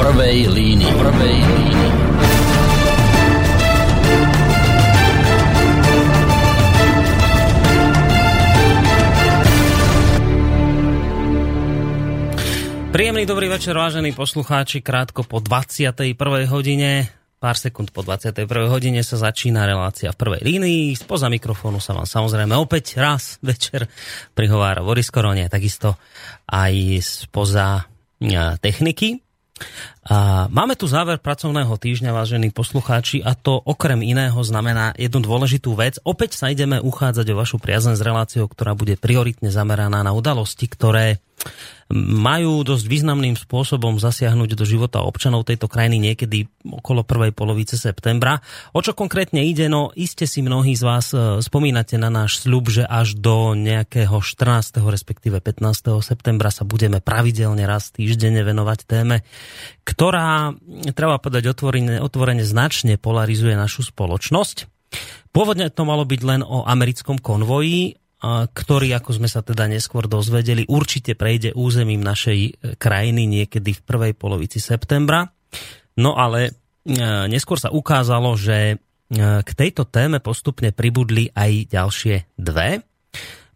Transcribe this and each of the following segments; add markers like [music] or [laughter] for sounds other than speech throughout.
prvej línii. Prvej línii. Príjemný dobrý večer, vážení poslucháči. Krátko po 21. hodine, pár sekúnd po 21. hodine sa začína relácia v prvej línii. Spoza mikrofónu sa vám samozrejme opäť raz večer prihovára Boris Korone, takisto aj spoza techniky. A máme tu záver pracovného týždňa, vážení poslucháči, a to okrem iného znamená jednu dôležitú vec. Opäť sa ideme uchádzať o vašu priazen s reláciou, ktorá bude prioritne zameraná na udalosti, ktoré majú dosť významným spôsobom zasiahnuť do života občanov tejto krajiny niekedy okolo prvej polovice septembra. O čo konkrétne ide? No iste si mnohí z vás e, spomínate na náš sľub, že až do nejakého 14. respektíve 15. septembra sa budeme pravidelne raz týždenne venovať téme, ktorá, treba povedať otvorene, otvorene značne polarizuje našu spoločnosť. Pôvodne to malo byť len o americkom konvoji, ktorý, ako sme sa teda neskôr dozvedeli, určite prejde územím našej e, krajiny niekedy v prvej polovici septembra. No ale e, neskôr sa ukázalo, že e, k tejto téme postupne pribudli aj ďalšie dve.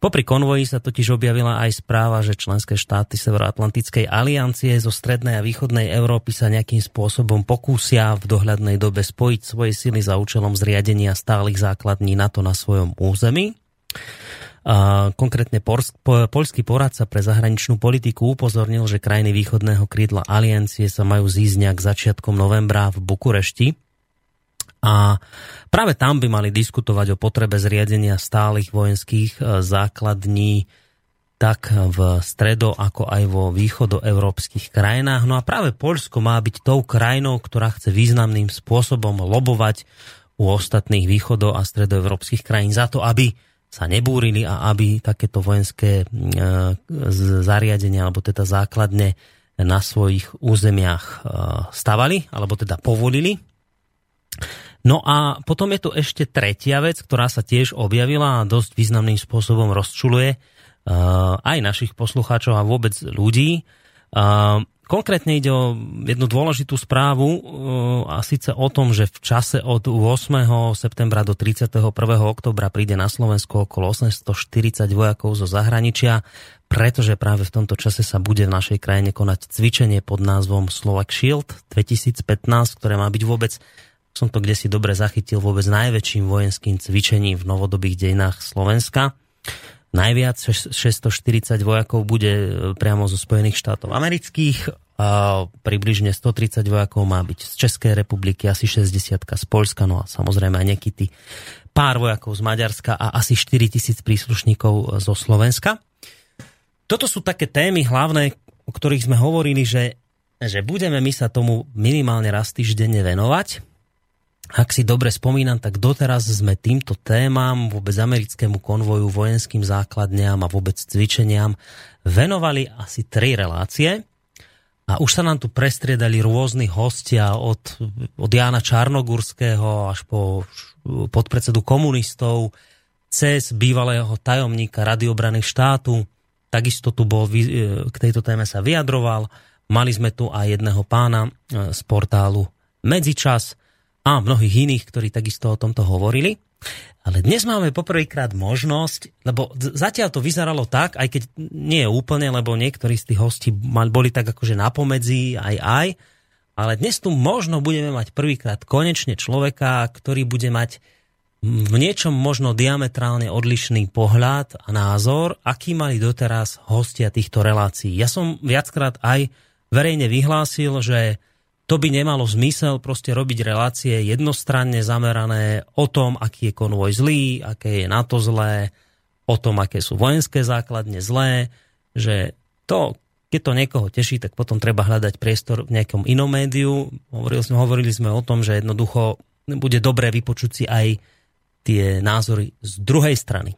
Popri konvoji sa totiž objavila aj správa, že členské štáty Severoatlantickej aliancie zo strednej a východnej Európy sa nejakým spôsobom pokúsia v dohľadnej dobe spojiť svoje sily za účelom zriadenia stálych základní NATO na svojom území. Konkrétne poľský poradca pre zahraničnú politiku upozornil, že krajiny východného krídla aliancie sa majú zísť začiatkom novembra v Bukurešti. A práve tam by mali diskutovať o potrebe zriadenia stálych vojenských e, základní tak v stredo, ako aj vo východoeurópskych krajinách. No a práve Poľsko má byť tou krajinou, ktorá chce významným spôsobom lobovať u ostatných východo- a stredoeurópskych krajín za to, aby sa nebúrili a aby takéto vojenské e, zariadenia alebo teda základne na svojich územiach e, stavali alebo teda povolili. No a potom je tu ešte tretia vec, ktorá sa tiež objavila a dosť významným spôsobom rozčuluje e, aj našich poslucháčov a vôbec ľudí. Konkrétne ide o jednu dôležitú správu uh, a síce o tom, že v čase od 8. septembra do 31. oktobra príde na Slovensku okolo 840 vojakov zo zahraničia, pretože práve v tomto čase sa bude v našej krajine konať cvičenie pod názvom Slovak Shield 2015, ktoré má byť vôbec som to kde si dobre zachytil, vôbec najväčším vojenským cvičením v novodobých dejinách Slovenska. Najviac 640 vojakov bude e, priamo zo Spojených štátov amerických, a približne 130 vojakov má byť z Českej republiky, asi 60 z Polska, no a samozrejme aj nekity pár vojakov z Maďarska a asi 4 tisíc príslušníkov zo Slovenska. Toto sú také témy hlavné, o ktorých sme hovorili, že, že budeme my sa tomu minimálne raz týždenne venovať ak si dobre spomínam, tak doteraz sme týmto témam, vôbec americkému konvoju, vojenským základňam a vôbec cvičeniam venovali asi tri relácie. A už sa nám tu prestriedali rôzni hostia od, od Jána Čarnogurského až po podpredsedu komunistov, cez bývalého tajomníka radiobrany štátu. Takisto tu bol, k tejto téme sa vyjadroval. Mali sme tu aj jedného pána e, z portálu Medzičas, a mnohých iných, ktorí takisto o tomto hovorili. Ale dnes máme poprvýkrát možnosť, lebo zatiaľ to vyzeralo tak, aj keď nie je úplne, lebo niektorí z tých hostí boli tak akože napomedzi aj aj, ale dnes tu možno budeme mať prvýkrát konečne človeka, ktorý bude mať v niečom možno diametrálne odlišný pohľad a názor, aký mali doteraz hostia týchto relácií. Ja som viackrát aj verejne vyhlásil, že to by nemalo zmysel proste robiť relácie jednostranne zamerané o tom, aký je konvoj zlý, aké je NATO zlé, o tom, aké sú vojenské základne zlé, že to, keď to niekoho teší, tak potom treba hľadať priestor v nejakom inom médiu. Hovorili sme, hovorili sme o tom, že jednoducho bude dobré vypočuť si aj tie názory z druhej strany.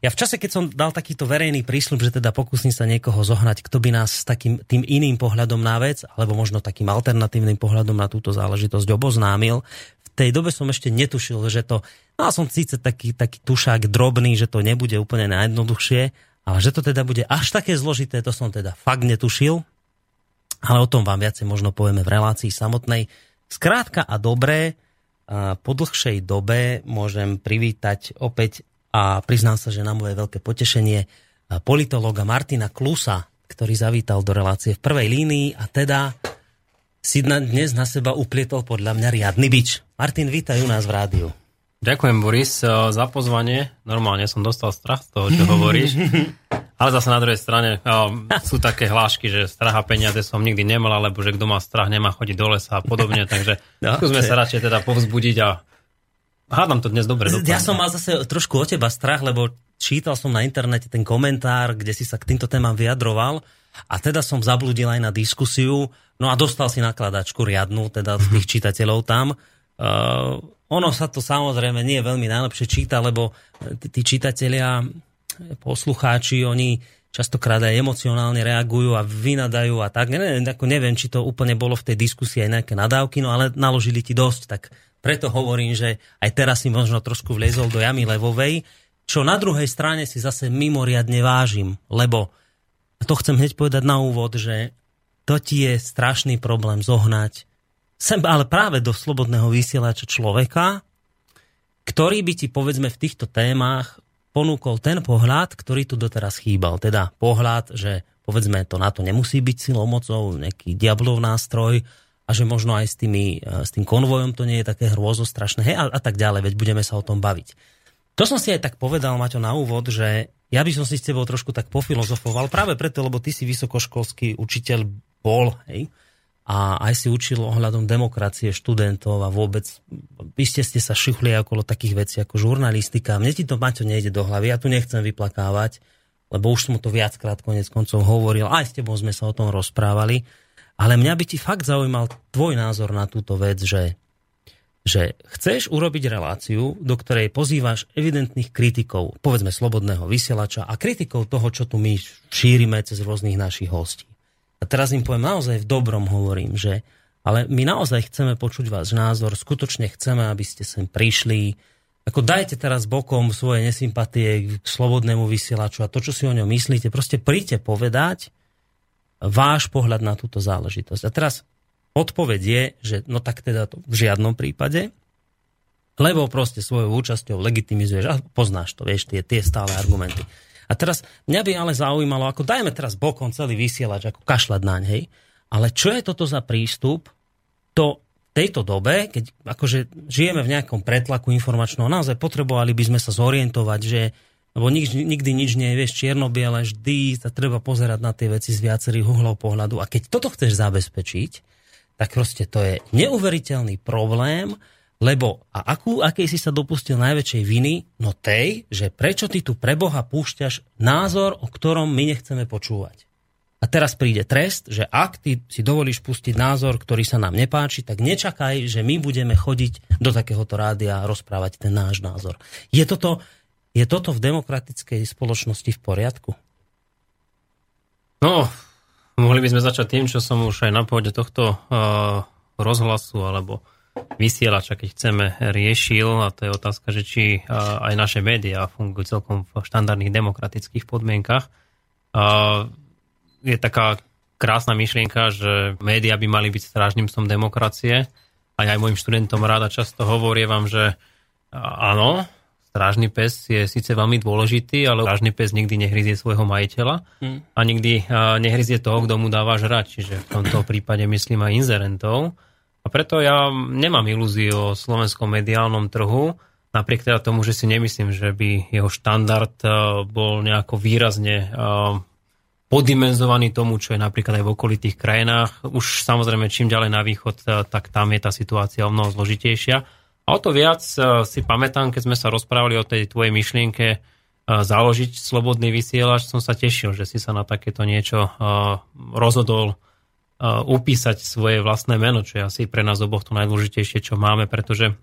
Ja v čase, keď som dal takýto verejný prísľub, že teda pokúsim sa niekoho zohnať, kto by nás s takým tým iným pohľadom na vec, alebo možno takým alternatívnym pohľadom na túto záležitosť oboznámil, v tej dobe som ešte netušil, že to, no som síce taký, taký tušák drobný, že to nebude úplne najjednoduchšie, ale že to teda bude až také zložité, to som teda fakt netušil. ale o tom vám viacej možno povieme v relácii samotnej. Skrátka a dobré, po dlhšej dobe môžem privítať opäť a priznám sa, že na moje veľké potešenie politológa Martina Klusa, ktorý zavítal do relácie v prvej línii a teda si dnes na seba uplietol podľa mňa riadny bič. Martin, vítaj u nás v rádiu. Ďakujem, Boris, eh, za pozvanie. Normálne som dostal strach z toho, čo hovoríš. [laughs] Ale zase na druhej strane uh, sú také hlášky, že strach a peniaze som nikdy nemal, alebo že kto má strach, nemá chodiť do lesa a podobne. Takže [laughs] no, skúsme sa radšej teda povzbudiť a hádam to dnes dobre. Dopadne. Ja som mal zase trošku o teba strach, lebo čítal som na internete ten komentár, kde si sa k týmto témam vyjadroval a teda som zabludil aj na diskusiu, no a dostal si nakladačku riadnu, teda z tých [laughs] čitateľov tam. Uh, ono sa to samozrejme nie je veľmi najlepšie číta, lebo tí čitatelia poslucháči, oni častokrát aj emocionálne reagujú a vynadajú a tak. Neviem, ako neviem, či to úplne bolo v tej diskusii aj nejaké nadávky, no ale naložili ti dosť, tak preto hovorím, že aj teraz si možno trošku vlezol do jamy levovej, čo na druhej strane si zase mimoriadne vážim, lebo to chcem hneď povedať na úvod, že to ti je strašný problém zohnať sem, ale práve do slobodného vysielača človeka, ktorý by ti povedzme v týchto témach ponúkol ten pohľad, ktorý tu doteraz chýbal. Teda pohľad, že povedzme to na to nemusí byť silou mocou, nejaký diablov nástroj a že možno aj s, tými, e, s tým konvojom to nie je také hrôzo strašné hej, a, a tak ďalej, veď budeme sa o tom baviť. To som si aj tak povedal, Maťo, na úvod, že ja by som si s tebou trošku tak pofilozofoval, práve preto, lebo ty si vysokoškolský učiteľ bol, hej, a aj si učil ohľadom demokracie študentov a vôbec ste, ste sa šuchli okolo takých vecí ako žurnalistika. Mne ti to, Maťo, nejde do hlavy. Ja tu nechcem vyplakávať, lebo už som to viackrát konec koncov hovoril. Aj s tebou sme sa o tom rozprávali. Ale mňa by ti fakt zaujímal tvoj názor na túto vec, že, že chceš urobiť reláciu, do ktorej pozývaš evidentných kritikov, povedzme slobodného vysielača a kritikov toho, čo tu my šírime cez rôznych našich hostí a teraz im poviem naozaj v dobrom hovorím, že ale my naozaj chceme počuť váš názor, skutočne chceme, aby ste sem prišli. Ako dajte teraz bokom svoje nesympatie k slobodnému vysielaču a to, čo si o ňom myslíte, proste príďte povedať váš pohľad na túto záležitosť. A teraz odpoveď je, že no tak teda to v žiadnom prípade, lebo proste svojou účasťou legitimizuješ a poznáš to, vieš, tie, tie stále argumenty. A teraz mňa by ale zaujímalo, ako dajme teraz bokom celý vysielač, ako kašľať naň, hej. Ale čo je toto za prístup to tejto dobe, keď akože žijeme v nejakom pretlaku informačného, naozaj potrebovali by sme sa zorientovať, že lebo nikdy, nikdy nič nie je, čierno-biele, vždy sa treba pozerať na tie veci z viacerých uhlov pohľadu. A keď toto chceš zabezpečiť, tak proste to je neuveriteľný problém, lebo a akú, akej si sa dopustil najväčšej viny? No tej, že prečo ty tu pre Boha púšťaš názor, o ktorom my nechceme počúvať. A teraz príde trest, že ak ty si dovolíš pustiť názor, ktorý sa nám nepáči, tak nečakaj, že my budeme chodiť do takéhoto rádia a rozprávať ten náš názor. Je toto, je toto v demokratickej spoločnosti v poriadku? No, mohli by sme začať tým, čo som už aj na pôde tohto uh, rozhlasu alebo vysielača, keď chceme, riešil, a to je otázka, že či aj naše médiá fungujú celkom v štandardných demokratických podmienkach. Je taká krásna myšlienka, že médiá by mali byť strážnym som demokracie. A aj mojim študentom ráda často hovorievam, že áno, strážny pes je síce veľmi dôležitý, ale strážny pes nikdy nehryzie svojho majiteľa hmm. a nikdy nehryzie toho, kto mu dáva žrať. Čiže v tomto prípade myslím aj inzerentov. A preto ja nemám ilúziu o slovenskom mediálnom trhu, napriek teda tomu, že si nemyslím, že by jeho štandard eh, bol nejako výrazne eh, podimenzovaný tomu, čo je napríklad aj v okolitých krajinách. Už samozrejme, čím ďalej na východ, eh, tak tam je tá situácia o mnoho zložitejšia. A o to viac si pamätám, keď sme sa rozprávali o tej tvojej myšlienke založiť slobodný vysielač, som sa tešil, že si sa na takéto niečo rozhodol upísať svoje vlastné meno, čo je asi pre nás oboch to najdôležitejšie, čo máme, pretože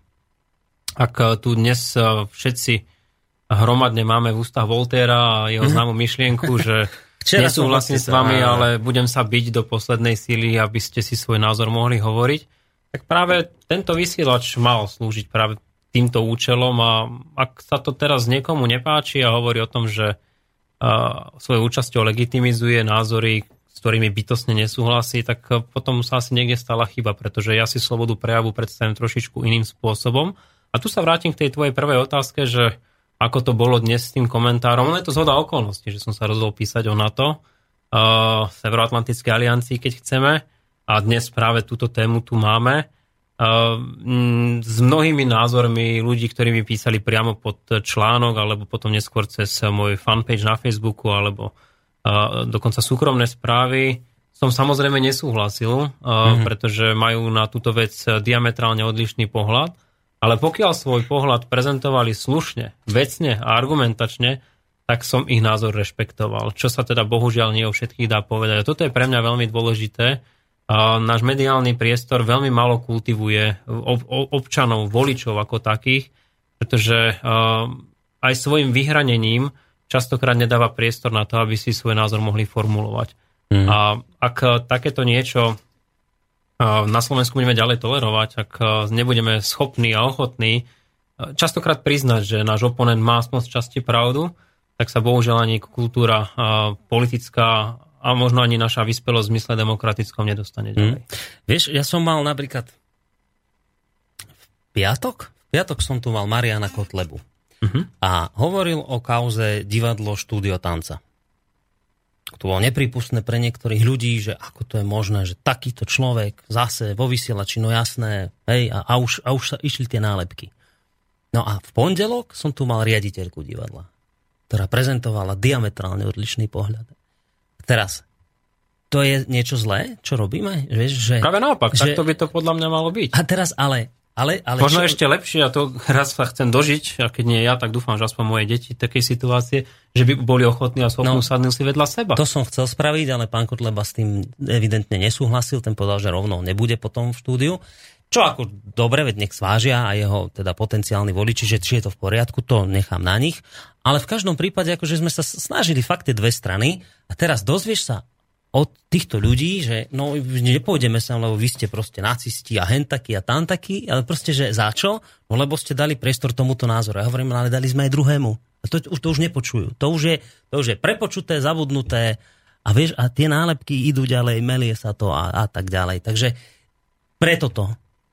ak tu dnes všetci hromadne máme v ústach Voltéra a jeho mhm. známu myšlienku, že [laughs] nesúhlasím s vami, ale budem sa byť do poslednej síly, aby ste si svoj názor mohli hovoriť, tak práve tento vysielač mal slúžiť práve týmto účelom a ak sa to teraz niekomu nepáči a hovorí o tom, že svojou účasťou legitimizuje názory, s ktorými bytosne nesúhlasí, tak e, potom sa asi niekde stala chyba, pretože ja si slobodu prejavu predstavím trošičku iným spôsobom. A tu sa vrátim k tej tvojej prvej otázke, že ako to bolo dnes s tým komentárom. No je to zhoda okolností, že som sa rozhodol písať o NATO, uh, Severoatlantickej aliancii, keď chceme. A dnes práve túto tému tu máme. Uh, s mnohými názormi ľudí, ktorí mi písali priamo pod článok, alebo potom neskôr cez môj fanpage na Facebooku, alebo dokonca súkromné správy, som samozrejme nesúhlasil, mm-hmm. pretože majú na túto vec diametrálne odlišný pohľad, ale pokiaľ svoj pohľad prezentovali slušne, vecne a argumentačne, tak som ich názor rešpektoval. Čo sa teda bohužiaľ nie o všetkých dá povedať. A toto je pre mňa veľmi dôležité. Náš mediálny priestor veľmi malo kultivuje občanov, voličov ako takých, pretože aj svojim vyhranením častokrát nedáva priestor na to, aby si svoj názor mohli formulovať. Mm. A ak takéto niečo na Slovensku budeme ďalej tolerovať, ak nebudeme schopní a ochotní častokrát priznať, že náš oponent má aspoň z časti pravdu, tak sa bohužiaľ ani kultúra politická a možno ani naša vyspelosť v zmysle demokratickom nedostane ďalej. Mm. Vieš, ja som mal napríklad v piatok? V piatok som tu mal Mariana Kotlebu. Uh-huh. A hovoril o kauze divadlo štúdio tanca. To bolo nepripustné pre niektorých ľudí, že ako to je možné, že takýto človek zase vo vysielači, no jasné, hej, a, a, už, a už sa išli tie nálepky. No a v pondelok som tu mal riaditeľku divadla, ktorá prezentovala diametrálne odlišný pohľad. Teraz, to je niečo zlé, čo robíme? Vieš, že, Práve naopak, že, tak to by to podľa mňa malo byť. A teraz ale ale, ale Možno čo... ešte lepšie, a to raz sa chcem dožiť, a keď nie ja, tak dúfam, že aspoň moje deti v takej situácie, že by boli ochotní a schopní no, sadnúť si vedľa seba. To som chcel spraviť, ale pán Kotleba s tým evidentne nesúhlasil, ten povedal, že rovno nebude potom v štúdiu. Čo ako dobre, veď nech svážia a jeho teda potenciálni voliči, že či je to v poriadku, to nechám na nich. Ale v každom prípade, akože sme sa snažili fakt tie dve strany a teraz dozvieš sa od týchto ľudí, že no nepôjdeme sa, lebo vy ste proste nacisti a hen taký a tam taký, ale proste, že za čo? No lebo ste dali priestor tomuto názoru. Ja hovorím, ale dali sme aj druhému. A to, to už nepočujú. To už, je, to už je prepočuté, zabudnuté a vieš, a tie nálepky idú ďalej, melie sa to a, a tak ďalej. Takže preto to,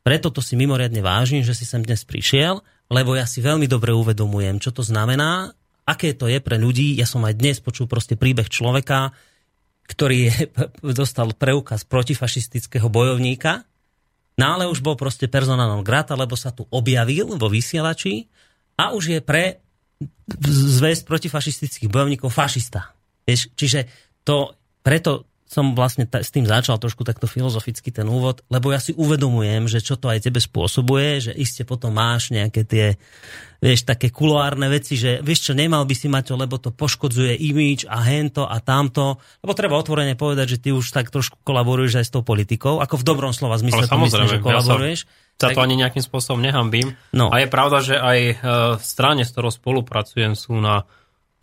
preto to si mimoriadne vážim, že si sem dnes prišiel, lebo ja si veľmi dobre uvedomujem, čo to znamená, aké to je pre ľudí. Ja som aj dnes počul proste príbeh človeka, ktorý je, [laughs] dostal preukaz protifašistického bojovníka, no ale už bol proste persona non grata, lebo sa tu objavil vo vysielači a už je pre zväz protifašistických bojovníkov fašista. Vieš, čiže to, preto som vlastne t- s tým začal trošku takto filozoficky ten úvod, lebo ja si uvedomujem, že čo to aj tebe spôsobuje, že iste potom máš nejaké tie, vieš, také kuloárne veci, že vieš čo, nemal by si mať to, lebo to poškodzuje imič a hento a tamto, lebo treba otvorene povedať, že ty už tak trošku kolaboruješ aj s tou politikou, ako v dobrom slova zmysle to myslím, že kolaboruješ. Ja sa to ani nejakým spôsobom nehambím. No. A je pravda, že aj e, v strane, s ktorou spolupracujem, sú na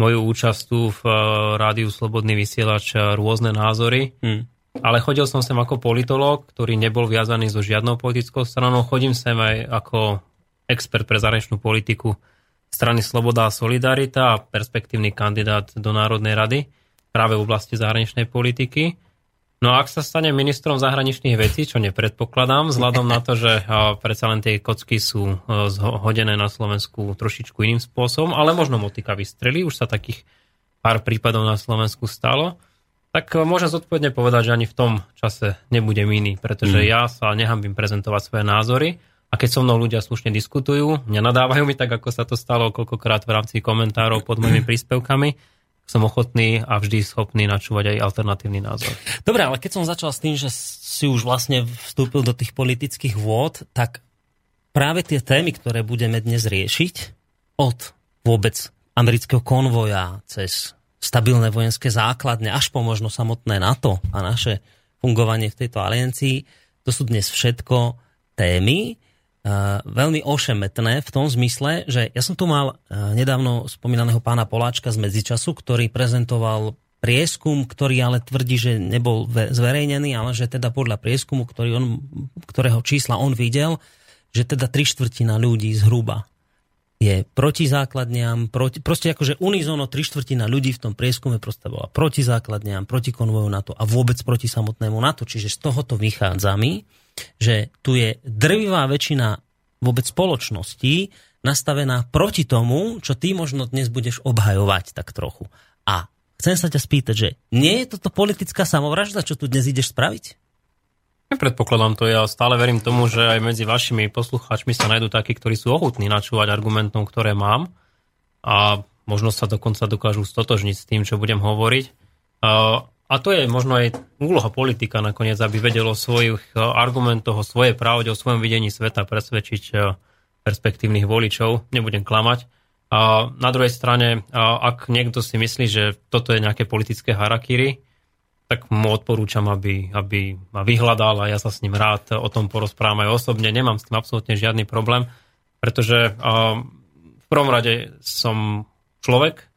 moju účasť tu v eh, rádiu Slobodný vysielač eh, rôzne názory. Hmm. Ale chodil som sem ako politológ, ktorý nebol viazaný so žiadnou politickou stranou. Chodím sem aj ako expert pre zahraničnú politiku strany Sloboda a Solidarita a perspektívny kandidát do Národnej rady práve v oblasti zahraničnej politiky. No a ak sa stane ministrom zahraničných vecí, čo nepredpokladám, vzhľadom na to, že predsa len tie kocky sú zhodené na Slovensku trošičku iným spôsobom, ale možno motika vystrelí, už sa takých pár prípadov na Slovensku stalo, tak môžem zodpovedne povedať, že ani v tom čase nebudem iný, pretože mm. ja sa nehambím prezentovať svoje názory a keď so mnou ľudia slušne diskutujú, nenadávajú mi tak, ako sa to stalo koľkokrát v rámci komentárov pod mojimi príspevkami, som ochotný a vždy schopný načúvať aj alternatívny názor. Dobre, ale keď som začal s tým, že si už vlastne vstúpil do tých politických vôd, tak práve tie témy, ktoré budeme dnes riešiť, od vôbec amerického konvoja cez stabilné vojenské základne až po možno samotné NATO a naše fungovanie v tejto aliancii, to sú dnes všetko témy, veľmi ošemetné v tom zmysle, že ja som tu mal nedávno spomínaného pána Poláčka z Medzičasu, ktorý prezentoval prieskum, ktorý ale tvrdí, že nebol zverejnený, ale že teda podľa prieskumu, ktorý on, ktorého čísla on videl, že teda tri štvrtina ľudí zhruba je proti základniam, proti, proste akože unizono tri štvrtina ľudí v tom prieskume proste bola proti základniam, proti konvoju NATO a vôbec proti samotnému NATO. Čiže z tohoto vychádzami, že tu je drvivá väčšina vôbec spoločnosti nastavená proti tomu, čo ty možno dnes budeš obhajovať tak trochu. A chcem sa ťa spýtať, že nie je toto politická samovražda, čo tu dnes ideš spraviť? Nepredpokladám to, ja stále verím tomu, že aj medzi vašimi poslucháčmi sa nájdú takí, ktorí sú ochutní načúvať argumentom, ktoré mám a možno sa dokonca dokážu stotožniť s tým, čo budem hovoriť. A to je možno aj úloha politika nakoniec, aby vedelo o svojich argumentoch, o svojej pravde, o svojom videní sveta presvedčiť perspektívnych voličov. Nebudem klamať. A na druhej strane, ak niekto si myslí, že toto je nejaké politické harakiri, tak mu odporúčam, aby, aby ma vyhľadal a ja sa s ním rád o tom porozprávam aj osobne. Nemám s tým absolútne žiadny problém, pretože v prvom rade som človek,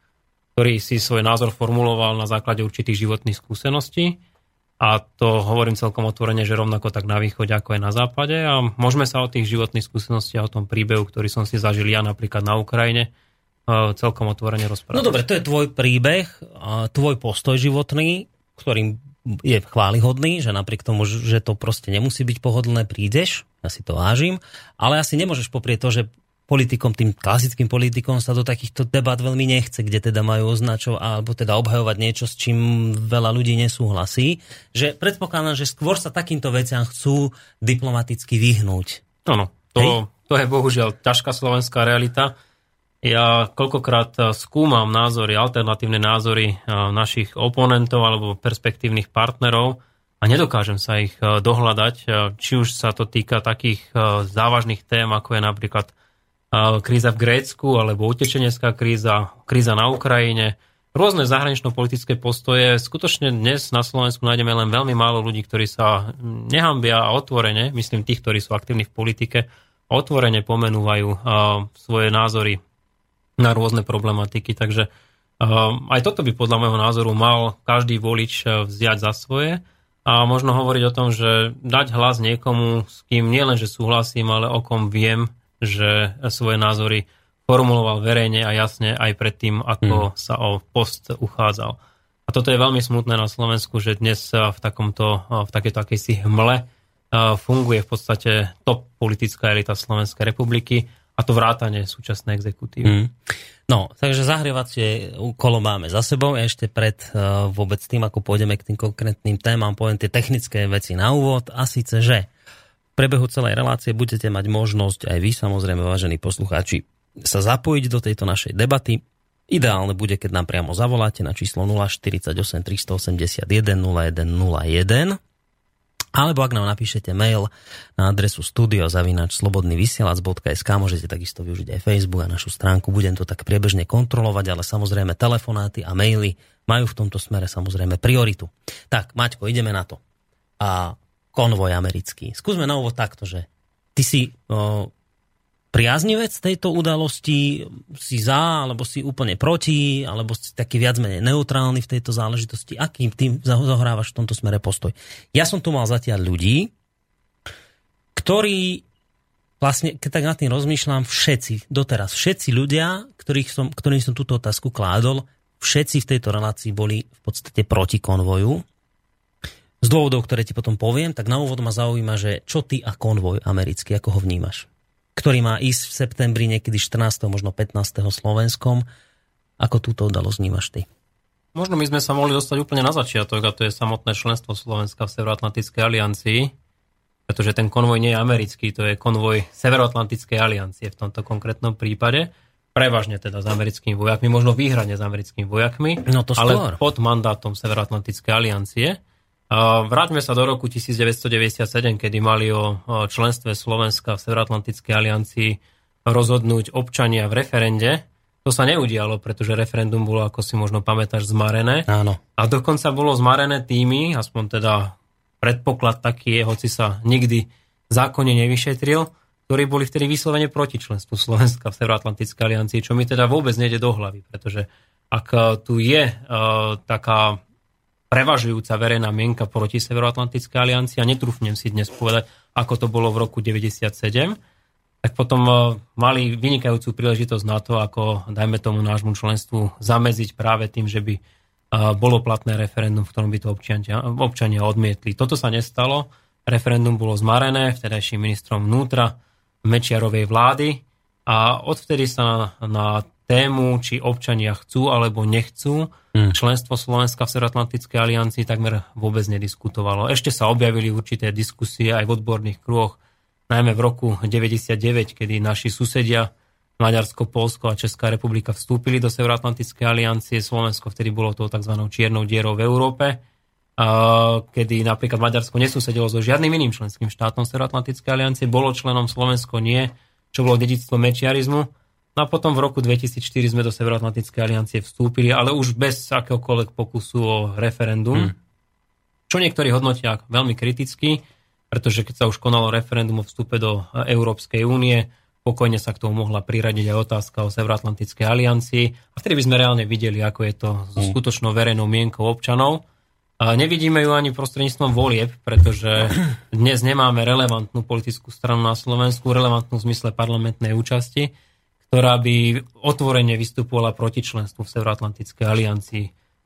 ktorý si svoj názor formuloval na základe určitých životných skúseností a to hovorím celkom otvorene, že rovnako tak na východe, ako aj na západe a môžeme sa o tých životných skúsenostiach, o tom príbehu, ktorý som si zažil ja napríklad na Ukrajine, celkom otvorene rozprávať. No dobre, to je tvoj príbeh, tvoj postoj životný ktorým je chválihodný, že napriek tomu, že to proste nemusí byť pohodlné, prídeš, ja si to vážim, ale asi nemôžeš poprieť to, že politikom, tým klasickým politikom sa do takýchto debat veľmi nechce, kde teda majú označovať alebo teda obhajovať niečo, s čím veľa ľudí nesúhlasí. Že predpokladám, že skôr sa takýmto veciam chcú diplomaticky vyhnúť. Áno, to, to je bohužiaľ ťažká slovenská realita. Ja koľkokrát eh, skúmam názory, alternatívne názory eh, našich oponentov alebo perspektívnych partnerov a nedokážem sa ich eh, dohľadať, či už sa to týka takých závažných tém, ako je napríklad kríza v Grécku alebo utečenecká kríza, kríza na Ukrajine, rôzne zahranično-politické postoje. Skutočne dnes na Slovensku nájdeme len veľmi málo ľudí, ktorí sa nehambia a otvorene, myslím tých, ktorí sú aktívni v politike, otvorene pomenúvajú svoje názory na rôzne problematiky. Takže aj toto by podľa môjho názoru mal každý volič uh, vziať za svoje a možno hovoriť o tom, že dať hlas niekomu, s kým nielen, že súhlasím, ale o kom viem, že svoje názory formuloval verejne a jasne aj predtým, ako mm. sa o post uchádzal. A toto je veľmi smutné na Slovensku, že dnes uh, v, takomto, v takéto akejsi hmle funguje v podstate top politická elita Slovenskej republiky a to vrátanie súčasnej exekutívy. Mm. No, takže zahrievacie kolo máme za sebou. Ešte pred vôbec tým, ako pôjdeme k tým konkrétnym témam, poviem tie technické veci na úvod. A síce, že prebehu celej relácie budete mať možnosť aj vy, samozrejme, vážení poslucháči, sa zapojiť do tejto našej debaty. Ideálne bude, keď nám priamo zavoláte na číslo 048 381 0101 alebo ak nám napíšete mail na adresu studiozavinačslobodnyvysielac.sk môžete takisto využiť aj Facebook a našu stránku. Budem to tak priebežne kontrolovať, ale samozrejme telefonáty a maily majú v tomto smere samozrejme prioritu. Tak, Maťko, ideme na to. A konvoj americký. Skúsme na úvod takto, že ty si o, priaznivec tejto udalosti, si za, alebo si úplne proti, alebo si taký viac menej neutrálny v tejto záležitosti? Akým tým zohrávaš v tomto smere postoj? Ja som tu mal zatiaľ ľudí, ktorí vlastne, keď tak nad tým rozmýšľam, všetci, doteraz, všetci ľudia, ktorých som, ktorým som túto otázku kládol, všetci v tejto relácii boli v podstate proti konvoju. Z dôvodov, ktoré ti potom poviem, tak na úvod ma zaujíma, že čo ty a konvoj americký, ako ho vnímaš? ktorý má ísť v septembri niekedy 14. možno 15. Slovenskom. Ako túto udalosť vnímaš ty? Možno my sme sa mohli dostať úplne na začiatok a to je samotné členstvo Slovenska v Severoatlantickej aliancii, pretože ten konvoj nie je americký, to je konvoj Severoatlantickej aliancie v tomto konkrétnom prípade. Prevažne teda s americkými vojakmi, možno výhradne s americkými vojakmi, no to ale pod mandátom Severoatlantickej aliancie. Vráťme sa do roku 1997, kedy mali o členstve Slovenska v Severoatlantickej aliancii rozhodnúť občania v referende. To sa neudialo, pretože referendum bolo, ako si možno pamätáš, zmarené. Áno. A dokonca bolo zmarené tými, aspoň teda predpoklad taký je, hoci sa nikdy zákonne nevyšetril, ktorí boli vtedy vyslovene proti členstvu Slovenska v Severoatlantickej aliancii, čo mi teda vôbec nejde do hlavy, pretože ak tu je uh, taká prevažujúca verejná mienka proti Severoatlantickej aliancii a netrúfnem si dnes povedať, ako to bolo v roku 97, tak potom uh, mali vynikajúcu príležitosť na to, ako dajme tomu nášmu členstvu zamedziť práve tým, že by uh, bolo platné referendum, v ktorom by to občania, občania odmietli. Toto sa nestalo. Referendum bolo zmarené vtedajším ministrom vnútra Mečiarovej vlády a odvtedy sa na, na tému, či občania chcú alebo nechcú. Hmm. Členstvo Slovenska v Severoatlantickej aliancii takmer vôbec nediskutovalo. Ešte sa objavili určité diskusie aj v odborných kruhoch, najmä v roku 99, kedy naši susedia Maďarsko, Polsko a Česká republika vstúpili do Severoatlantickej aliancie. Slovensko vtedy bolo tou tzv. čiernou dierou v Európe, kedy napríklad Maďarsko nesúsedilo so žiadnym iným členským štátom Severoatlantickej aliancie, bolo členom Slovensko nie, čo bolo dedictvo mečiarizmu No a potom v roku 2004 sme do Severoatlantickej aliancie vstúpili, ale už bez akéhokoľvek pokusu o referendum, hmm. čo niektorí hodnotia veľmi kriticky, pretože keď sa už konalo referendum o vstupe do Európskej únie, pokojne sa k tomu mohla priradiť aj otázka o Severoatlantickej aliancii a vtedy by sme reálne videli, ako je to so hmm. skutočnou verejnou mienkou občanov. A nevidíme ju ani prostredníctvom volieb, pretože dnes nemáme relevantnú politickú stranu na Slovensku, relevantnú v zmysle parlamentnej účasti ktorá by otvorene vystupovala proti členstvu v Severoatlantickej aliancii.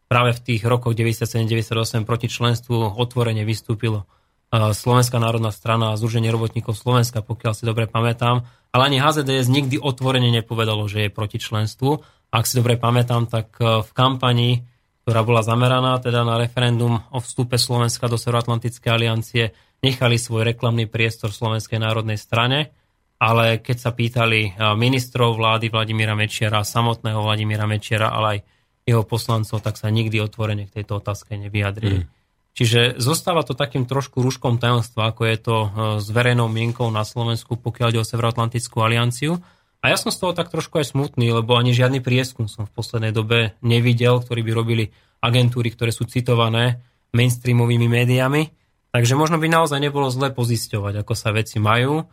Práve v tých rokoch 97-98 proti členstvu otvorene vystúpilo Slovenská národná strana a Združenie robotníkov Slovenska, pokiaľ si dobre pamätám. Ale ani HZDS nikdy otvorene nepovedalo, že je proti členstvu. Ak si dobre pamätám, tak e, v kampani, ktorá bola zameraná teda na referendum o vstupe Slovenska do Severoatlantickej aliancie, nechali svoj reklamný priestor Slovenskej národnej strane ale keď sa pýtali ministrov vlády Vladimíra Mečiara, samotného Vladimíra Mečiara, ale aj jeho poslancov, tak sa nikdy otvorene k tejto otázke nevyjadrili. Mm. Čiže zostáva to takým trošku rúškom tajomstva, ako je to e, s verejnou mienkou na Slovensku, pokiaľ ide o Severoatlantickú alianciu. A ja som z toho tak trošku aj smutný, lebo ani žiadny prieskum som v poslednej dobe nevidel, ktorý by robili agentúry, ktoré sú citované mainstreamovými médiami. Takže možno by naozaj nebolo zle pozisťovať, ako sa veci majú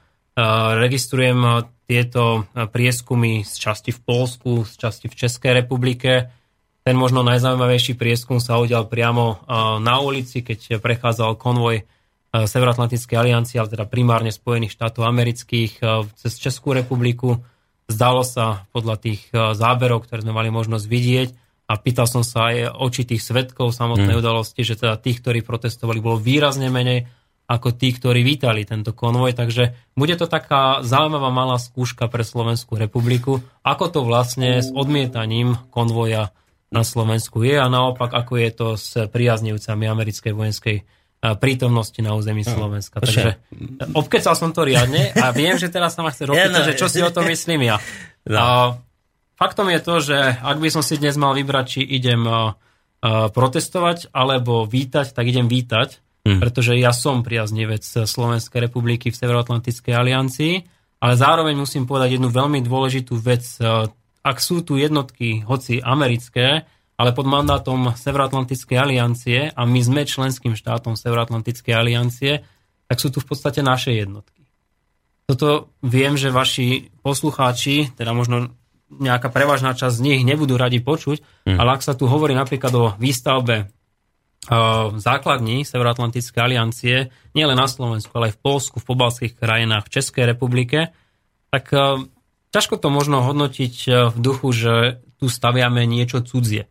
Registrujem tieto prieskumy z časti v Polsku, z časti v Českej republike. Ten možno najzaujímavejší prieskum sa udial priamo na ulici, keď prechádzal konvoj Severoatlantickej aliancie, ale teda primárne Spojených štátov amerických cez Českú republiku. Zdalo sa podľa tých záberov, ktoré sme mali možnosť vidieť, a pýtal som sa aj očitých svetkov samotnej hmm. udalosti, že teda tých, ktorí protestovali, bolo výrazne menej ako tí, ktorí vítali tento konvoj. Takže bude to taká zaujímavá malá skúška pre Slovenskú republiku, ako to vlastne s odmietaním konvoja na Slovensku je a naopak, ako je to s priaznivcami americkej vojenskej prítomnosti na území Slovenska. Takže obkecal som to riadne a viem, že teraz sa ma chce opýtať, že čo si o tom myslím ja. [laughs] No. A faktom je to, že ak by som si dnes mal vybrať, či idem protestovať alebo vítať, tak idem vítať, hmm. pretože ja som priaznivec Slovenskej republiky v Severoatlantickej aliancii, ale zároveň musím povedať jednu veľmi dôležitú vec. Ak sú tu jednotky, hoci americké, ale pod mandátom Severoatlantickej aliancie a my sme členským štátom Severoatlantickej aliancie, tak sú tu v podstate naše jednotky. Toto viem, že vaši poslucháči, teda možno nejaká prevažná časť z nich nebudú radi počuť, hmm. ale ak sa tu hovorí napríklad o výstavbe základní Severoatlantické aliancie, nielen na Slovensku, ale aj v Polsku, v pobalských krajinách, v Českej republike, tak ťažko to možno hodnotiť v duchu, že tu staviame niečo cudzie.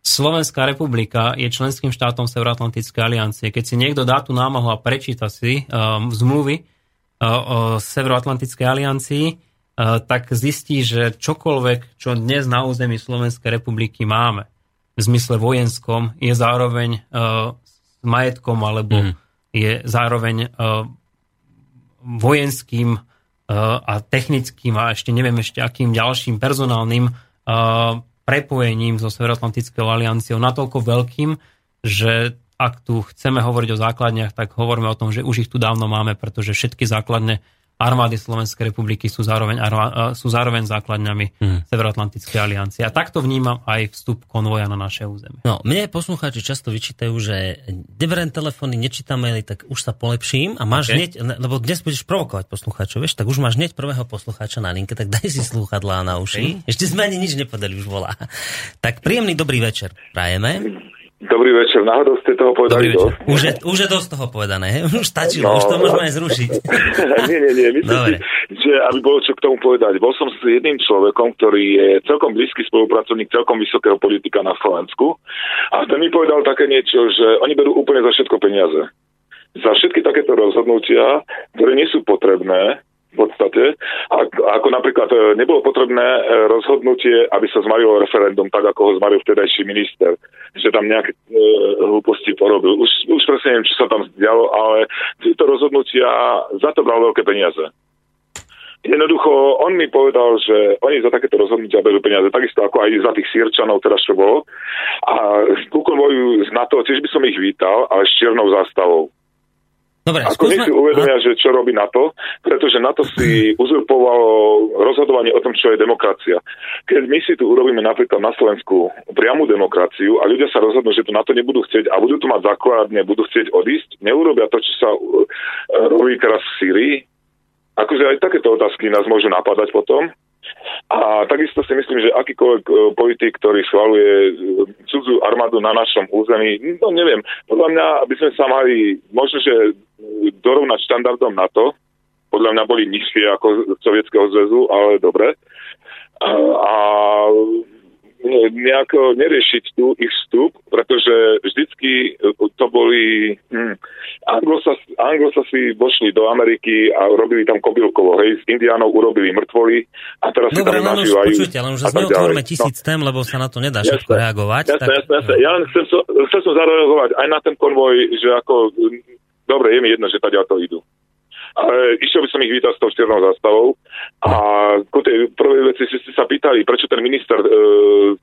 Slovenská republika je členským štátom Severoatlantickej aliancie. Keď si niekto dá tú námahu a prečíta si um, zmluvy uh, o Severoatlantickej aliancii, uh, tak zistí, že čokoľvek, čo dnes na území Slovenskej republiky máme, v zmysle vojenskom je zároveň uh, majetkom alebo mm. je zároveň uh, vojenským uh, a technickým a ešte neviem ešte akým ďalším personálnym uh, prepojením so Severoatlantickou alianciou natoľko veľkým, že ak tu chceme hovoriť o základniach, tak hovoríme o tom, že už ich tu dávno máme, pretože všetky základne armády Slovenskej republiky sú zároveň, sú zároveň základňami hmm. Severoatlantickej aliancie. A takto vnímam aj vstup konvoja na naše územie. No, mne poslucháči často vyčítajú, že neverím telefóny, nečítam maily, tak už sa polepším a máš okay. hneď, lebo dnes budeš provokovať poslucháčov, vieš, tak už máš hneď prvého poslucháča na linke, tak daj si slúchadlá na uši. Okay. Ešte sme ani nič nepovedali, už volá. Tak príjemný dobrý večer prajeme. Dobrý večer, náhodou ste toho povedali dosť. Už je, už je dosť toho povedané, [laughs] už stačilo, no, už to môžeme aj zrušiť. [laughs] nie, nie, nie, myslím že aby bolo čo k tomu povedať. Bol som s jedným človekom, ktorý je celkom blízky spolupracovník celkom vysokého politika na Slovensku a ten mi povedal také niečo, že oni berú úplne za všetko peniaze. Za všetky takéto rozhodnutia, ktoré nie sú potrebné, v podstate. Ako, ako napríklad e, nebolo potrebné e, rozhodnutie, aby sa zmarilo referendum tak, ako ho zmaril vtedajší minister, že tam nejaké e, hlúposti porobil. Už, už presne neviem, čo sa tam dialo, ale tieto rozhodnutia za to bral veľké peniaze. Jednoducho, on mi povedal, že oni za takéto rozhodnutia berú peniaze, takisto ako aj za tých sírčanov teraz, čo bolo. A ku konvoju z NATO, tiež by som ich vítal, ale s čiernou zástavou. Dobre, Ako skúsme... si uvedomia, že čo robí NATO, pretože NATO si uzurpovalo rozhodovanie o tom, čo je demokracia. Keď my si tu urobíme napríklad na Slovensku priamu demokraciu a ľudia sa rozhodnú, že to NATO nebudú chcieť a budú tu mať základne, budú chcieť odísť, neurobia to, čo sa uh, robí teraz v Syrii, akože aj takéto otázky nás môžu napadať potom. A takisto si myslím, že akýkoľvek e, politik, ktorý schvaluje e, cudzú armádu na našom území, no neviem, podľa mňa by sme sa mali možno, že dorovnať štandardom NATO, podľa mňa boli nižšie ako Sovietskeho zväzu, ale dobre. A, a nejako neriešiť tu ich vstup, pretože vždycky to boli... Hm, Anglosasi, Anglosasi vošli do Ameriky a robili tam kobylkovo, hej, z Indiánov urobili mŕtvoli a teraz Dobre, si tam nažívajú. Počujte, ale už zase neotvoríme tisíc no. tém, lebo sa na to nedá všetko reagovať. Jasne, tak... jasne, jasne. Ja len chcem, chcem som zareagovať aj na ten konvoj, že ako... Dobre, je mi jedno, že tady to idú ale išiel by som ich vítať s tou čiernou zastavou. A ku tej prvej veci, si ste sa pýtali, prečo ten minister e,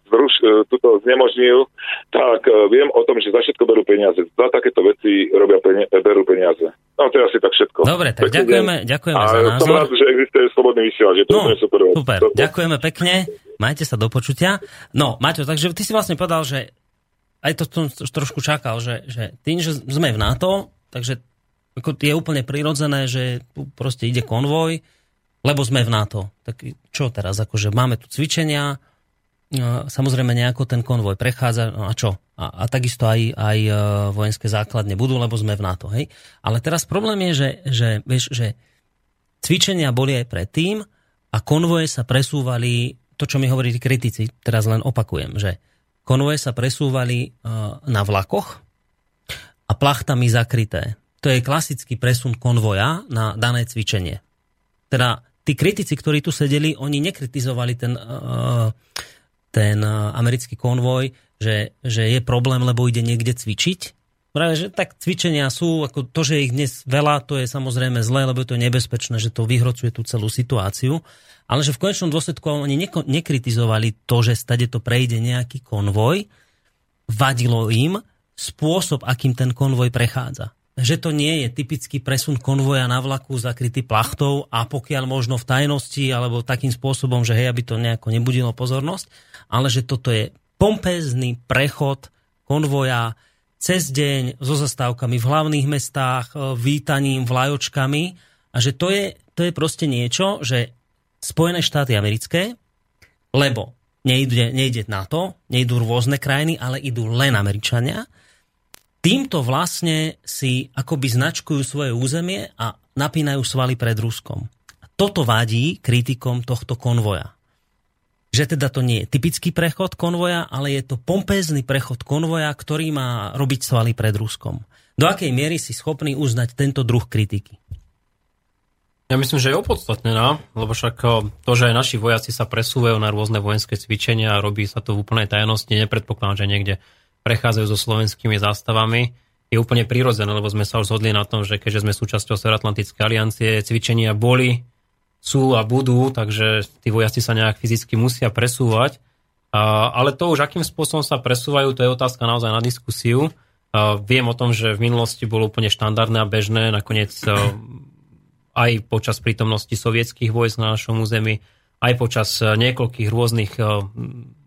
zruš, e, tuto znemožnil, tak e, viem o tom, že za všetko berú peniaze. Za takéto veci robia peni- berú peniaze. No to je asi tak všetko. Dobre, tak Pekný ďakujeme, ďakujeme a za názor. som rád, že existuje slobodný vysielač. Je to no, super. super. To, Ďakujeme pekne. Majte sa do počutia. No, Maťo, takže ty si vlastne povedal, že aj to som trošku čakal, že, že tým, že sme v NATO, takže ako je úplne prirodzené, že proste ide konvoj, lebo sme v NATO. Tak čo teraz? Akože máme tu cvičenia, samozrejme nejako ten konvoj prechádza, no a čo? A, a takisto aj, aj e, vojenské základne budú, lebo sme v NATO. Hej? Ale teraz problém je, že, že, vieš, že cvičenia boli aj predtým a konvoje sa presúvali, to čo mi hovorí kritici, teraz len opakujem, že konvoje sa presúvali uh, na vlakoch plachtami zakryté to je klasický presun konvoja na dané cvičenie. Teda tí kritici, ktorí tu sedeli, oni nekritizovali ten, uh, ten uh, americký konvoj, že, že je problém, lebo ide niekde cvičiť. Práve, že tak cvičenia sú, ako to, že ich dnes veľa, to je samozrejme zlé, lebo je to nebezpečné, že to vyhrocuje tú celú situáciu. Ale že v konečnom dôsledku oni nekritizovali to, že stade to prejde nejaký konvoj, vadilo im spôsob, akým ten konvoj prechádza. Že to nie je typický presun konvoja na vlaku zakrytý plachtou a pokiaľ možno v tajnosti alebo takým spôsobom, že hej, aby to nejako nebudilo pozornosť, ale že toto je pompezný prechod konvoja cez deň so zastávkami v hlavných mestách, e, vítaním, vlajočkami a že to je, to je proste niečo, že Spojené štáty americké, lebo nejde, nejde na to, nejdú rôzne krajiny, ale idú len Američania, týmto vlastne si akoby značkujú svoje územie a napínajú svaly pred Ruskom. Toto vadí kritikom tohto konvoja. Že teda to nie je typický prechod konvoja, ale je to pompézny prechod konvoja, ktorý má robiť svaly pred Ruskom. Do akej miery si schopný uznať tento druh kritiky? Ja myslím, že je opodstatnená, lebo však eh, to, že aj naši vojaci sa presúvajú na rôzne vojenské cvičenia a robí sa to v úplnej tajnosti, nepredpokladám, že niekde prechádzajú so slovenskými zástavami, je úplne prirodzené, lebo sme sa už zhodli na tom, že keďže sme súčasťou Severoatlantickej aliancie, cvičenia boli, sú a budú, takže tí vojaci sa nejak fyzicky musia presúvať. Ale to už, akým spôsobom sa presúvajú, to je otázka naozaj na diskusiu. Viem o tom, že v minulosti bolo úplne štandardné a bežné, nakoniec aj počas prítomnosti sovietských vojsk na našom území, aj počas niekoľkých rôznych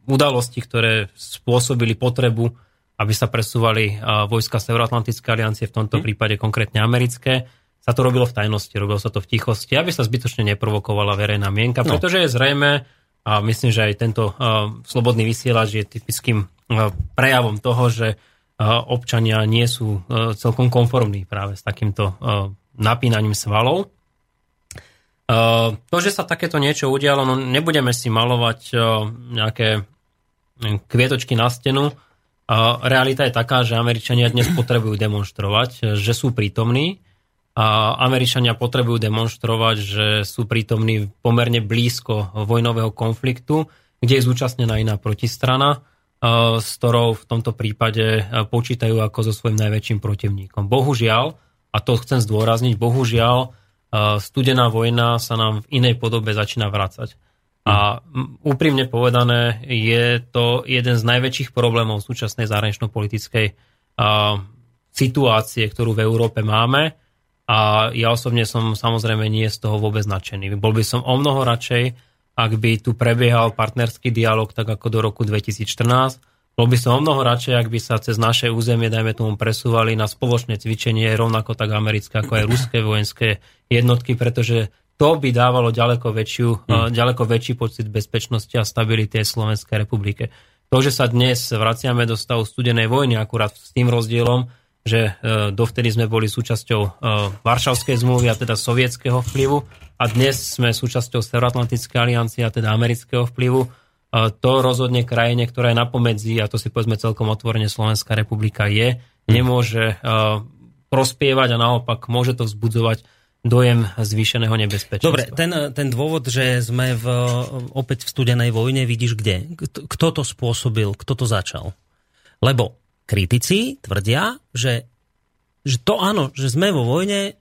udalostí, ktoré spôsobili potrebu aby sa presúvali vojska Severoatlantické aliancie, v tomto hm. prípade konkrétne americké, sa to robilo v tajnosti, robilo sa to v tichosti, aby sa zbytočne neprovokovala verejná mienka, no. pretože je zrejme, a myslím, že aj tento uh, slobodný vysielač je typickým uh, prejavom toho, že občania nie sú celkom konformní práve s takýmto napínaním svalov. To, že sa takéto niečo udialo, no nebudeme si malovať nejaké kvietočky na stenu. Realita je taká, že Američania dnes potrebujú demonstrovať, že sú prítomní a Američania potrebujú demonstrovať, že sú prítomní pomerne blízko vojnového konfliktu, kde je zúčastnená iná protistrana, s ktorou v tomto prípade počítajú ako so svojím najväčším protivníkom. Bohužiaľ, a to chcem zdôrazniť, bohužiaľ, studená vojna sa nám v inej podobe začína vrácať. A úprimne povedané, je to jeden z najväčších problémov súčasnej zahranično-politickej situácie, ktorú v Európe máme a ja osobne som samozrejme nie z toho vôbec nadšený. Bol by som o mnoho radšej, ak by tu prebiehal partnerský dialog tak ako do roku 2014. Bol by som o mnoho radšej, ak by sa cez naše územie, dajme tomu, presúvali na spoločné cvičenie rovnako tak americké, ako aj ruské vojenské jednotky, pretože to by dávalo ďaleko, väčšiu, hmm. ďaleko väčší pocit bezpečnosti a stability Slovenskej republike. To, že sa dnes vraciame do stavu studenej vojny, akurát s tým rozdielom, že e, dovtedy sme boli súčasťou e, Varšavskej zmluvy a teda sovietského vplyvu a dnes sme súčasťou Severoatlantickej aliancie a teda amerického vplyvu. To rozhodne krajine, ktorá je napomedzi, a to si povedzme celkom otvorene Slovenská republika je, nemôže prospievať a naopak môže to vzbudzovať dojem zvýšeného nebezpečenstva. Dobre, ten, ten dôvod, že sme v, opäť v studenej vojne, vidíš kde? Kto to spôsobil? Kto to začal? Lebo kritici tvrdia, že, že to áno, že sme vo vojne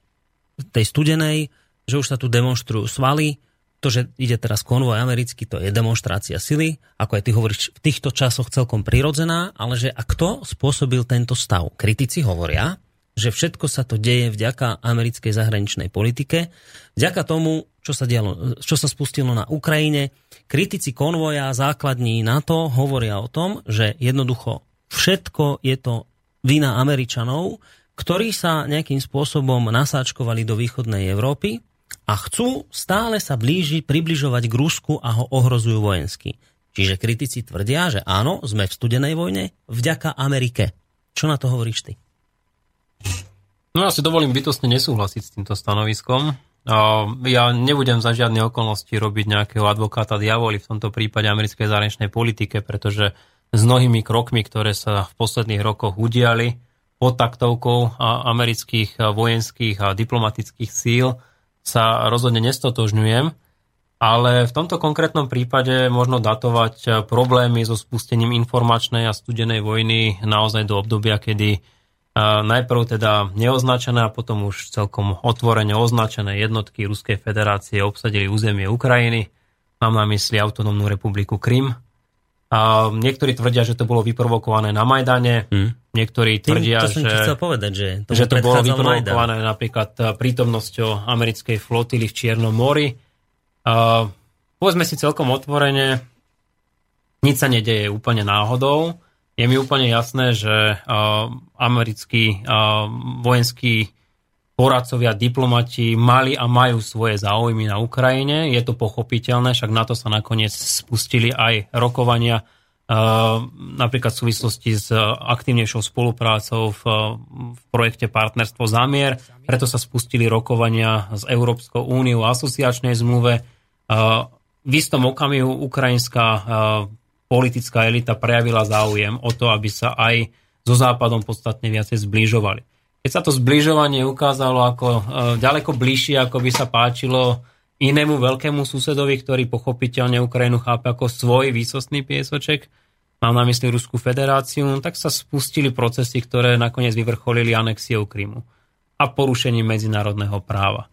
tej studenej, že už sa tu demonstrujú svaly, to, že ide teraz konvoj americký, to je demonstrácia sily, ako aj ty hovoríš, v týchto časoch celkom prirodzená, ale že a kto spôsobil tento stav? Kritici hovoria, že všetko sa to deje vďaka americkej zahraničnej politike, vďaka tomu, čo sa, dialo, čo sa spustilo na Ukrajine. Kritici konvoja základní NATO hovoria o tom, že jednoducho všetko je to vina Američanov, ktorí sa nejakým spôsobom nasáčkovali do východnej Európy a chcú stále sa blížiť, približovať k Rusku a ho ohrozujú vojensky. Čiže kritici tvrdia, že áno, sme v studenej vojne vďaka Amerike. Čo na to hovoríš ty? No ja si dovolím bytostne nesúhlasiť s týmto stanoviskom. Ja nebudem za žiadne okolnosti robiť nejakého advokáta diavoli v tomto prípade americkej zahraničnej politike, pretože s mnohými krokmi, ktoré sa v posledných rokoch udiali pod taktovkou amerických vojenských a diplomatických síl, sa rozhodne nestotožňujem, ale v tomto konkrétnom prípade možno datovať problémy so spustením informačnej a studenej vojny naozaj do obdobia, kedy najprv teda neoznačené a potom už celkom otvorene označené jednotky Ruskej federácie obsadili územie Ukrajiny. Mám na mysli autonómnu republiku Krym, a niektorí tvrdia, že to bolo vyprovokované na Majdane, hmm. niektorí tvrdia, Tým, to že, povedať, že, že to bolo vyprovokované Majdan. napríklad e, prítomnosťou americkej flotily v Čiernom mori. A, povedzme si celkom otvorene, nič sa nedeje úplne náhodou. Je mi úplne jasné, že a, americký a, vojenský poradcovia, diplomati mali a majú svoje záujmy na Ukrajine. Je to pochopiteľné, však na to sa nakoniec spustili aj rokovania napríklad v súvislosti s aktívnejšou spoluprácou v, v projekte Partnerstvo Zamier. Preto sa spustili rokovania s Európskou úniou a asociačnej zmluve. V istom okamihu ukrajinská politická elita prejavila záujem o to, aby sa aj so Západom podstatne viacej zbližovali keď sa to zbližovanie ukázalo ako e, ďaleko bližšie, ako by sa páčilo inému veľkému susedovi, ktorý pochopiteľne Ukrajinu chápe ako svoj výsostný piesoček, mám na mysli Ruskú federáciu, tak sa spustili procesy, ktoré nakoniec vyvrcholili anexiou Krymu a porušením medzinárodného práva.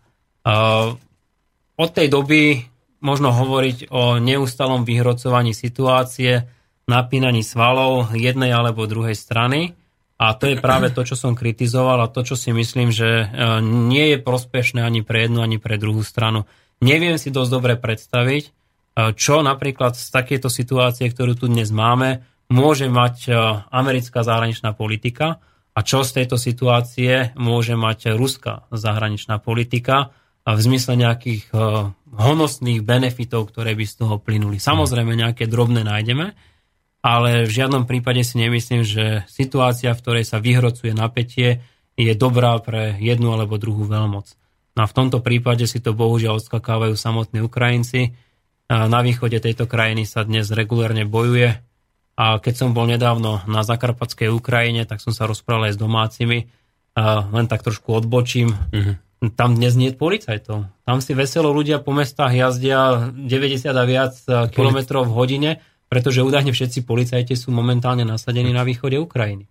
Od tej doby možno hovoriť o neustalom vyhrocovaní situácie, napínaní svalov jednej alebo druhej strany, a to je práve to, čo som kritizoval a to, čo si myslím, že e, nie je prospešné ani pre jednu, ani pre druhú stranu. Neviem si dosť dobre predstaviť, e, čo napríklad z takéto situácie, ktorú tu dnes máme, môže mať e, americká zahraničná politika a čo z tejto situácie môže mať ruská zahraničná politika v zmysle nejakých honosných benefitov, ktoré by z toho plynuli. Samozrejme nejaké drobné nájdeme, ale v žiadnom prípade si nemyslím, že situácia, v ktorej sa vyhrocuje napätie, je dobrá pre jednu alebo druhú veľmoc. No a v tomto prípade si to bohužiaľ odskakávajú samotní Ukrajinci. Na východe tejto krajiny sa dnes regulérne bojuje. A keď som bol nedávno na Zakarpatskej Ukrajine, tak som sa rozprával aj s domácimi. A len tak trošku odbočím. Mm-hmm. Tam dnes nie je policajtov. Tam si veselo ľudia po mestách jazdia 90 a viac kilometrov v hodine, pretože údajne všetci policajti sú momentálne nasadení na východe Ukrajiny.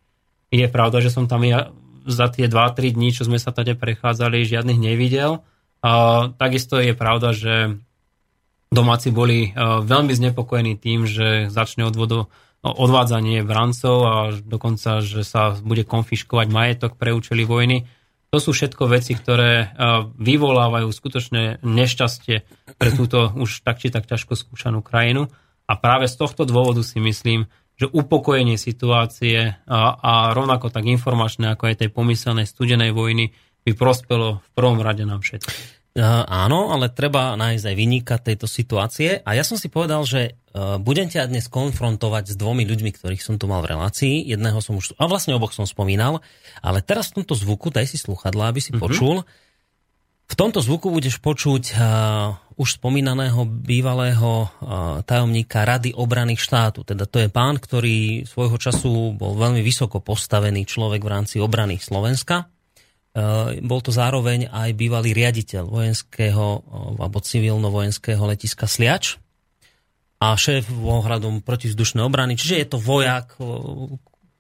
Je pravda, že som tam ja za tie 2-3 dní, čo sme sa tady prechádzali, žiadnych nevidel. A takisto je pravda, že domáci boli e, veľmi znepokojení tým, že začne odvodo, odvádzanie brancov a dokonca, že sa bude konfiškovať majetok pre účely vojny. To sú všetko veci, ktoré e, vyvolávajú skutočné nešťastie pre túto už tak či tak ťažko skúšanú krajinu. A práve z tohto dôvodu si myslím, že upokojenie situácie a, a rovnako tak informačné, ako aj tej pomyselnej studenej vojny, by prospelo v prvom rade nám všetkým. Uh, áno, ale treba nájsť aj vyníka tejto situácie. A ja som si povedal, že budem ťa dnes konfrontovať s dvomi ľuďmi, ktorých som tu mal v relácii. Jedného som už, a vlastne oboch som spomínal, ale teraz v tomto zvuku, daj si sluchadla, aby si uh-huh. počul. V tomto zvuku budeš počuť uh, už spomínaného bývalého tajomníka Rady obrany štátu. Teda to je pán, ktorý svojho času bol veľmi vysoko postavený človek v rámci obrany Slovenska. Bol to zároveň aj bývalý riaditeľ vojenského alebo civilno-vojenského letiska Sliač a šéf ohľadom protizdušnej obrany. Čiže je to vojak,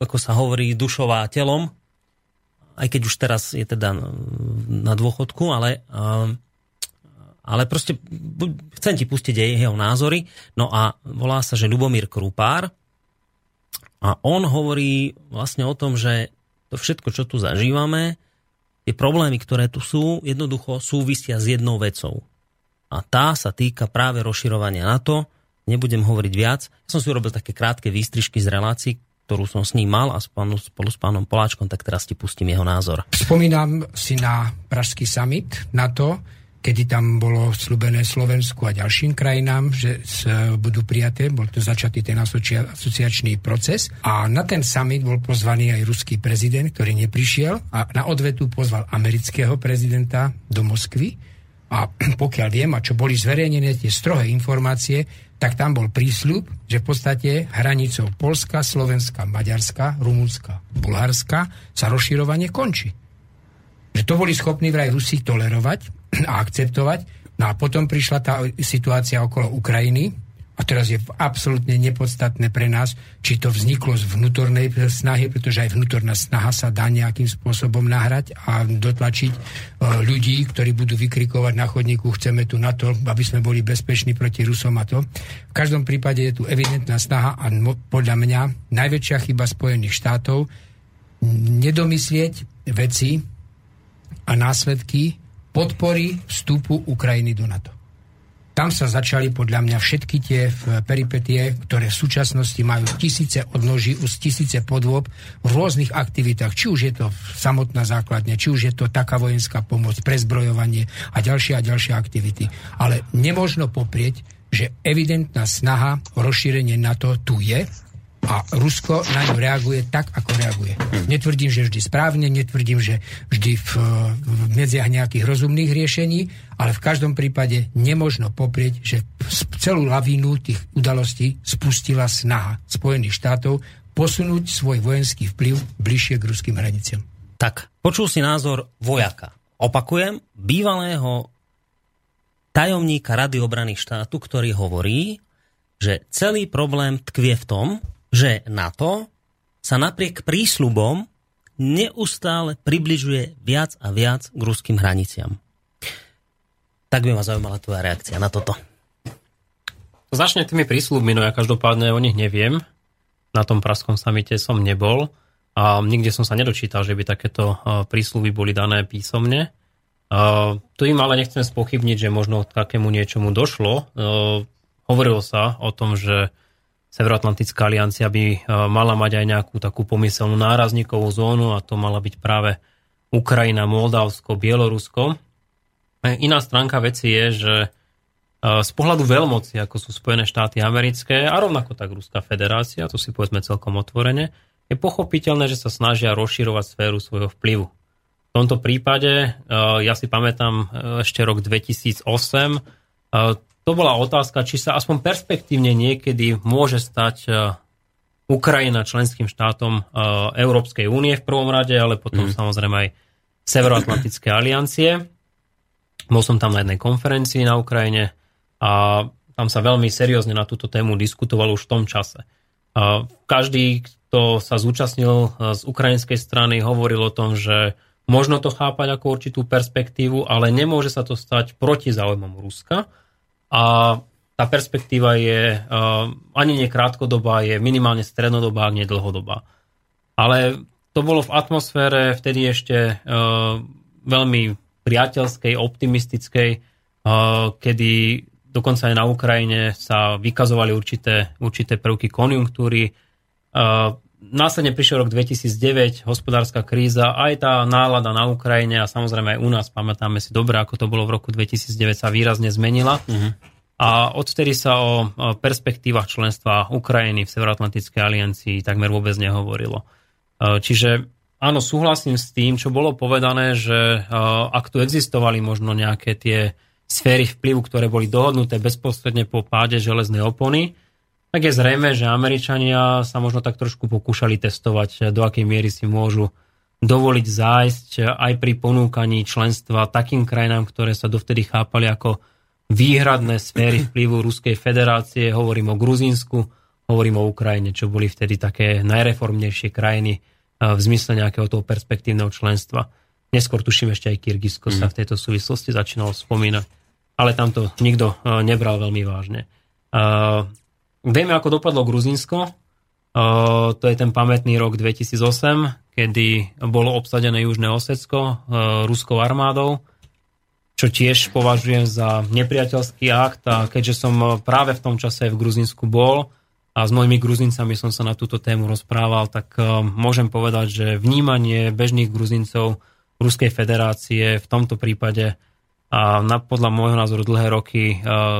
ako sa hovorí, dušová telom, aj keď už teraz je teda na dôchodku, ale ale proste chcem ti pustiť aj jeho názory. No a volá sa, že Lubomír Krupár a on hovorí vlastne o tom, že to všetko, čo tu zažívame, tie problémy, ktoré tu sú, jednoducho súvisia s jednou vecou. A tá sa týka práve rozširovania NATO. Nebudem hovoriť viac. Ja som si urobil také krátke výstrižky z relácií, ktorú som s ním mal a spolu, s pánom Poláčkom, tak teraz ti pustím jeho názor. Spomínam si na Pražský summit NATO, kedy tam bolo slúbené Slovensku a ďalším krajinám, že budú prijaté, bol to začatý ten asociačný proces a na ten summit bol pozvaný aj ruský prezident, ktorý neprišiel a na odvetu pozval amerického prezidenta do Moskvy a [clears throat] pokiaľ viem, a čo boli zverejnené tie strohé informácie, tak tam bol prísľub, že v podstate hranicou Polska, Slovenska, Maďarska, Rumunska, Bulharska sa rozširovanie končí. Že to boli schopní vraj Rusi tolerovať [clears throat] a akceptovať. No a potom prišla tá situácia okolo Ukrajiny, a teraz je absolútne nepodstatné pre nás, či to vzniklo z vnútornej snahy, pretože aj vnútorná snaha sa dá nejakým spôsobom nahrať a dotlačiť e, ľudí, ktorí budú vykrikovať na chodníku, chceme tu na to, aby sme boli bezpeční proti Rusom a to. V každom prípade je tu evidentná snaha a podľa mňa najväčšia chyba Spojených štátov nedomyslieť veci a následky podpory vstupu Ukrajiny do NATO. Tam sa začali podľa mňa všetky tie peripetie, ktoré v súčasnosti majú tisíce odnoží, už tisíce podôb v rôznych aktivitách. Či už je to samotná základňa, či už je to taká vojenská pomoc, prezbrojovanie a ďalšie a ďalšie aktivity. Ale nemôžno poprieť, že evidentná snaha o rozšírenie NATO tu je a Rusko na ňu reaguje tak, ako reaguje. Hm. Netvrdím, že vždy správne, netvrdím, že vždy v, v medziach nejakých rozumných riešení, ale v každom prípade nemožno poprieť, že celú lavínu tých udalostí spustila snaha Spojených štátov posunúť svoj vojenský vplyv bližšie k ruským hraniciam. Tak, počul si názor vojaka. Opakujem, bývalého tajomníka Rady obrany štátu, ktorý hovorí, že celý problém tkvie v tom, že NATO sa napriek prísľubom neustále približuje viac a viac k ruským hraniciam. Tak by ma zaujímala tvoja reakcia na toto. Začne tými prísľubmi, no ja každopádne o nich neviem. Na tom praskom samite som nebol a nikde som sa nedočítal, že by takéto prísľuby boli dané písomne. Tu im ale nechcem spochybniť, že možno k takému niečomu došlo. Hovorilo sa o tom, že Severoatlantická aliancia by e, mala mať aj nejakú takú pomyselnú nárazníkovú zónu a to mala byť práve Ukrajina, Moldavsko, Bielorusko. E, iná stránka veci je, že e, z pohľadu veľmoci, ako sú Spojené štáty americké a rovnako tak Ruská federácia, to si povedzme celkom otvorene, je pochopiteľné, že sa snažia rozširovať sféru svojho vplyvu. V tomto prípade, ja si pamätám ešte rok 2008, to bola otázka, či sa aspoň perspektívne niekedy môže stať Ukrajina členským štátom Európskej únie v prvom rade, ale potom mm. samozrejme aj Severoatlantické aliancie. Bol som tam na jednej konferencii na Ukrajine a tam sa veľmi seriózne na túto tému diskutovalo už v tom čase. A každý, kto sa zúčastnil z ukrajinskej strany, hovoril o tom, že možno to chápať ako určitú perspektívu, ale nemôže sa to stať proti záujmom Ruska. A tá perspektíva je uh, ani nie krátkodobá, je minimálne strednodobá, nie dlhodobá. Ale to bolo v atmosfére vtedy ešte uh, veľmi priateľskej, optimistickej, uh, kedy dokonca aj na Ukrajine sa vykazovali určité, určité prvky konjunktúry. Následne prišiel rok 2009, hospodárska kríza, aj tá nálada na Ukrajine a samozrejme aj u nás, pamätáme si dobre, ako to bolo v roku 2009, sa výrazne zmenila. Uh-huh. A odtedy sa o perspektívach členstva Ukrajiny v Severoatlantickej aliancii takmer vôbec nehovorilo. Čiže áno, súhlasím s tým, čo bolo povedané, že ak tu existovali možno nejaké tie sféry vplyvu, ktoré boli dohodnuté bezprostredne po páde železnej opony, tak je zrejme, že Američania sa možno tak trošku pokúšali testovať, do akej miery si môžu dovoliť zájsť aj pri ponúkaní členstva takým krajinám, ktoré sa dovtedy chápali ako výhradné sféry [clears throat] vplyvu Ruskej federácie. Hovorím o Gruzínsku, hovorím o Ukrajine, čo boli vtedy také najreformnejšie krajiny v zmysle nejakého toho perspektívneho členstva. Neskôr tuším ešte aj Kyrgyzsko mm. sa v tejto súvislosti začínalo spomínať. Ale tam to nikto uh, nebral veľmi vážne. Vieme, ako dopadlo Gruzinsko. To je ten pamätný rok 2008, kedy bolo obsadené Južné Osecko uh, ruskou armádou, čo tiež považujem za nepriateľský akt. A keďže som práve v tom čase v Gruzinsku bol, a s mojimi Gruzincami som sa na túto tému rozprával, tak môžem povedať, že vnímanie bežných Gruzincov Ruskej federácie v tomto prípade a podľa môjho názoru dlhé roky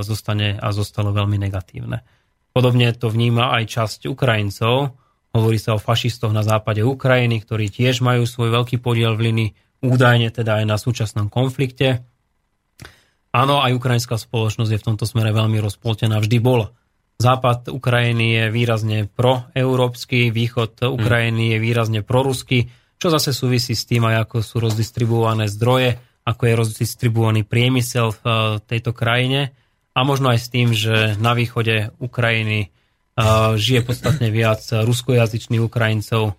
zostane a zostalo veľmi negatívne. Podobne to vníma aj časť Ukrajincov. Hovorí sa o fašistoch na západe Ukrajiny, ktorí tiež majú svoj veľký podiel v linii, údajne teda aj na súčasnom konflikte. Áno, aj ukrajinská spoločnosť je v tomto smere veľmi rozpoltená, vždy bola. Západ Ukrajiny je výrazne proeurópsky, východ Ukrajiny je výrazne proruský čo zase súvisí s tým aj ako sú rozdistribuované zdroje, ako je rozdistribuovaný priemysel v eh, tejto krajine a možno aj s tým, že na východe Ukrajiny eh, žije podstatne viac ruskojazyčných Ukrajincov.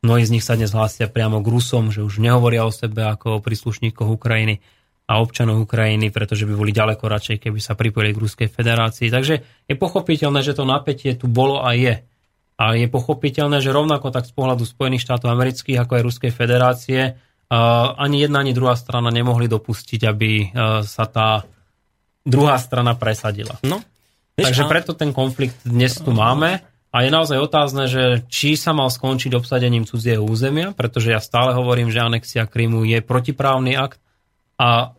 Mnohí z nich sa dnes hlásia priamo k Rusom, že už nehovoria o sebe ako o príslušníkoch Ukrajiny a občanov Ukrajiny, pretože by boli ďaleko radšej, keby sa pripojili k Ruskej federácii. Takže je pochopiteľné, že to napätie tu bolo a je. A je pochopiteľné, že rovnako tak z pohľadu Spojených štátov amerických, ako aj Ruskej federácie, ani jedna, ani druhá strana nemohli dopustiť, aby sa tá druhá strana presadila. No, Takže preto ten konflikt dnes tu máme. A je naozaj otázne, že či sa mal skončiť obsadením cudzieho územia, pretože ja stále hovorím, že anexia Krymu je protiprávny akt a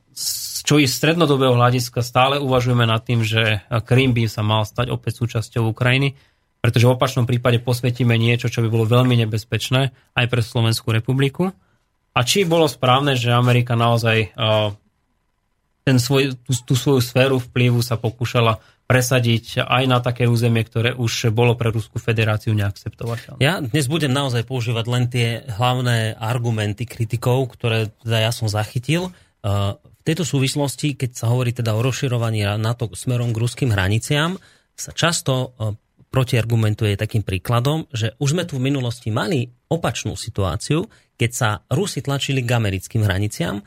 čo i z strednodobého hľadiska stále uvažujeme nad tým, že Krym by sa mal stať opäť súčasťou Ukrajiny pretože v opačnom prípade posvetíme niečo, čo by bolo veľmi nebezpečné aj pre Slovenskú republiku. A či bolo správne, že Amerika naozaj ten svoj, tú, tú svoju sféru vplyvu sa pokúšala presadiť aj na také územie, ktoré už bolo pre Ruskú federáciu neakceptovateľné. Ja dnes budem naozaj používať len tie hlavné argumenty kritikov, ktoré teda ja som zachytil. V tejto súvislosti, keď sa hovorí teda o rozširovaní NATO smerom k ruským hraniciám, sa často protiargumentuje takým príkladom, že už sme tu v minulosti mali opačnú situáciu, keď sa Rusi tlačili k americkým hraniciam e,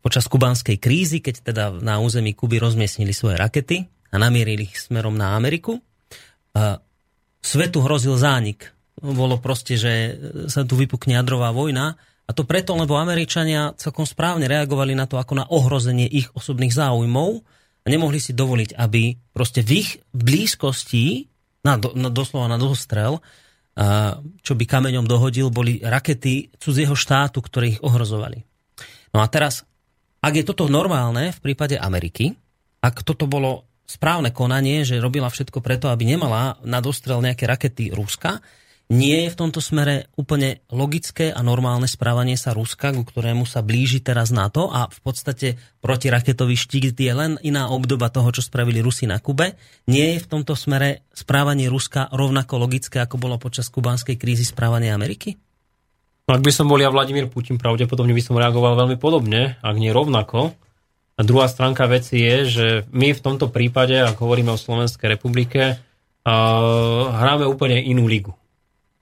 počas kubanskej krízy, keď teda na území Kuby rozmiestnili svoje rakety a namierili ich smerom na Ameriku. E, svetu hrozil zánik. Bolo proste, že sa tu vypukne jadrová vojna a to preto, lebo Američania celkom správne reagovali na to ako na ohrozenie ich osobných záujmov a nemohli si dovoliť, aby proste v ich blízkosti, na, na, doslova na dostrel, čo by kameňom dohodil, boli rakety cudzieho štátu, ktoré ich ohrozovali. No a teraz, ak je toto normálne v prípade Ameriky, ak toto bolo správne konanie, že robila všetko preto, aby nemala nadostrel nejaké rakety Ruska, nie je v tomto smere úplne logické a normálne správanie sa Ruska, ku ktorému sa blíži teraz NATO a v podstate protiraketový štík je len iná obdoba toho, čo spravili Rusi na Kube. Nie je v tomto smere správanie Ruska rovnako logické, ako bolo počas kubánskej krízy správanie Ameriky? No, ak by som bol ja Vladimír Putin, pravdepodobne by som reagoval veľmi podobne, ak nie rovnako. A druhá stránka veci je, že my v tomto prípade, ak hovoríme o Slovenskej republike, hráme úplne inú ligu.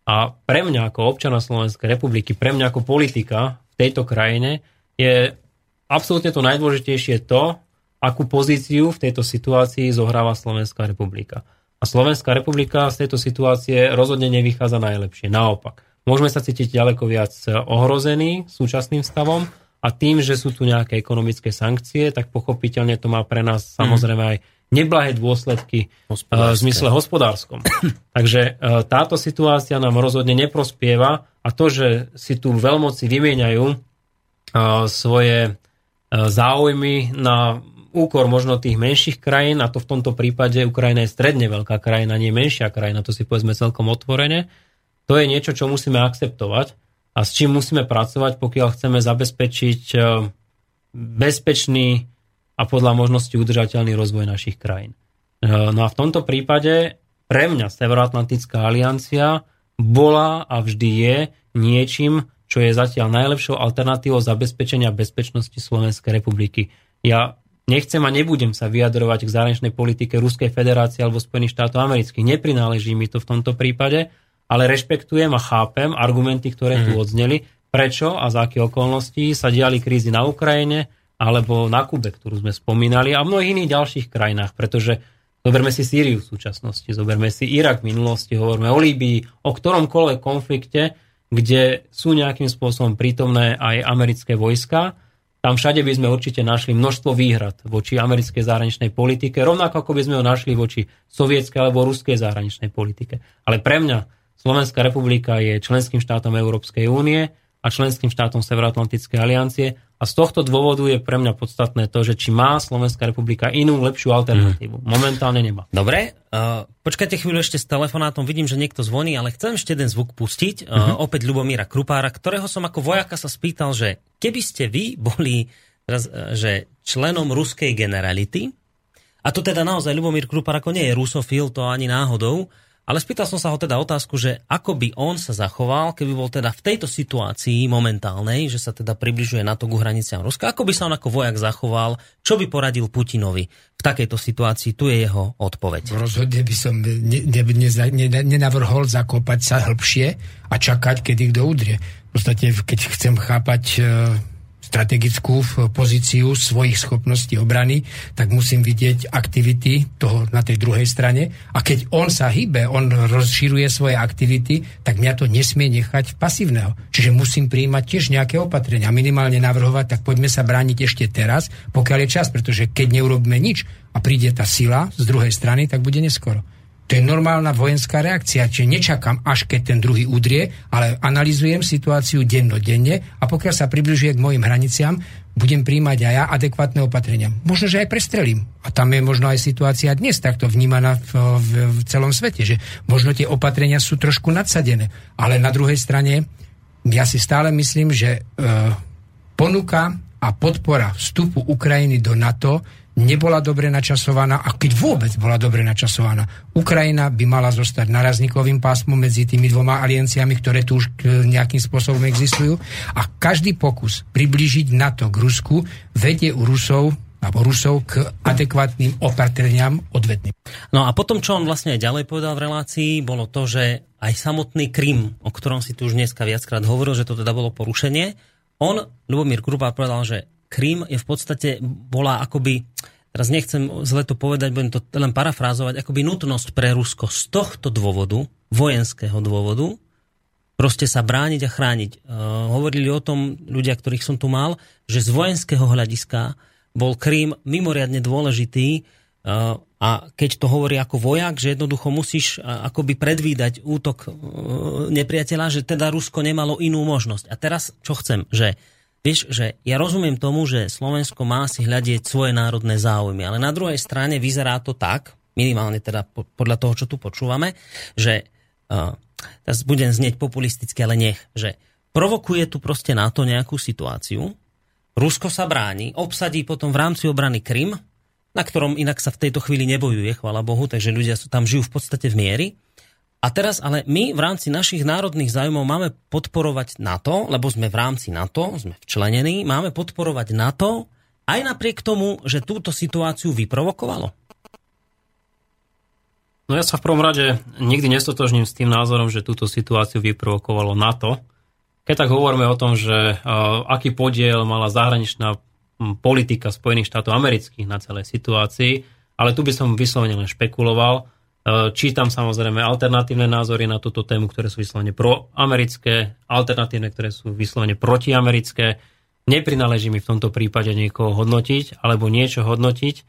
A pre mňa ako občana Slovenskej republiky, pre mňa ako politika v tejto krajine je absolútne to najdôležitejšie to, akú pozíciu v tejto situácii zohráva Slovenská republika. A Slovenská republika z tejto situácie rozhodne nevychádza najlepšie. Naopak, môžeme sa cítiť ďaleko viac ohrození súčasným stavom a tým, že sú tu nejaké ekonomické sankcie, tak pochopiteľne to má pre nás samozrejme aj neblahé dôsledky eh, v zmysle hospodárskom. [coughs] Takže eh, táto situácia nám rozhodne neprospieva a to, že si tu veľmoci vymieňajú eh, svoje záujmy na úkor možno tých menších krajín, a to v tomto prípade Ukrajina je stredne veľká krajina, nie menšia krajina, to si povedzme celkom otvorene, to je niečo, čo musíme akceptovať a s čím musíme pracovať, pokiaľ chceme zabezpečiť bezpečný a podľa možnosti udržateľný rozvoj našich krajín. E, no a v tomto prípade pre mňa Severoatlantická aliancia bola a vždy je niečím, čo je zatiaľ najlepšou alternatívou zabezpečenia bezpečnosti Slovenskej republiky. Ja nechcem a nebudem sa vyjadrovať k zahraničnej politike Ruskej federácie alebo Spojených štátov amerických. Neprináleží mi to v tomto prípade, ale rešpektujem a chápem argumenty, ktoré tu mhm. odzneli, prečo a za aké okolnosti sa diali krízy na Ukrajine, alebo na Kube, ktorú sme spomínali a v mnohých iných ďalších krajinách, pretože zoberme si Sýriu v súčasnosti, zoberme si Irak v minulosti, hovoríme o Líbii, o ktoromkoľvek konflikte, kde sú nejakým spôsobom prítomné aj americké vojska, tam všade by sme určite našli množstvo výhrad voči americkej zahraničnej politike, rovnako ako by sme ho našli voči sovietskej alebo ruskej zahraničnej politike. Ale pre mňa Slovenská republika je členským štátom Európskej únie a členským štátom Severoatlantickej aliancie a z tohto dôvodu je pre mňa podstatné to, že či má Slovenská republika inú lepšiu alternatívu. Mm. Momentálne nemá. Dobre, uh, počkajte chvíľu ešte s telefonátom, vidím, že niekto zvoní, ale chcem ešte jeden zvuk pustiť. Uh, opäť Ľubomíra Krupára, ktorého som ako vojaka sa spýtal, že keby ste vy boli teraz, uh, že členom ruskej generality, a to teda naozaj Ľubomír Krupár ako nie je rusofil, to ani náhodou, ale spýtal som sa ho teda otázku, že ako by on sa zachoval, keby bol teda v tejto situácii momentálnej, že sa teda približuje NATO ku hraniciam Ruska, ako by sa on ako vojak zachoval, čo by poradil Putinovi v takejto situácii, tu je jeho odpoveď. Rozhodne by som ne, ne, ne, ne, nenavrhol zakopať sa hĺbšie a čakať, kedy kto udrie. V podstate, keď chcem chápať e, strategickú pozíciu svojich schopností obrany, tak musím vidieť aktivity toho na tej druhej strane. A keď on sa hýbe, on rozširuje svoje aktivity, tak mňa to nesmie nechať pasívneho. Čiže musím prijímať tiež nejaké opatrenia. Minimálne navrhovať, tak poďme sa brániť ešte teraz, pokiaľ je čas, pretože keď neurobíme nič a príde tá sila z druhej strany, tak bude neskoro. To je normálna vojenská reakcia, čiže nečakám, až keď ten druhý udrie, ale analizujem situáciu dennodenne a pokiaľ sa približuje k mojim hraniciam, budem príjmať aj ja adekvátne opatrenia. Možno, že aj prestrelím. A tam je možno aj situácia dnes takto vnímaná v, v, v celom svete, že možno tie opatrenia sú trošku nadsadené. Ale na druhej strane ja si stále myslím, že e, ponuka a podpora vstupu Ukrajiny do NATO nebola dobre načasovaná a keď vôbec bola dobre načasovaná, Ukrajina by mala zostať narazníkovým pásmom medzi tými dvoma alienciami, ktoré tu už nejakým spôsobom existujú a každý pokus priblížiť NATO k Rusku vedie u Rusov alebo Rusov k adekvátnym opatreniam odvetným. No a potom, čo on vlastne ďalej povedal v relácii, bolo to, že aj samotný Krym, o ktorom si tu už dneska viackrát hovoril, že to teda bolo porušenie, on, Lubomír Krupa, povedal, že Krym je v podstate, bola akoby, teraz nechcem zle to povedať, budem to len parafrázovať, akoby nutnosť pre Rusko z tohto dôvodu, vojenského dôvodu, proste sa brániť a chrániť. Uh, hovorili o tom ľudia, ktorých som tu mal, že z vojenského hľadiska bol Krím mimoriadne dôležitý uh, a keď to hovorí ako vojak, že jednoducho musíš uh, akoby predvídať útok uh, nepriateľa, že teda Rusko nemalo inú možnosť. A teraz čo chcem, že Vieš, že ja rozumiem tomu, že Slovensko má si hľadieť svoje národné záujmy, ale na druhej strane vyzerá to tak, minimálne teda podľa toho, čo tu počúvame, že uh, teraz budem znieť populisticky, ale nech, že provokuje tu proste na to nejakú situáciu, Rusko sa bráni, obsadí potom v rámci obrany Krym, na ktorom inak sa v tejto chvíli nebojuje, chvala Bohu, takže ľudia tam žijú v podstate v miery. A teraz ale my v rámci našich národných zájmov máme podporovať NATO, lebo sme v rámci NATO, sme včlenení, máme podporovať NATO aj napriek tomu, že túto situáciu vyprovokovalo. No ja sa v prvom rade nikdy nestotožním s tým názorom, že túto situáciu vyprovokovalo NATO. Keď tak hovoríme o tom, že aký podiel mala zahraničná politika Spojených štátov amerických na celej situácii, ale tu by som vyslovene len špekuloval, čítam samozrejme alternatívne názory na túto tému, ktoré sú vyslovene proamerické, alternatívne, ktoré sú vyslovene protiamerické. Neprináleží mi v tomto prípade niekoho hodnotiť alebo niečo hodnotiť. E,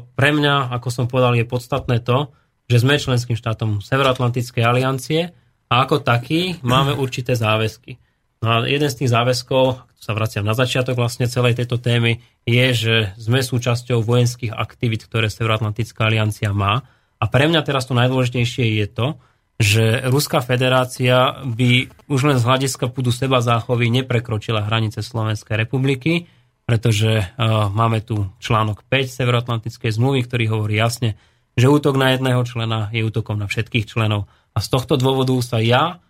pre mňa, ako som povedal, je podstatné to, že sme členským štátom Severoatlantickej aliancie a ako taký máme určité záväzky. No a jeden z tých záväzkov, sa vraciam na začiatok vlastne celej tejto témy, je, že sme súčasťou vojenských aktivít, ktoré Severoatlantická aliancia má a pre mňa teraz to najdôležitejšie je to, že Ruská federácia by už len z hľadiska púdu seba záchovy neprekročila hranice Slovenskej republiky, pretože uh, máme tu článok 5 Severoatlantickej zmluvy, ktorý hovorí jasne, že útok na jedného člena je útokom na všetkých členov. A z tohto dôvodu sa ja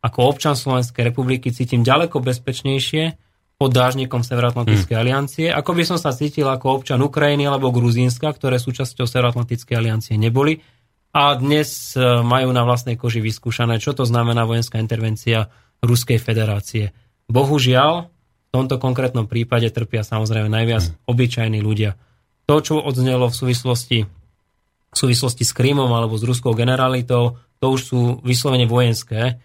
ako občan Slovenskej republiky cítim ďaleko bezpečnejšie pod dážnikom Severoatlantickej hmm. aliancie, ako by som sa cítil ako občan Ukrajiny alebo Gruzínska, ktoré súčasťou Severoatlantickej aliancie neboli a dnes e, majú na vlastnej koži vyskúšané, čo to znamená vojenská intervencia Ruskej federácie. Bohužiaľ, v tomto konkrétnom prípade trpia samozrejme najviac hmm. obyčajní ľudia. To, čo odznelo v súvislosti, v súvislosti s Krymom alebo s ruskou generalitou, to už sú vyslovene vojenské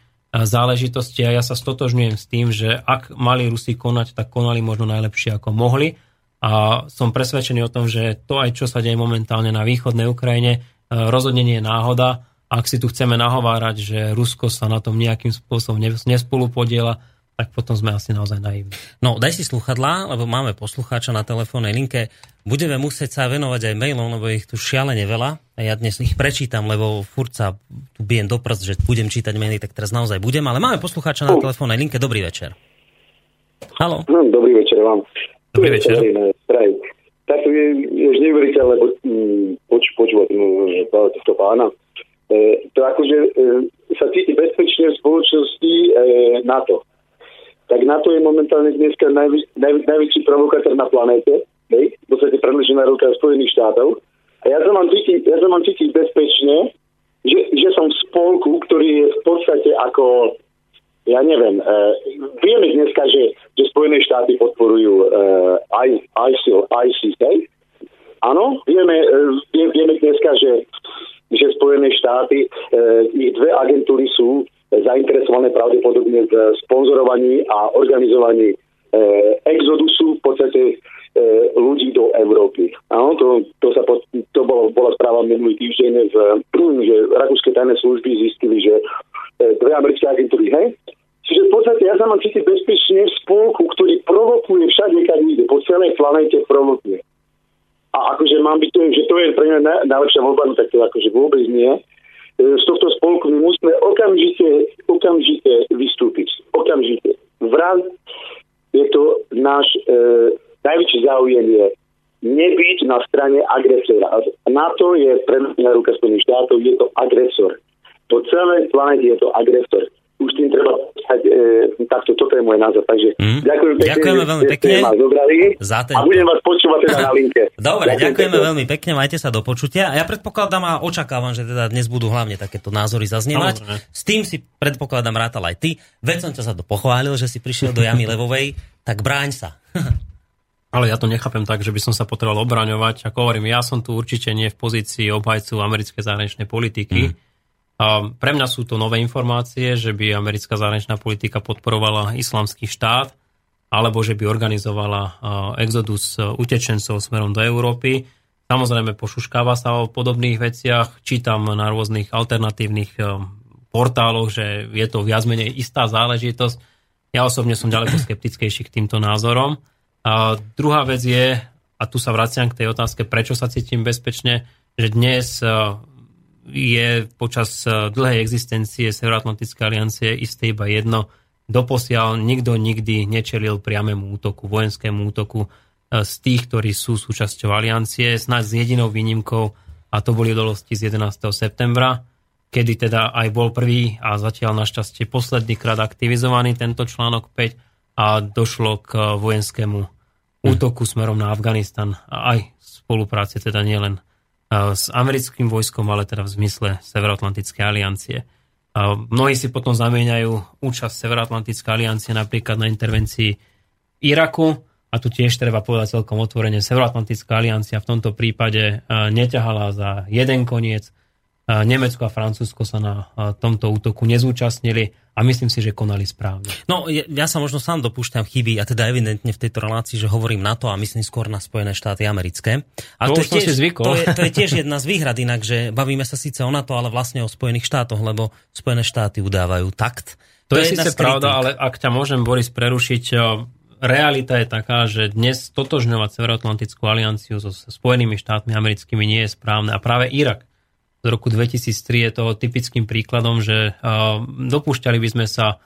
záležitosti a ja sa stotožňujem s tým, že ak mali Rusi konať, tak konali možno najlepšie ako mohli a som presvedčený o tom, že to aj čo sa deje momentálne na východnej Ukrajine e, rozhodne nie je náhoda. Ak si tu chceme nahovárať, že Rusko sa na tom nejakým spôsobom nespolupodiela, tak potom sme asi naozaj naivní. No, daj si sluchadlá, lebo máme poslucháča na telefónnej linke. Budeme musieť sa venovať aj mailom, lebo ich tu šialene veľa. A ja dnes ich prečítam, lebo furt sa tu bijem do prst, že budem čítať maily, tak teraz naozaj budem. Ale máme poslucháča na telefónnej linke. Dobrý večer. Halo. No, dobrý večer vám. Dobrý večer. Tak je, je už neuveriteľné poč, počúvať no, tohto pána. E, to akože e, sa cíti bezpečne v spoločnosti e, NATO tak na to je momentálne dneska najvy, naj, najväčší provokátor na planéte, hej, v podstate predlžená ruka Spojených štátov. A ja sa mám cítiť, ja sa mám cítiť bezpečne, že, že som v spolku, ktorý je v podstate ako, ja neviem, uh, vieme dneska, že, že Spojené štáty podporujú uh, ISIL, ISIS, hej? Áno, vieme, uh, vieme dneska, že, že Spojené štáty, uh, ich dve agentúry sú zainteresované pravdepodobne v sponzorovaní a organizovaní e, exodusu v podstate e, ľudí do Európy. Áno, to, to, sa po, to bolo, bola správa minulý týždeň, v, že rakúske tajné služby zistili, že e, dve americké agentúry, hej, Čiže v podstate ja sa mám cítiť bezpečne v spolku, ktorý provokuje všade, keď ide, po celej planete provokuje. A akože mám byť, že to je pre mňa najlepšia voľba, no tak to akože vôbec nie. E, z tohto spolku my musíme okamžite, okamžite vystúpiť. Okamžite. Vran je to náš e, najväčší záujem je nebyť na strane agresora. Na to je na ruka Spojených štátov, je to agresor. Po celej planete je to agresor už tým treba stať, e, takto, toto je môj názor. Takže mm. ďakujem pekne, ďakujeme veľmi pekne za ten... a budem vás počúvať teda na linke. Dobre, ďakujem ďakujeme pekne. veľmi pekne, majte sa do počutia. A ja predpokladám a očakávam, že teda dnes budú hlavne takéto názory zaznievať. S tým si predpokladám rátal aj ty. Veď som ťa za to pochválil, že si prišiel do Jamy Levovej, tak bráň sa. [laughs] Ale ja to nechápem tak, že by som sa potreboval obraňovať. Ako hovorím, ja som tu určite nie v pozícii obhajcu americkej zahraničnej politiky. Mm pre mňa sú to nové informácie, že by americká zahraničná politika podporovala islamský štát, alebo že by organizovala exodus utečencov smerom do Európy. Samozrejme, pošuškáva sa o podobných veciach. Čítam na rôznych alternatívnych portáloch, že je to viac menej istá záležitosť. Ja osobne som ďaleko skeptickejší k týmto názorom. A druhá vec je, a tu sa vraciam k tej otázke, prečo sa cítim bezpečne, že dnes e, je počas e, dlhej existencie Severoatlantické aliancie isté iba jedno. Doposiaľ nikto nikdy nečelil priamému útoku, vojenskému útoku e, z tých, ktorí sú súčasťou aliancie, snáď s jedinou výnimkou, a to boli udalosti z 11. septembra, kedy teda aj bol prvý a zatiaľ našťastie posledný krát aktivizovaný tento článok 5 a došlo k vojenskému hm. útoku smerom na Afganistan a aj spolupráce teda nielen s americkým vojskom, ale teda v zmysle Severoatlantickej aliancie. Mnohí si potom zamieňajú účasť Severoatlantickej aliancie napríklad na intervencii Iraku a tu tiež treba povedať celkom otvorene, Severoatlantická aliancia v tomto prípade neťahala za jeden koniec, Nemecko a Francúzsko sa na tomto útoku nezúčastnili a myslím si, že konali správne. No, ja sa možno sám dopúšťam chyby, a teda evidentne v tejto relácii, že hovorím na to a myslím skôr na Spojené štáty americké. Ale to, to, je tiež, to, je, to je tiež [laughs] jedna z výhrad inak, že bavíme sa síce o NATO, ale vlastne o Spojených štátoch, lebo Spojené štáty udávajú takt. To, to je, je síce pravda, ale ak ťa môžem, Boris, prerušiť, realita je taká, že dnes totožňovať Severoatlantickú alianciu so Spojenými štátmi americkými nie je správne. A práve Irak z roku 2003 je toho typickým príkladom, že dopúšťali by sme sa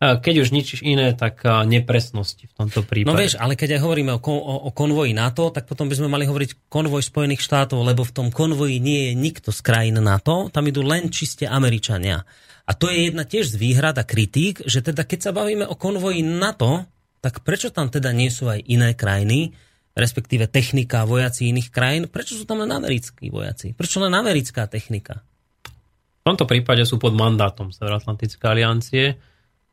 keď už nič iné, tak nepresnosti v tomto prípade. No vieš, ale keď aj hovoríme o, o, o konvoji NATO, tak potom by sme mali hovoriť konvoj Spojených štátov, lebo v tom konvoji nie je nikto z krajín NATO, tam idú len čiste Američania. A to je jedna tiež z výhrad a kritík, že teda keď sa bavíme o konvoji NATO, tak prečo tam teda nie sú aj iné krajiny, respektíve technika a vojaci iných krajín, prečo sú tam len americkí vojaci? Prečo len americká technika? V tomto prípade sú pod mandátom Severoatlantické aliancie.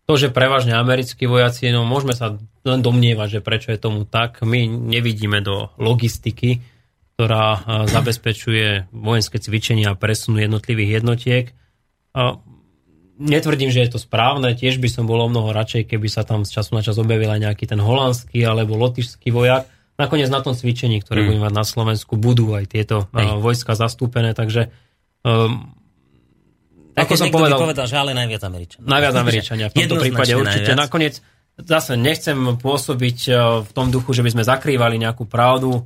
To, že prevažne americkí vojaci, no môžeme sa len domnievať, že prečo je tomu tak. My nevidíme do logistiky, ktorá zabezpečuje vojenské cvičenia a presun jednotlivých jednotiek. Netvrdím, že je to správne, tiež by som bol o mnoho radšej, keby sa tam z času na čas objavil aj nejaký ten holandský alebo lotišský vojak, Nakoniec na tom cvičení, ktoré mm. budeme mať na Slovensku, budú aj tieto uh, vojska zastúpené, takže um, ako som povedal, povedal, že ale najviac Američania. Najviac Američania v tomto prípade určite. Najviac. Nakoniec zase nechcem pôsobiť v tom duchu, že by sme zakrývali nejakú pravdu.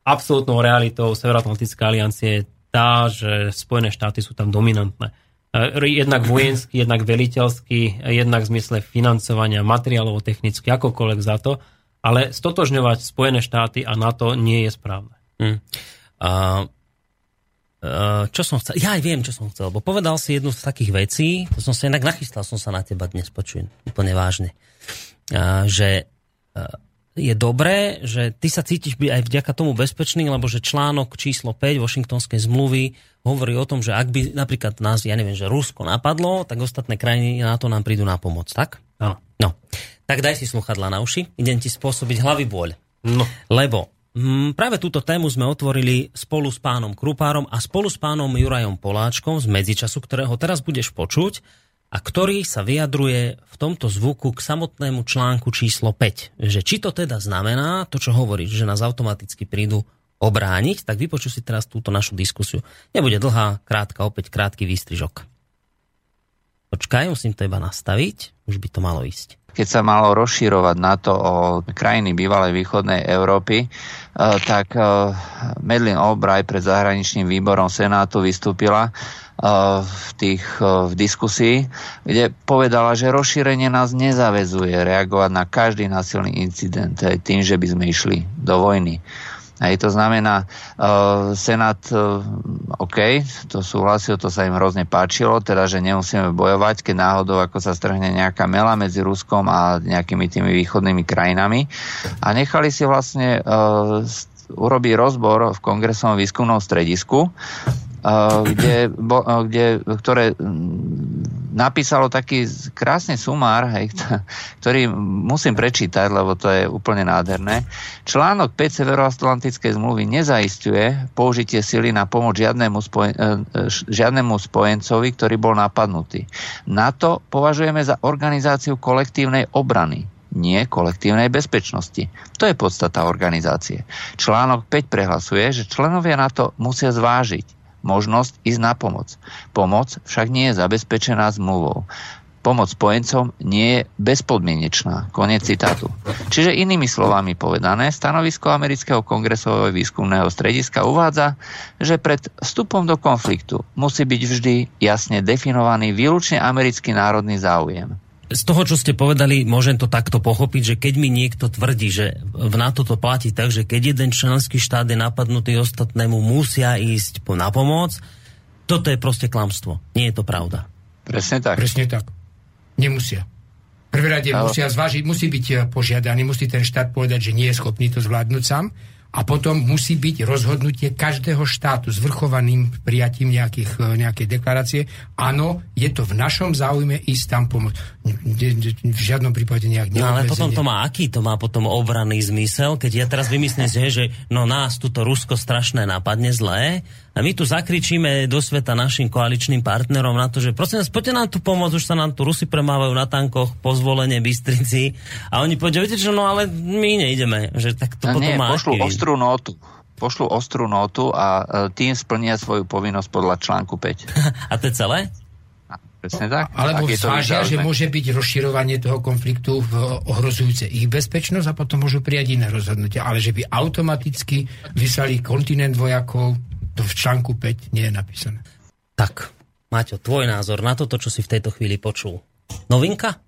Absolutnou realitou Severoatlantické aliancie je tá, že Spojené štáty sú tam dominantné. Jednak vojenský, jednak veliteľský, jednak v zmysle financovania, materiálovo, technicky, akokoľvek za to ale stotožňovať Spojené štáty a NATO nie je správne. Hmm. Uh, uh, čo som chcel? Ja aj viem, čo som chcel, bo povedal si jednu z takých vecí, to som sa inak nachystal, som sa na teba dnes počujem, úplne vážne, uh, že uh, je dobré, že ty sa cítiš byť aj vďaka tomu bezpečný, lebo že článok číslo 5 Washingtonskej zmluvy hovorí o tom, že ak by napríklad nás, ja neviem, že Rusko napadlo, tak ostatné krajiny na to nám prídu na pomoc, tak? Áno. No. Tak daj si sluchadla na uši, idem ti spôsobiť hlavy bôľ. No. Lebo m, mm, práve túto tému sme otvorili spolu s pánom Krupárom a spolu s pánom Jurajom Poláčkom z medzičasu, ktorého teraz budeš počuť a ktorý sa vyjadruje v tomto zvuku k samotnému článku číslo 5. Že či to teda znamená, to čo hovoríš, že nás automaticky prídu obrániť, tak vypočuj si teraz túto našu diskusiu. Nebude dlhá, krátka, opäť krátky výstrižok. Počkaj, musím to iba nastaviť, už by to malo ísť keď sa malo rozširovať na to o krajiny bývalej východnej Európy, e, tak e, Medlin Albright pred zahraničným výborom Senátu vystúpila e, v, tých, v diskusii, kde povedala, že rozšírenie nás nezavezuje reagovať na každý násilný incident tým, že by sme išli do vojny. Hej, to znamená, uh, Senát, uh, OK, to súhlasil, to sa im hrozne páčilo, teda, že nemusíme bojovať, keď náhodou ako sa strhne nejaká mela medzi Ruskom a nejakými tými východnými krajinami. A nechali si vlastne uh, urobiť rozbor v kongresovom výskumnom stredisku, kde, kde, ktoré napísalo taký krásny sumár, hej, ktorý musím prečítať, lebo to je úplne nádherné. Článok 5 Severoatlantickej zmluvy nezaistuje použitie sily na pomoc žiadnemu, spojen, e, e, žiadnemu spojencovi, ktorý bol napadnutý. NATO považujeme za organizáciu kolektívnej obrany nie kolektívnej bezpečnosti. To je podstata organizácie. Článok 5 prehlasuje, že členovia NATO musia zvážiť, možnosť ísť na pomoc. Pomoc však nie je zabezpečená zmluvou. pomoc spojencom nie je bezpodmienečná. Konec citátu. Čiže inými slovami povedané, stanovisko amerického kongresového výskumného strediska uvádza, že pred vstupom do konfliktu musí byť vždy jasne definovaný výlučne americký národný záujem z toho, čo ste povedali, môžem to takto pochopiť, že keď mi niekto tvrdí, že v NATO to platí tak, že keď jeden členský štát je napadnutý ostatnému, musia ísť na pomoc, toto je proste klamstvo. Nie je to pravda. Presne tak. Presne tak. Nemusia. Prvé rade musia zvážiť, musí byť eh, požiadaný, musí ten štát povedať, že nie je schopný to zvládnuť sám a potom musí byť rozhodnutie každého štátu s vrchovaným prijatím nejakých, e, nejakej deklarácie. Áno, je to v našom záujme ísť tam pomôcť. V žiadnom prípade nejak No ale potom to má aký? To má potom obranný zmysel, keď ja teraz vymyslím si, že no nás tuto Rusko strašné napadne zlé a my tu zakričíme do sveta našim koaličným partnerom na to, že prosím vás, poďte nám tu pomôcť, už sa nám tu Rusy premávajú na tankoch, pozvolenie Bystrici a oni povedia, viete čo, no ale my neideme, že tak to no potom nie, má pošlu ostrú notu pošlu ostrú notu a e, tým splnia svoju povinnosť podľa článku 5. [laughs] a to je celé? Presne tak. Alebo zvážia, že môže byť rozširovanie toho konfliktu v ohrozujúce ich bezpečnosť a potom môžu prijať iné rozhodnutia. Ale že by automaticky vyslali kontinent vojakov, to v článku 5 nie je napísané. Tak, Maťo, tvoj názor na toto, čo si v tejto chvíli počul. Novinka?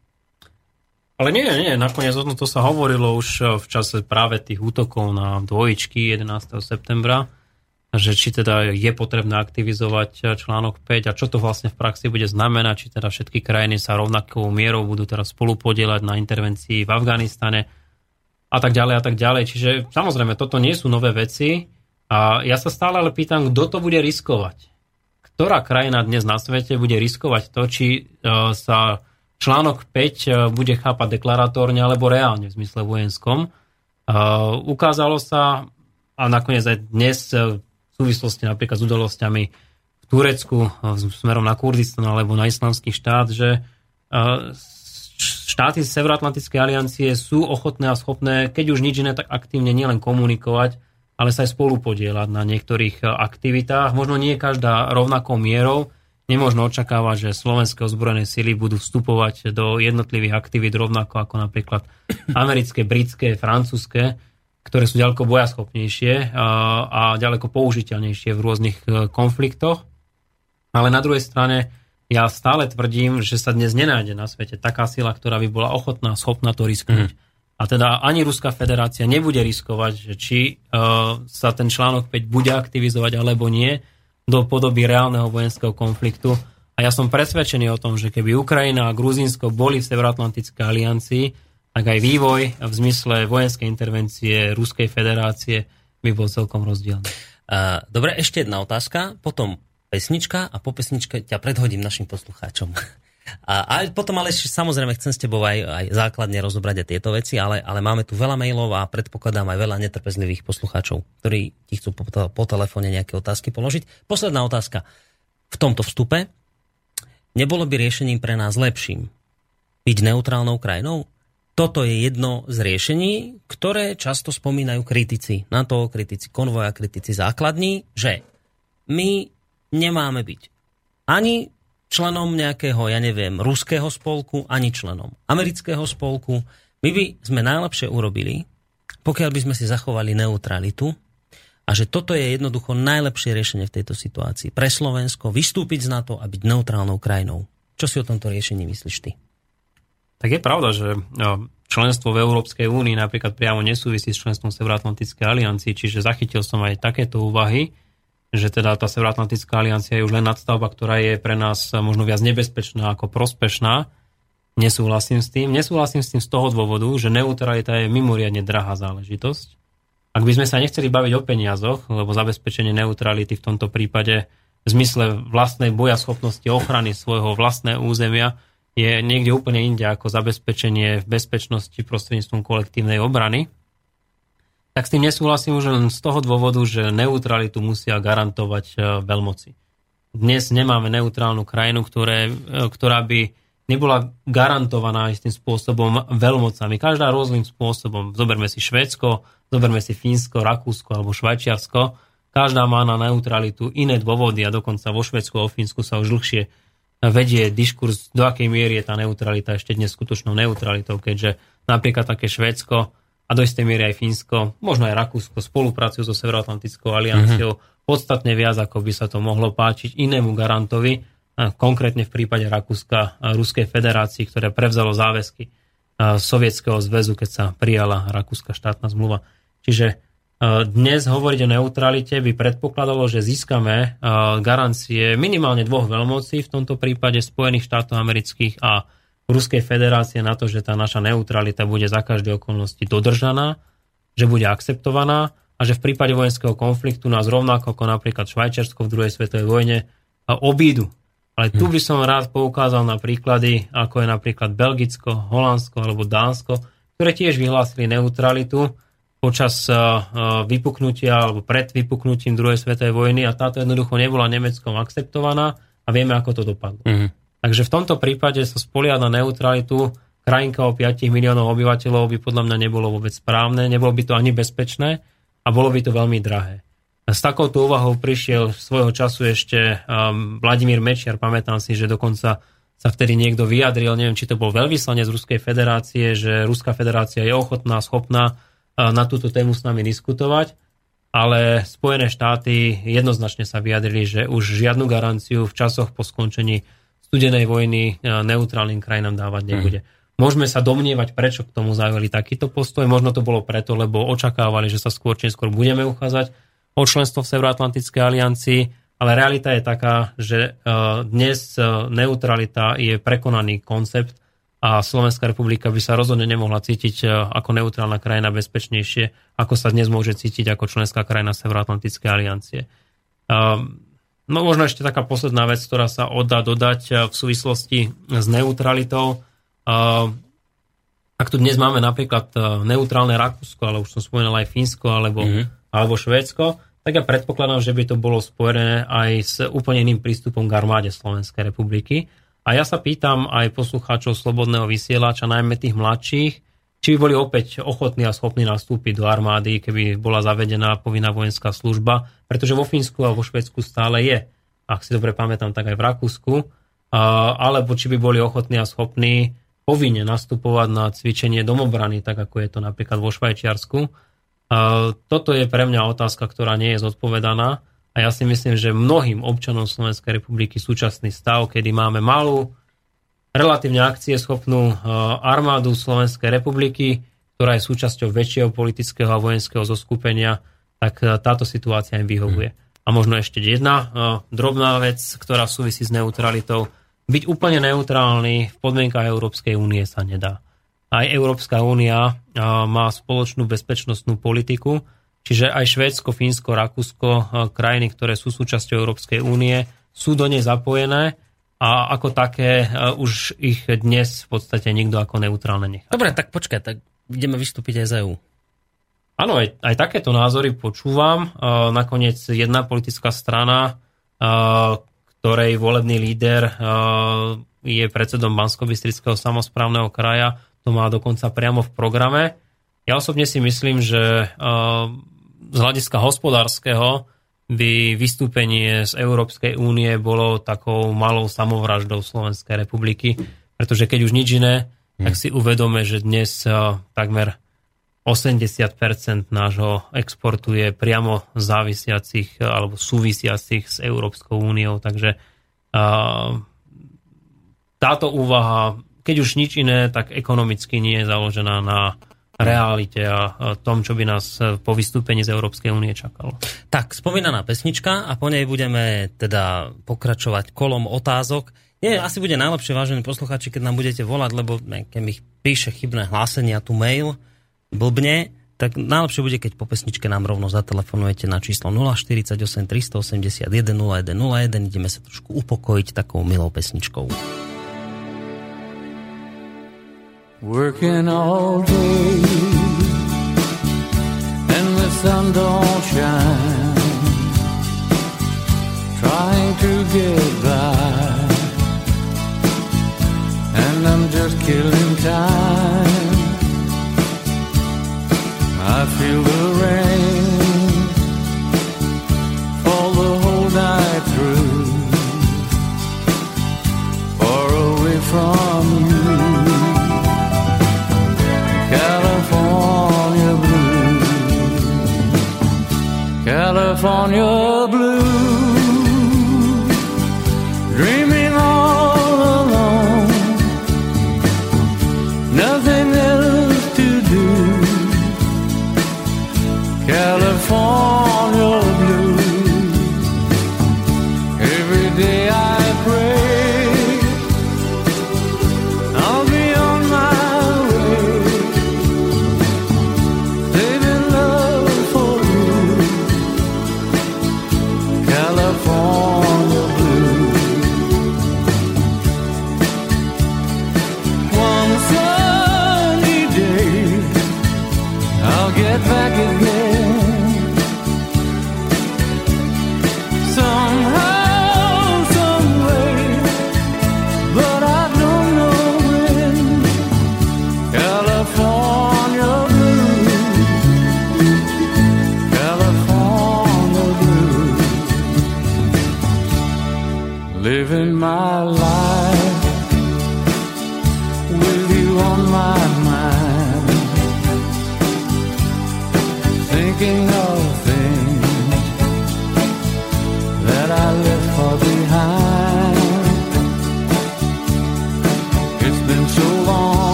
Ale nie, nie, nakoniec o to sa hovorilo už eh, v čase práve tých útokov na dvojičky 11. septembra, že či teda je potrebné aktivizovať eh, článok 5 a čo to vlastne v praxi bude znamenať, či teda všetky krajiny sa rovnakou mierou budú teraz spolupodielať na intervencii v Afganistane a tak ďalej a tak ďalej. Čiže samozrejme, toto nie sú nové veci, a ja sa stále ale pýtam, kto to bude riskovať. Ktorá krajina dnes na svete bude riskovať to, či e, sa článok 5 e, bude chápať deklaratórne alebo reálne v zmysle vojenskom. E, ukázalo sa, a nakoniec aj dnes v súvislosti napríklad s udalosťami v Turecku smerom na Kurdistan alebo na islamský štát, že štáty z Severoatlantickej aliancie sú ochotné a schopné, keď už nič iné, tak aktívne nielen komunikovať, ale sa aj spolu podielať na niektorých e, aktivitách. Možno nie každá rovnakou mierou. Nemôžno očakávať, že slovenské ozbrojené sily budú vstupovať do jednotlivých aktivít rovnako ako napríklad americké, britské, francúzske, ktoré sú ďaleko bojaschopnejšie a, a ďaleko použiteľnejšie v rôznych e, konfliktoch. Ale na druhej strane ja stále tvrdím, že sa dnes nenájde na svete taká sila, ktorá by bola ochotná, schopná to risknúť. Mm a teda ani Ruská federácia nebude riskovať, že či uh, sa ten článok 5 bude aktivizovať alebo nie do podoby reálneho vojenského konfliktu. A ja som presvedčený o tom, že keby Ukrajina a Gruzínsko boli v Severoatlantickej aliancii, tak aj vývoj v zmysle vojenskej intervencie Ruskej federácie by bol celkom rozdielný. Uh, dobre, ešte jedna otázka, potom pesnička a po pesničke ťa predhodím našim poslucháčom. A, a potom ale samozrejme chcem s tebou aj, aj základne rozobrať aj tieto veci, ale, ale máme tu veľa mailov a predpokladám aj veľa netrpezlivých poslucháčov, ktorí ti chcú po, po telefóne nejaké otázky položiť. Posledná otázka. V tomto vstupe nebolo by riešením pre nás lepším byť neutrálnou krajinou? Toto je jedno z riešení, ktoré často spomínajú kritici NATO, kritici konvoja, kritici základní, že my nemáme byť ani členom nejakého, ja neviem, ruského spolku, ani členom amerického spolku. My by sme najlepšie urobili, pokiaľ by sme si zachovali neutralitu a že toto je jednoducho najlepšie riešenie v tejto situácii. Pre Slovensko vystúpiť z NATO a byť neutrálnou krajinou. Čo si o tomto riešení myslíš ty? Tak je pravda, že členstvo v Európskej únii napríklad priamo nesúvisí s členstvom Severoatlantickej aliancii, čiže zachytil som aj takéto úvahy že teda tá Severoatlantická aliancia je už len nadstavba, ktorá je pre nás možno viac nebezpečná ako prospešná. Nesúhlasím s tým. Nesúhlasím s tým z toho dôvodu, že neutralita je mimoriadne drahá záležitosť. Ak by sme sa nechceli baviť o peniazoch, lebo zabezpečenie neutrality v tomto prípade v zmysle vlastnej boja schopnosti ochrany svojho vlastného územia je niekde úplne inde ako zabezpečenie v bezpečnosti prostredníctvom kolektívnej obrany, tak s tým nesúhlasím už len z toho dôvodu, že neutralitu musia garantovať e, veľmoci. Dnes nemáme neutrálnu krajinu, ktoré, e, ktorá by nebola garantovaná istým spôsobom veľmocami. Každá rôznym spôsobom. Zoberme si Švédsko, zoberme si Fínsko, Rakúsko alebo Švajčiarsko. Každá má na neutralitu iné dôvody a dokonca vo Švédsku a Fínsku sa už dlhšie vedie diskurs, do akej miery je tá neutralita ešte dnes skutočnou neutralitou, keďže napríklad také Švédsko a do istej miery aj Fínsko, možno aj Rakúsko spolupracujú so Severoatlantickou alianciou mm-hmm. podstatne viac, ako by sa to mohlo páčiť inému garantovi, konkrétne v prípade Rakúska a Ruskej federácii, ktoré prevzalo záväzky Sovietskeho zväzu, keď sa prijala Rakúska štátna zmluva. Čiže dnes hovoriť o neutralite by predpokladalo, že získame garancie minimálne dvoch veľmocí, v tomto prípade Spojených štátov amerických a Ruskej federácie na to, že tá naša neutralita bude za každé okolnosti dodržaná, že bude akceptovaná a že v prípade vojenského konfliktu nás rovnako ako napríklad Švajčiarsko v druhej svetovej vojne obídu. Ale tu by som rád poukázal na príklady, ako je napríklad Belgicko, Holandsko alebo Dánsko, ktoré tiež vyhlásili neutralitu počas uh, vypuknutia alebo pred vypuknutím druhej svetovej vojny a táto jednoducho nebola Nemeckom akceptovaná a vieme, ako to dopadlo. Mm. Takže v tomto prípade sa spolia na neutralitu krajinka o 5 miliónov obyvateľov by podľa mňa nebolo vôbec správne, nebolo by to ani bezpečné a bolo by to veľmi drahé. S takouto úvahou prišiel svojho času ešte um, Vladimír Mečiar, pamätám si, že dokonca sa vtedy niekto vyjadril, neviem, či to bol veľvyslanec z Ruskej federácie, že Ruská federácia je ochotná, schopná na túto tému s nami diskutovať, ale Spojené štáty jednoznačne sa vyjadrili, že už žiadnu garanciu v časoch po skončení studenej vojny neutrálnym krajinám dávať mhm. nebude. Mm. Môžeme sa domnievať, prečo k tomu zaujali takýto postoj. Možno to bolo preto, lebo očakávali, že sa skôr či skôr budeme uchádzať o členstvo v Severoatlantickej aliancii, ale realita je taká, že dnes neutralita je prekonaný koncept a Slovenská republika by sa rozhodne nemohla cítiť e, ako neutrálna krajina bezpečnejšie, ako sa dnes môže cítiť ako členská krajina Severoatlantickej aliancie. Ehm, no možno ešte taká posledná vec, ktorá sa oddá dodať e, v súvislosti s neutralitou. Ehm, ak tu dnes máme napríklad neutrálne Rakúsko, ale už som spomenul aj Fínsko alebo, mm-hmm. alebo Švédsko, tak ja predpokladám, že by to bolo spojené aj s úplne iným prístupom k armáde Slovenskej republiky a ja sa pýtam aj poslucháčov Slobodného vysielača, najmä tých mladších, či by boli opäť ochotní a schopní nastúpiť do armády, keby bola zavedená povinná vojenská služba, pretože vo Fínsku a vo Švedsku stále je, ak si dobre pamätám, tak aj v Rakúsku, alebo či by boli ochotní a schopní povinne nastupovať na cvičenie domobrany, tak ako je to napríklad vo Švajčiarsku. Toto je pre mňa otázka, ktorá nie je zodpovedaná a ja si myslím, že mnohým občanom Slovenskej republiky súčasný stav, kedy máme malú, relatívne schopnú uh, armádu Slovenskej republiky, ktorá je súčasťou väčšieho politického a vojenského zoskupenia, tak uh, táto situácia im vyhovuje. Hmm. A možno ešte jedna uh, drobná vec, ktorá súvisí s neutralitou. Byť úplne neutrálny v podmienkach Európskej únie sa nedá. Aj Európska únia má spoločnú bezpečnostnú politiku, Čiže aj Švédsko, Fínsko, Rakúsko, eh, krajiny, ktoré sú súčasťou Európskej únie, sú do nej zapojené a ako také eh, už ich dnes v podstate nikto ako neutrálne nechá. Dobre, tak počkaj, tak ideme vystúpiť aj z EU. Áno, aj, aj takéto názory počúvam. Uh, nakoniec jedna politická strana, uh, ktorej volebný líder je predsedom bansko samozprávneho kraja, to má dokonca priamo v programe. Ja osobne si myslím, že z hľadiska hospodárskeho by vystúpenie z Európskej únie bolo takou malou samovraždou Slovenskej republiky, pretože keď už nič iné, tak si uvedome, že dnes eh, takmer 80% nášho exportu je priamo závisiacich eh, alebo súvisiacich s Európskou úniou, takže eh, táto úvaha, keď už nič iné, tak ekonomicky nie je založená na realite a tom, čo by nás e, po vystúpení z Európskej únie čakalo. Tak, spomínaná pesnička a po nej budeme teda pokračovať kolom otázok. Nie, asi bude najlepšie, vážení posluchači, keď nám budete volať, lebo keď mi píše chybné hlásenia tu mail, blbne, tak najlepšie bude, keď po pesničke nám rovno zatelefonujete na číslo 048 381 0101. Ideme sa trošku upokojiť takou milou pesničkou. Working all day and the sun don't shine. Trying to get by, and I'm just killing time. I feel the rain California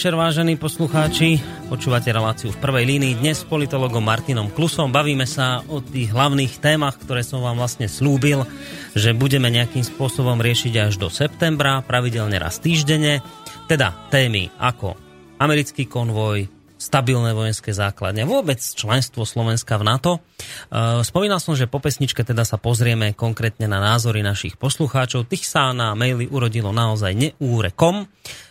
večer, vážení poslucháči. Počúvate reláciu v prvej línii dnes s politologom Martinom Klusom. Bavíme sa o tých hlavných témach, ktoré som vám vlastne slúbil, že budeme nejakým spôsobom riešiť až do septembra, pravidelne raz týždenne. Teda témy ako americký konvoj, stabilné vojenské základne, vôbec členstvo Slovenska v NATO. E, Spomínal som, že po pesničke teda sa pozrieme konkrétne na názory našich poslucháčov. Tých sa na maily urodilo naozaj neúrekom,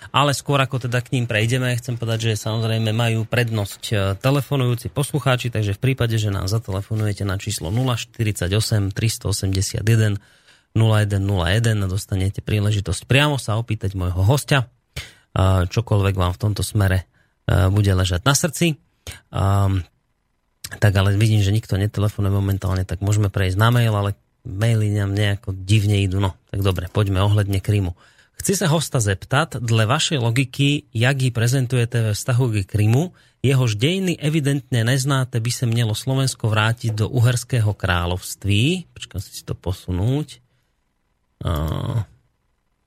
ale skôr ako teda k ním prejdeme, chcem povedať, že samozrejme majú prednosť e, telefonujúci poslucháči, takže v prípade, že nám zatelefonujete na číslo 048 381 0101 dostanete príležitosť priamo sa opýtať môjho hostia, a čokoľvek vám v tomto smere e, bude ležať na srdci. Tak ale vidím, že nikto netelefonuje momentálne, tak môžeme prejsť na mail, ale maily nám nejako divne idú. No, tak dobre, poďme ohľadne Krymu. Chci sa hosta zeptat, dle vašej logiky, jak ji prezentujete ve vztahu k Krymu, jehož dejiny evidentne neznáte, by sa mělo Slovensko vrátiť do Uherského kráľovství. Počkám si to posunúť. Uh,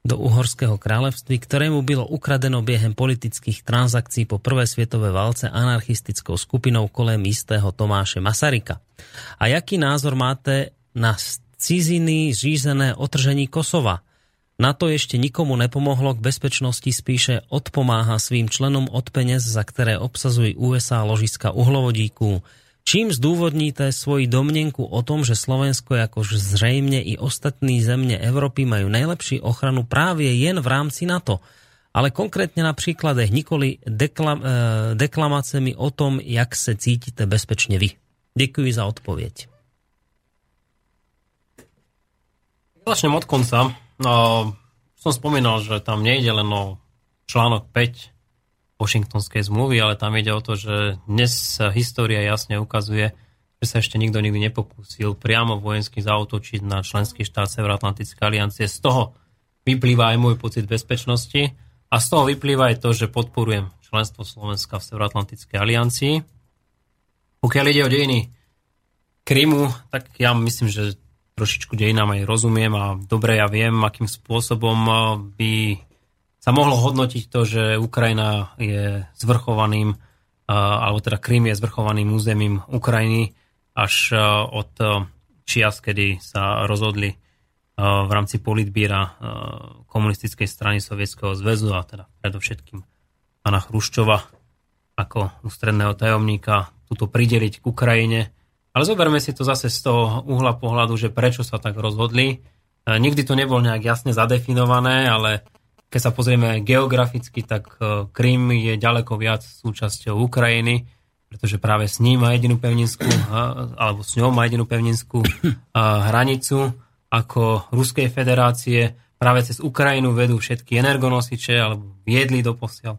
do Uhorského kráľovství, ktorému bylo ukradeno biehem politických transakcií po prvej svetovej válce anarchistickou skupinou kolem istého Tomáše Masarika. A jaký názor máte na ciziny řízené otržení Kosova? Na to ešte nikomu nepomohlo, k bezpečnosti spíše odpomáha svým členom od peniaz, za ktoré obsazujú USA ložiska uhlovodíků. Čím zdôvodníte svoji domnenku o tom, že Slovensko ako zrejme i ostatní zemne Európy majú najlepší ochranu práve jen v rámci NATO? Ale konkrétne na príkladech nikoli deklam, eh, deklamáciami o tom, jak se cítite bezpečne vy. Ďakujem za odpoveď. Začnem od konca. No, som spomínal, že tam nejde len o článok 5 Washingtonskej zmluvy, ale tam ide o to, že dnes história jasne ukazuje, že sa ešte nikto nikdy nepokúsil priamo vojensky zautočiť na členský štát Severoatlantickej aliancie. Z toho vyplýva aj môj pocit bezpečnosti a z toho vyplýva aj to, že podporujem členstvo Slovenska v Severoatlantickej aliancii. Pokiaľ ide o dejiny Krymu, tak ja myslím, že trošičku dejinám aj rozumiem a dobre ja viem, akým spôsobom eh, by sa mohlo hodnotiť to, že Ukrajina je zvrchovaným, eh, alebo teda Krym je zvrchovaným územím Ukrajiny až eh, od čias, kedy sa rozhodli v rámci politbíra komunistickej strany Sovietskeho zväzu a teda predovšetkým pána Chruščova ako ústredného tajomníka túto prideliť k Ukrajine ale zoberme si to zase z toho uhla pohľadu, že prečo sa tak rozhodli. E, nikdy to nebolo nejak jasne zadefinované, ale keď sa pozrieme geograficky, tak e, Krym je ďaleko viac súčasťou Ukrajiny, pretože práve s ním má jedinú pevninskú, e, alebo s ňou má jedinú pevninskú hranicu ako Ruskej federácie. Práve cez Ukrajinu vedú všetky energonosiče, alebo viedli do posiaľ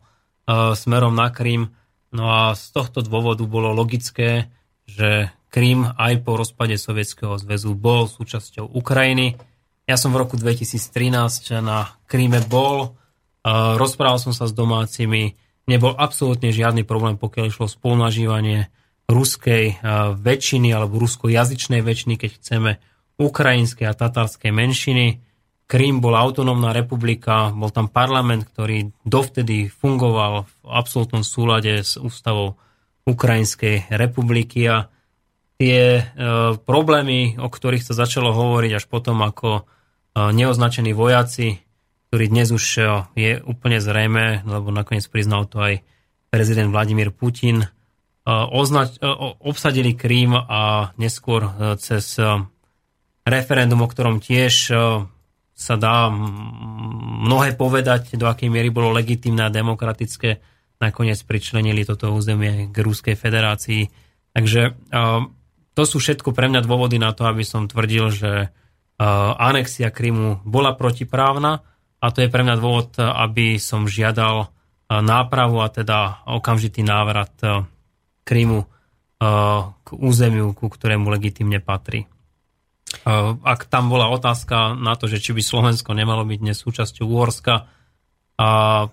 smerom na Krym. No a z tohto dôvodu bolo logické, že Krím aj po rozpade Sovietskeho zväzu bol súčasťou Ukrajiny. Ja som v roku 2013 na Kríme bol, rozprával som sa s domácimi, nebol absolútne žiadny problém, pokiaľ išlo spolnažívanie ruskej väčšiny alebo ruskojazyčnej väčšiny, keď chceme ukrajinskej a tatárskej menšiny. Krím bola autonómna republika, bol tam parlament, ktorý dovtedy fungoval v absolútnom súlade s ústavou Ukrajinskej republiky a tie e, problémy, o ktorých sa začalo hovoriť až potom, ako e, neoznačení vojaci, ktorí dnes už e, je úplne zrejme, lebo nakoniec priznal to aj prezident Vladimír Putin, označ, obsadili Krím a neskôr cez referendum, o ktorom tiež sa dá mnohé povedať, do akej miery bolo legitimné a demokratické, nakoniec pričlenili toto územie k Ruskej federácii. Takže to sú všetko pre mňa dôvody na to, aby som tvrdil, že uh, anexia Krymu bola protiprávna a to je pre mňa dôvod, aby som žiadal uh, nápravu a teda okamžitý návrat Krymu k územiu, ku ktorému legitimne patrí. Ak tam bola otázka na to, že či by Slovensko nemalo byť dnes súčasťou Uhorska,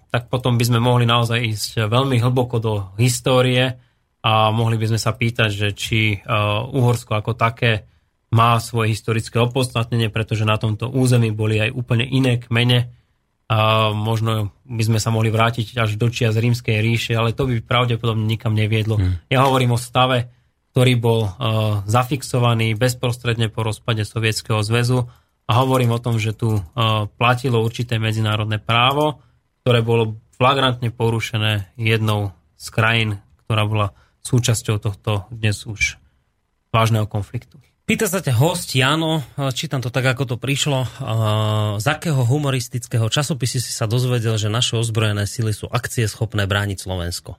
tak potom by sme mohli naozaj ísť veľmi hlboko do histórie a mohli by sme sa pýtať, že či uh, Uhorsko ako také má svoje historické opodstatnenie, pretože na tomto území boli aj úplne iné kmene a možno by sme sa mohli vrátiť až do čia z rímskej ríše, ale to by pravdepodobne nikam neviedlo. Hmm. Ja hovorím o stave, ktorý bol uh, zafixovaný bezprostredne po rozpade Sovietskeho zväzu a hovorím o tom, že tu uh, platilo určité medzinárodné právo, ktoré bolo flagrantne porušené jednou z krajín, ktorá bola súčasťou tohto dnes už vážneho konfliktu. Pýta sa ťa host Jano, čítam to tak, ako to prišlo. Z akého humoristického časopisu si sa dozvedel, že naše ozbrojené sily sú akcie schopné brániť Slovensko?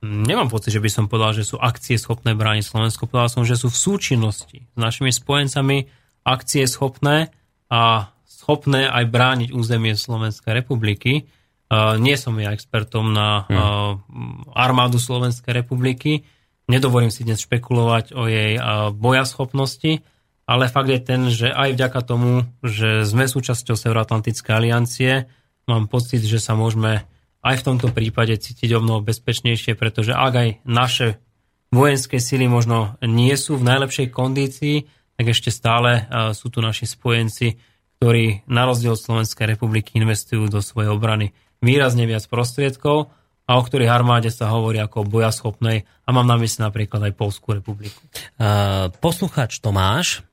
Nemám pocit, že by som povedal, že sú akcie schopné brániť Slovensko. Povedal som, že sú v súčinnosti s našimi spojencami akcie schopné a schopné aj brániť územie Slovenskej republiky. Nie som ja expertom na hmm. armádu Slovenskej republiky. Nedovolím si dnes špekulovať o jej bojaschopnosti, ale fakt je ten, že aj vďaka tomu, že sme súčasťou Severoatlantickej aliancie, mám pocit, že sa môžeme aj v tomto prípade cítiť o mnoho bezpečnejšie, pretože ak aj naše vojenské sily možno nie sú v najlepšej kondícii, tak ešte stále sú tu naši spojenci, ktorí na rozdiel od Slovenskej republiky investujú do svojej obrany výrazne viac prostriedkov a o ktorých armáde sa hovorí ako bojaschopnej a mám na mysli napríklad aj Polskú republiku. Poslucháč Tomáš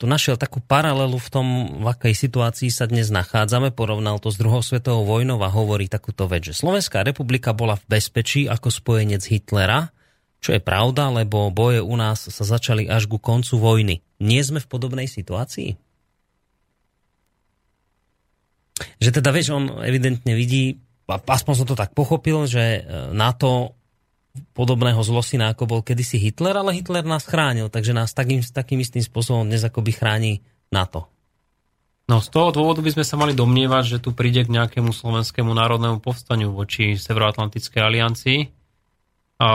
tu našiel takú paralelu v tom, v akej situácii sa dnes nachádzame, porovnal to s druhou svetovou vojnou a hovorí takúto vec, že Slovenská republika bola v bezpečí ako spojenec Hitlera, čo je pravda, lebo boje u nás sa začali až ku koncu vojny. Nie sme v podobnej situácii? Že teda, vieš, on evidentne vidí, aspoň som to tak pochopil, že e, NATO podobného zlosina, ako bol kedysi Hitler, ale Hitler nás chránil, takže nás takým, takým istým spôsobom dnes akoby chráni NATO. No z toho dôvodu by sme sa mali domnievať, že tu príde k nejakému slovenskému národnému povstaniu voči Severoatlantickej aliancii. A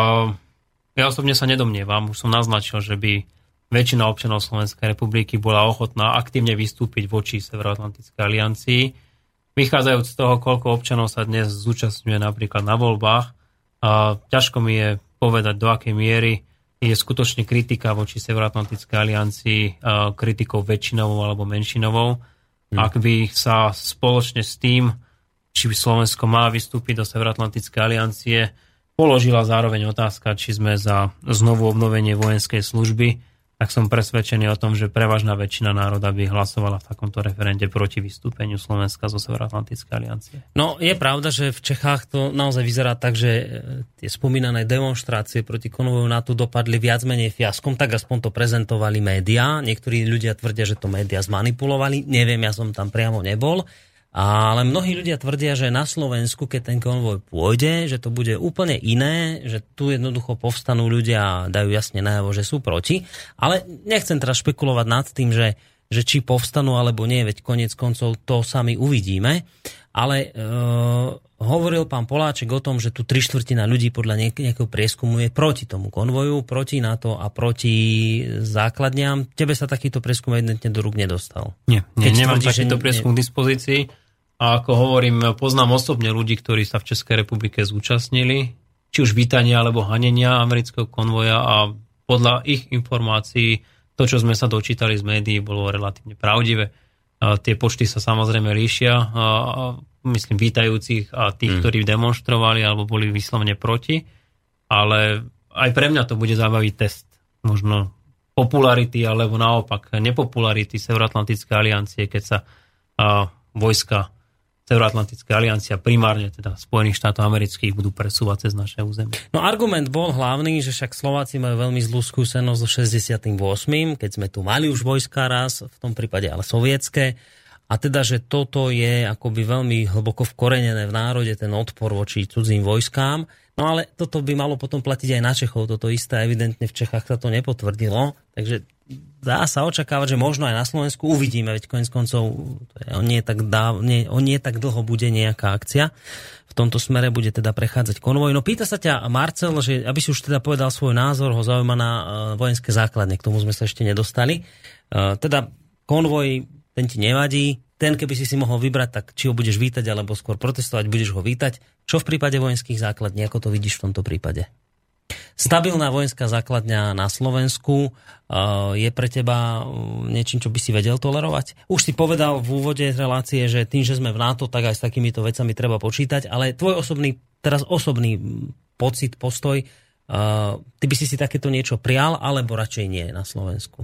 ja osobne sa nedomnievam, už som naznačil, že by väčšina občanov Slovenskej republiky bola ochotná aktívne vystúpiť voči Severoatlantickej aliancii. Vychádzajúc z toho, koľko občanov sa dnes zúčastňuje napríklad na voľbách, a ťažko mi je povedať, do akej miery je skutočne kritika voči Severoatlantickej aliancii kritikou väčšinovou alebo menšinovou. Hmm. Ak by sa spoločne s tým, či by Slovensko má vystúpiť do Severoatlantickej aliancie, položila zároveň otázka, či sme za znovu obnovenie vojenskej služby, tak som presvedčený o tom, že prevažná väčšina národa by hlasovala v takomto referende proti vystúpeniu Slovenska zo Severoatlantickej aliancie. No je pravda, že v Čechách to naozaj vyzerá tak, že e, tie spomínané demonstrácie proti konvoju NATO dopadli viac menej fiaskom, tak aspoň to prezentovali médiá. Niektorí ľudia tvrdia, že to médiá zmanipulovali. Neviem, ja som tam priamo nebol. Ale mnohí ľudia tvrdia, že na Slovensku, keď ten konvoj pôjde, že to bude úplne iné, že tu jednoducho povstanú ľudia a dajú jasne najavo, že sú proti. Ale nechcem teraz špekulovať nad tým, že, že či povstanú alebo nie, veď konec koncov to sami uvidíme. Ale e, hovoril pán Poláček o tom, že tu tri štvrtina ľudí podľa nejakého prieskumu je proti tomu konvoju, proti NATO a proti základňam. Tebe sa takýto prieskum evidentne do rúk nedostal. Nie, nie nemám tvrdí, takýto prieskum k dispozícii a ako hovorím, poznám osobne ľudí, ktorí sa v Českej republike zúčastnili, či už vítania alebo hanenia amerického konvoja a podľa ich informácií to, čo sme sa dočítali z médií, bolo relatívne pravdivé. A tie počty sa samozrejme líšia, a, a myslím vítajúcich a tých, mm. ktorí demonstrovali alebo boli vyslovne proti, ale aj pre mňa to bude zaujímavý test. Možno popularity alebo naopak nepopularity Severoatlantickej aliancie, keď sa a, vojska Severoatlantická aliancia, primárne teda Spojených štátov amerických, budú presúvať cez naše územie. No argument bol hlavný, že však Slováci majú veľmi zlú skúsenosť so 68., keď sme tu mali už vojska raz, v tom prípade ale sovietské. A teda, že toto je akoby veľmi hlboko vkorenené v národe, ten odpor voči cudzím vojskám. No ale toto by malo potom platiť aj na Čechov. Toto isté evidentne v Čechách sa to nepotvrdilo. Takže dá sa očakávať, že možno aj na Slovensku uvidíme, veď koniec koncov on nie, tak dá, nie, on nie tak dlho bude nejaká akcia. V tomto smere bude teda prechádzať konvoj. No pýta sa ťa Marcel, že aby si už teda povedal svoj názor, ho zaujíma na uh, vojenské základne, k tomu sme sa ešte nedostali. Uh, teda konvoj, ten ti nevadí, ten keby si si mohol vybrať, tak či ho budeš vítať alebo skôr protestovať, budeš ho vítať. Čo v prípade vojenských základní, ako to vidíš v tomto prípade? Stabilná vojenská základňa na Slovensku uh, je pre teba uh, niečím, čo by si vedel tolerovať? Už si povedal v úvode relácie, že tým, že sme v NATO, tak aj s takýmito vecami treba počítať, ale tvoj osobný, teraz osobný pocit, postoj, uh, ty by si si takéto niečo prial, alebo radšej nie na Slovensku?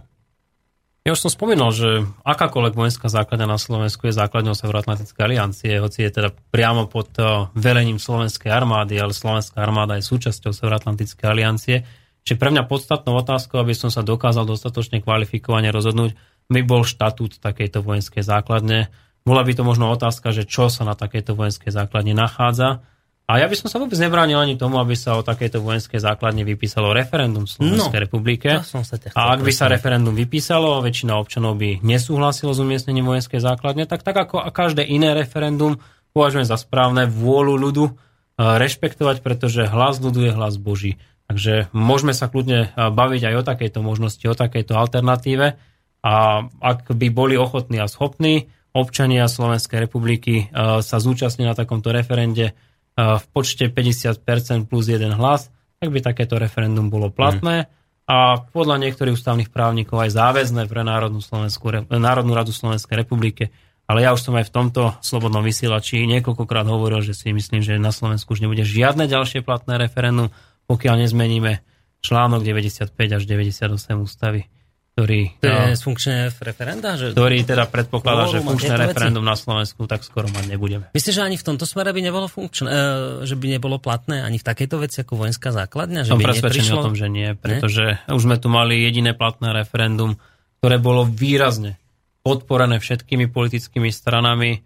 Ja už som spomínal, že akákoľvek vojenská základňa na Slovensku je základňou Severoatlantickej aliancie, hoci je teda priamo pod eh, velením Slovenskej armády, ale Slovenská armáda je súčasťou Severoatlantickej aliancie. Čiže pre mňa podstatnou otázkou, aby som sa dokázal dostatočne kvalifikovane rozhodnúť, by bol štatút takejto vojenskej základne. Bola by to možno otázka, že čo sa na takejto vojenskej základne nachádza a ja by som sa vôbec nebránil ani tomu, aby sa o takejto vojenskej základne vypísalo referendum v Slovenskej no, republike. Som sa a ak by sa referendum vypísalo, väčšina občanov by nesúhlasilo s umiestnením vojenskej základne, tak tak ako každé iné referendum považujem za správne vôľu ľudu e, rešpektovať, pretože hlas ľudu je hlas Boží. Takže môžeme sa kľudne e, baviť aj o takejto možnosti, o takejto alternatíve. A ak by boli ochotní a schopní občania Slovenskej republiky e, sa zúčastniť na takomto referende, v počte 50% plus jeden hlas, tak by takéto referendum bolo platné. A podľa niektorých ústavných právnikov aj záväzné pre Národnú, Slovenskú, Národnú radu Slovenskej republike. Ale ja už som aj v tomto slobodnom vysielači niekoľkokrát hovoril, že si myslím, že na Slovensku už nebude žiadne ďalšie platné referendum, pokiaľ nezmeníme článok 95 až 98 ústavy ktorý, to je no, funkčné referenda? Že... Ktorý teda predpokladá, že funkčné referendum na Slovensku tak skoro mať nebudeme. Myslíš, že ani v tomto smere by nebolo funkčné, e, že by nebolo platné ani v takejto veci ako vojenská základňa? Že Som by presvedčený neprišlo... o tom, že nie, pretože ne? už sme tu mali jediné platné referendum, ktoré bolo výrazne podporené všetkými politickými stranami,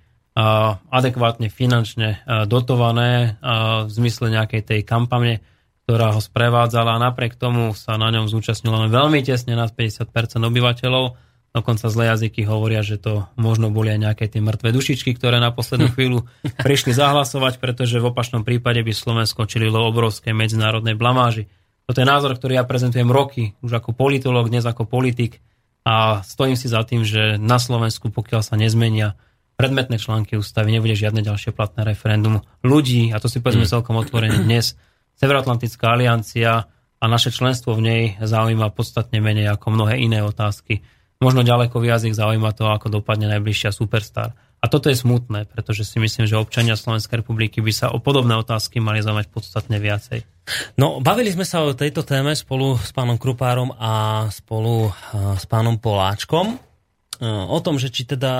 adekvátne finančne dotované a v zmysle nejakej tej kampane ktorá ho sprevádzala a napriek tomu sa na ňom zúčastnilo len veľmi tesne nad 50% obyvateľov. Dokonca zlé jazyky hovoria, že to možno boli aj nejaké tie mŕtve dušičky, ktoré na poslednú [laughs] chvíľu prišli zahlasovať, pretože v opačnom prípade by Slovensko čelilo obrovskej medzinárodnej blamáži. Toto je názor, ktorý ja prezentujem roky, už ako politolog, dnes ako politik a stojím si za tým, že na Slovensku, pokiaľ sa nezmenia predmetné články ústavy, nebude žiadne ďalšie platné referendum ľudí, a to si povedzme mm. celkom otvorene dnes, Severoatlantická aliancia a naše členstvo v nej zaujíma podstatne menej ako mnohé iné otázky. Možno ďaleko viac ich zaujíma to, ako dopadne najbližšia superstar. A toto je smutné, pretože si myslím, že občania Slovenskej republiky by sa o podobné otázky mali zaujímať podstatne viacej. No, bavili sme sa o tejto téme spolu s pánom Krupárom a spolu s pánom Poláčkom. O tom, že či teda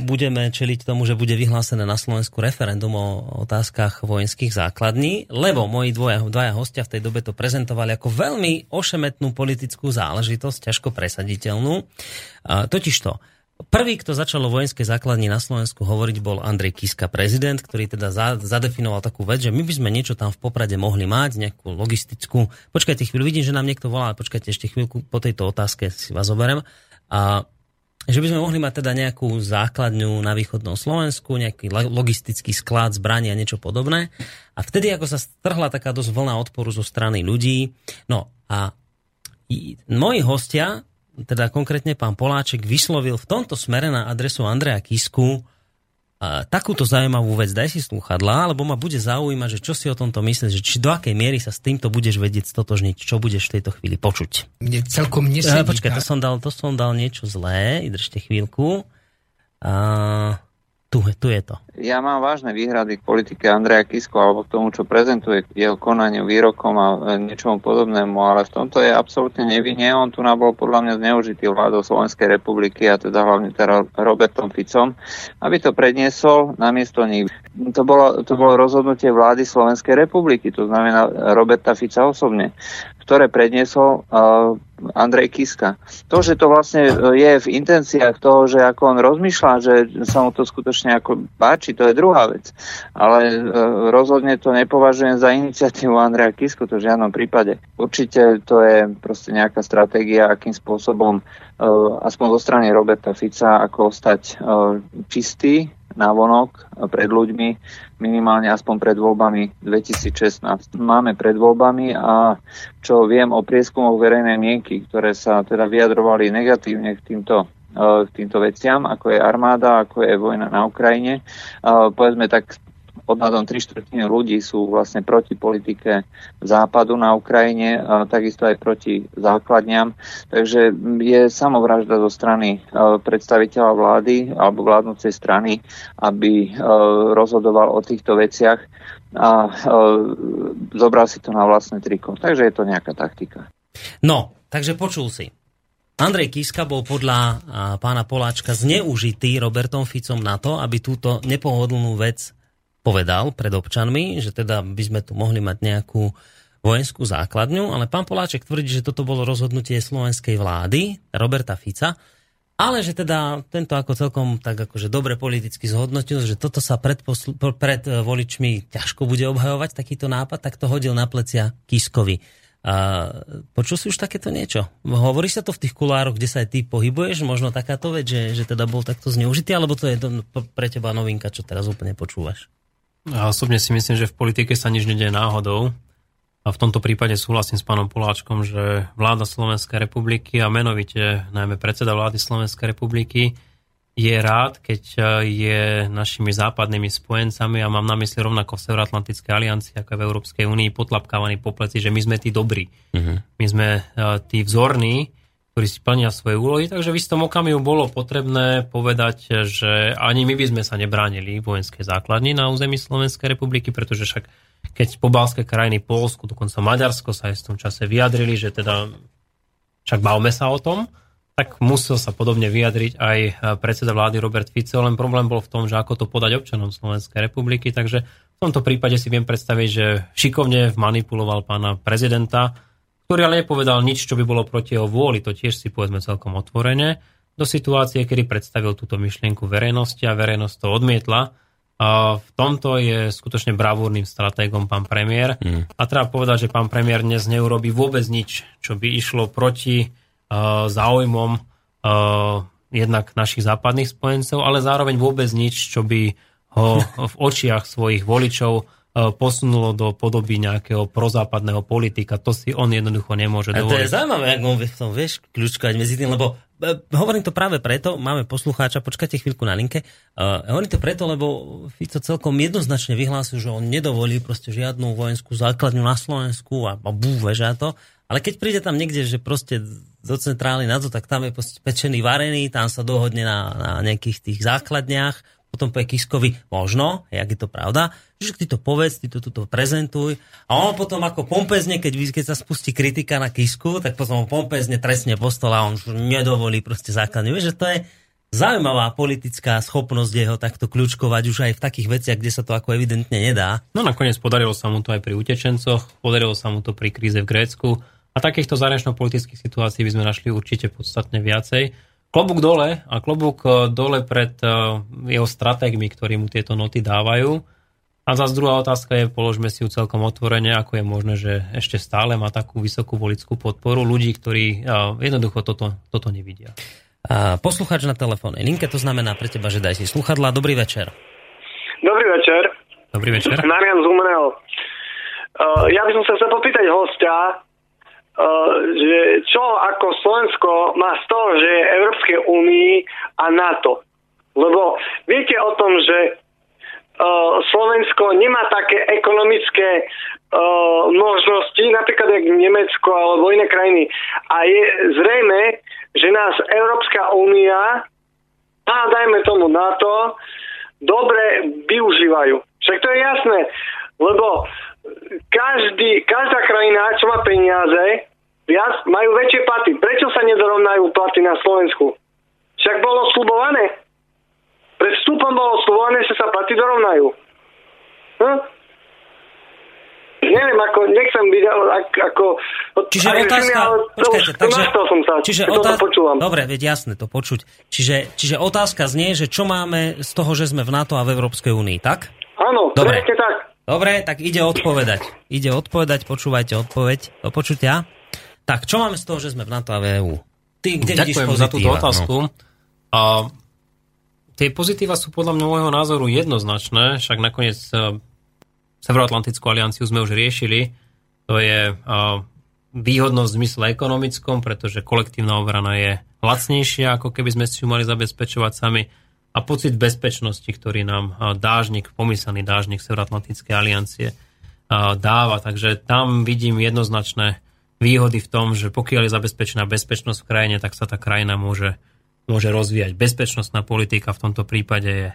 budeme čeliť tomu, že bude vyhlásené na Slovensku referendum o otázkach vojenských základní, lebo moji dvoja, dvaja hostia v tej dobe to prezentovali ako veľmi ošemetnú politickú záležitosť, ťažko presaditeľnú. Totižto, Prvý, kto začal o vojenskej základni na Slovensku hovoriť, bol Andrej Kiska, prezident, ktorý teda za, zadefinoval takú vec, že my by sme niečo tam v Poprade mohli mať, nejakú logistickú... Počkajte chvíľu, vidím, že nám niekto volá, počkajte ešte chvíľku, po tejto otázke si vás zoberiem. A že by sme mohli mať teda nejakú základňu na východnom Slovensku, nejaký logistický sklad zbraní a niečo podobné. A vtedy, ako sa strhla taká dosť vlna odporu zo strany ľudí, no a moji hostia teda konkrétne pán Poláček vyslovil v tomto smere na adresu Andreja Kisku takúto zaujímavú vec. Daj si slúchadla, lebo ma bude zaujímať, že čo si o tomto myslíš, že či do akej miery sa s týmto budeš vedieť stotožniť, čo budeš v tejto chvíli počuť. Mne celkom nesedí. počkaj, to som, dal, to som dal niečo zlé, držte chvíľku. A, tu, tu je to. Ja mám vážne výhrady k politike Andreja Kisko alebo k tomu, čo prezentuje k jeho konaniu, výrokom a e, niečomu podobnému, ale v tomto je absolútne nevinne. On tu nabol podľa mňa zneužitý vládou Slovenskej republiky a teda hlavne teda Robertom Ficom, aby to predniesol namiesto nich. To bolo, to bolo rozhodnutie vlády Slovenskej republiky, to znamená Roberta Fica osobne ktoré predniesol uh, Andrej Kiska. To, že to vlastne je v intenciách toho, že ako on rozmýšľa, že sa mu to skutočne ako páči, to je druhá vec. Ale uh, rozhodne to nepovažujem za iniciatívu Andreja Kisku, to v žiadnom prípade. Určite to je proste nejaká stratégia, akým spôsobom uh, aspoň zo strany Roberta Fica, ako ostať uh, čistý návonok pred ľuďmi, minimálne aspoň pred voľbami 2016. Máme pred voľbami a čo viem o prieskumoch verejnej mienky, ktoré sa teda vyjadrovali negatívne k týmto e, k týmto veciam, ako je armáda, ako je vojna na Ukrajine. E, povedzme tak odhadom 3 štvrtiny ľudí sú vlastne proti politike západu na Ukrajine, takisto aj proti základňam. Takže je samovražda zo strany e, predstaviteľa vlády alebo vládnúcej strany, aby e, rozhodoval o týchto veciach a e, zobral si to na vlastné triko. Takže je to nejaká taktika. No, takže počul si. Andrej Kiska bol podľa pána Poláčka zneužitý Robertom Ficom na to, aby túto nepohodlnú vec povedal pred občanmi, že teda by sme tu mohli mať nejakú vojenskú základňu, ale pán Poláček tvrdí, že toto bolo rozhodnutie slovenskej vlády, Roberta Fica, ale že teda tento ako celkom tak akože dobre politicky zhodnotil, že toto sa pred, pred e, voličmi ťažko bude obhajovať, takýto nápad, tak to hodil na plecia Kiskovi. A počul si už takéto niečo? Hovorí sa to v tých kulároch, kde sa aj ty pohybuješ? Možno takáto vec, že, že teda bol takto zneužitý, alebo to je to pre teba novinka, čo teraz úplne počúvaš? Ja osobne si myslím, že v politike sa nič nedie náhodou. A v tomto prípade súhlasím s pánom Poláčkom, že vláda Slovenskej republiky a menovite najmä predseda vlády Slovenskej republiky je rád, keď je našimi západnými spojencami a mám na mysli rovnako v Severoatlantickej aliancii ako v Európskej únii potlapkávaní po pleci, že my sme tí dobrí. Uh-huh. My sme tí vzorní ktorí si plnia svoje úlohy, takže v istom okamihu bolo potrebné povedať, že ani my by sme sa nebránili vojenskej základni na území Slovenskej republiky, pretože však keď pobalské krajiny, Polsku, dokonca Maďarsko sa aj v tom čase vyjadrili, že teda však bavme sa o tom, tak musel sa podobne vyjadriť aj predseda vlády Robert Fico, len problém bol v tom, že ako to podať občanom Slovenskej republiky, takže v tomto prípade si viem predstaviť, že šikovne manipuloval pána prezidenta, ktorý ale nepovedal nič, čo by bolo proti jeho vôli, to tiež si povedzme celkom otvorene, do situácie, kedy predstavil túto myšlienku verejnosti a verejnosť to odmietla. A v tomto je skutočne bravúrnym stratégom pán premiér. Mm. A treba povedať, že pán premiér dnes neurobí vôbec nič, čo by išlo proti uh, záujmom uh, jednak našich západných spojencov, ale zároveň vôbec nič, čo by ho [laughs] v očiach svojich voličov posunulo do podoby nejakého prozápadného politika. To si on jednoducho nemôže A to dovoliť. je zaujímavé, ako on v tom, vieš, kľúčkovať medzi tým, lebo e, hovorím to práve preto, máme poslucháča, počkajte chvíľku na linke, uh, hovorím to preto, lebo Fico celkom jednoznačne vyhlásil, že on nedovolí proste žiadnu vojenskú základňu na Slovensku a, a bú, veža to. Ale keď príde tam niekde, že proste do centrály na to, tak tam je pečený, varený, tam sa dohodne na, na nejakých tých základniach, potom povie Kiskovi, možno, jak je to pravda, že ty to povedz, ty to tuto prezentuj. A on potom ako pompezne, keď, keď sa spustí kritika na Kisku, tak potom pompezne trestne po stole a on už nedovolí proste základne. Vieš, že to je zaujímavá politická schopnosť jeho takto kľúčkovať už aj v takých veciach, kde sa to ako evidentne nedá. No nakoniec podarilo sa mu to aj pri utečencoch, podarilo sa mu to pri kríze v Grécku a takýchto zahranično-politických situácií by sme našli určite podstatne viacej. Klobúk dole a klobúk e, dole pred e, jeho stratégmi, ktorí mu tieto noty dávajú. A zase druhá otázka je, položme si ju celkom otvorene, ako je možné, že ešte stále má takú vysokú volickú podporu ľudí, ktorí e, jednoducho toto, toto nevidia. A poslucháč na telefónnej linke, to znamená pre teba, že daj si sluchadla. Dobrý večer. Dobrý večer. Dobrý večer. Marian Zumrel. Uh, ja by som sa chcel popýtať hostia, že čo ako Slovensko má z toho, že je Európskej únii a NATO. Lebo viete o tom, že uh, Slovensko nemá také ekonomické uh, možnosti, napríklad jak Nemecko alebo iné krajiny. A je zrejme, že nás Európska únia a dajme tomu NATO dobre využívajú. Však to je jasné, lebo každý, každá krajina, čo má peniaze, viac, majú väčšie platy. Prečo sa nedorovnajú platy na Slovensku? Však bolo slubované. Pred vstupom bolo slubované, že sa platy dorovnajú. Hm? Neviem, ako, nechcem byť ako... ako Čiže otázka, to počkajte, už takže, som sa, čiže počúvam. dobre, veď jasné to počuť. Čiže, čiže otázka znie, že čo máme z toho, že sme v NATO a v Európskej únii, tak? Áno, Dobre. presne tak. Dobre, tak ide odpovedať. Ide odpovedať, počúvajte odpoveď, do počutia. Tak, čo máme z toho, že sme v NATO a v EU? Ty, kde vidíš Ďakujem pozitíva? za túto otázku. No. A tie pozitíva sú podľa môjho názoru jednoznačné, však nakoniec e, Severoatlantickú alianciu sme už riešili. To je a, výhodnosť v zmysle ekonomickom, pretože kolektívna obrana je lacnejšia, ako keby sme si ju mali zabezpečovať sami. A pocit bezpečnosti, ktorý nám dážnik, pomyselný dážnik Severoatlantickej aliancie dáva. Takže tam vidím jednoznačné výhody v tom, že pokiaľ je zabezpečená bezpečnosť v krajine, tak sa tá krajina môže, môže rozvíjať. Bezpečnostná politika v tomto prípade je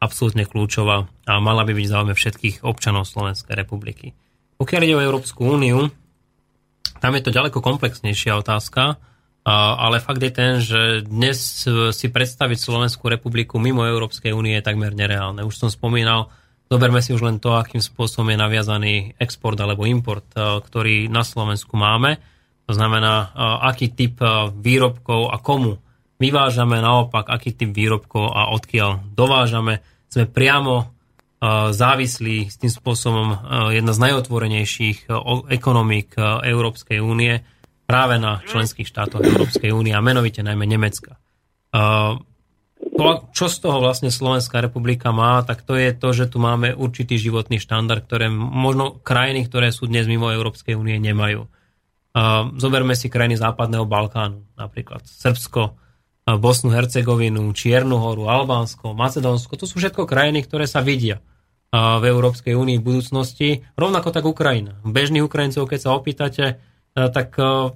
absolútne kľúčová a mala by byť záujme všetkých občanov Slovenskej republiky. Pokiaľ ide o Európsku úniu, tam je to ďaleko komplexnejšia otázka, ale fakt je ten, že dnes e, si predstaviť Slovenskú republiku mimo Európskej únie je takmer nereálne. Už som spomínal, zoberme si už len to, akým spôsobom je naviazaný export alebo import, e, ktorý na Slovensku máme. To znamená, e, aký typ výrobkov a komu vyvážame, naopak, aký typ výrobkov a odkiaľ dovážame. Sme priamo závislí s tým spôsobom jedna z najotvorenejších ekonomík Európskej únie práve na členských štátoch Európskej únie a menovite najmä Nemecka. E, to, čo z toho vlastne Slovenská republika má, tak to je to, že tu máme určitý životný štandard, ktoré možno krajiny, ktoré sú dnes mimo Európskej únie, nemajú. Uh, zoberme si krajiny Západného Balkánu, napríklad Srbsko, uh, Bosnu, Hercegovinu, Čiernu horu, Albánsko, Macedónsko. To sú všetko krajiny, ktoré sa vidia uh, v Európskej únii v budúcnosti. Rovnako tak Ukrajina. Bežných Ukrajincov, keď sa opýtate, uh, tak uh,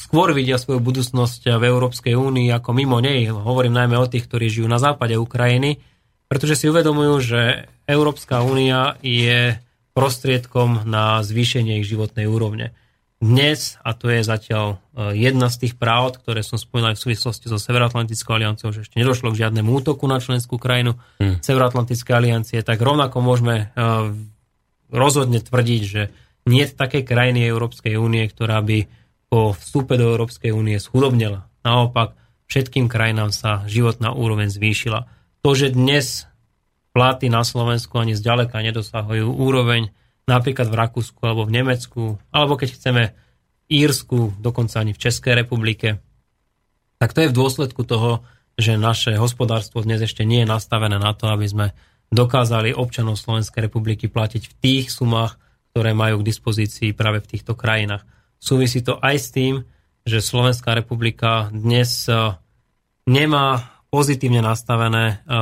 skôr vidia svoju budúcnosť v Európskej únii ako mimo nej. Hovorím najmä o tých, ktorí žijú na západe Ukrajiny, pretože si uvedomujú, že Európska únia je prostriedkom na zvýšenie ich životnej úrovne. Dnes, a to je zatiaľ e, jedna z tých práv, ktoré som spomínal v súvislosti so Severoatlantickou alianciou, že ešte nedošlo k žiadnemu útoku na členskú krajinu hmm. Severoatlantickej aliancie, tak rovnako môžeme e, rozhodne tvrdiť, že nie je takej krajiny Európskej únie, ktorá by po vstupe do Európskej únie schudobnela. Naopak, všetkým krajinám sa životná úroveň zvýšila. To, že dnes platy na Slovensku ani zďaleka nedosahujú úroveň napríklad v Rakúsku alebo v Nemecku, alebo keď chceme Írsku, dokonca ani v Českej republike, tak to je v dôsledku toho, že naše hospodárstvo dnes ešte nie je nastavené na to, aby sme dokázali občanov Slovenskej republiky platiť v tých sumách, ktoré majú k dispozícii práve v týchto krajinách. Súvisí to aj s tým, že Slovenská republika dnes e, nemá pozitívne nastavené, e,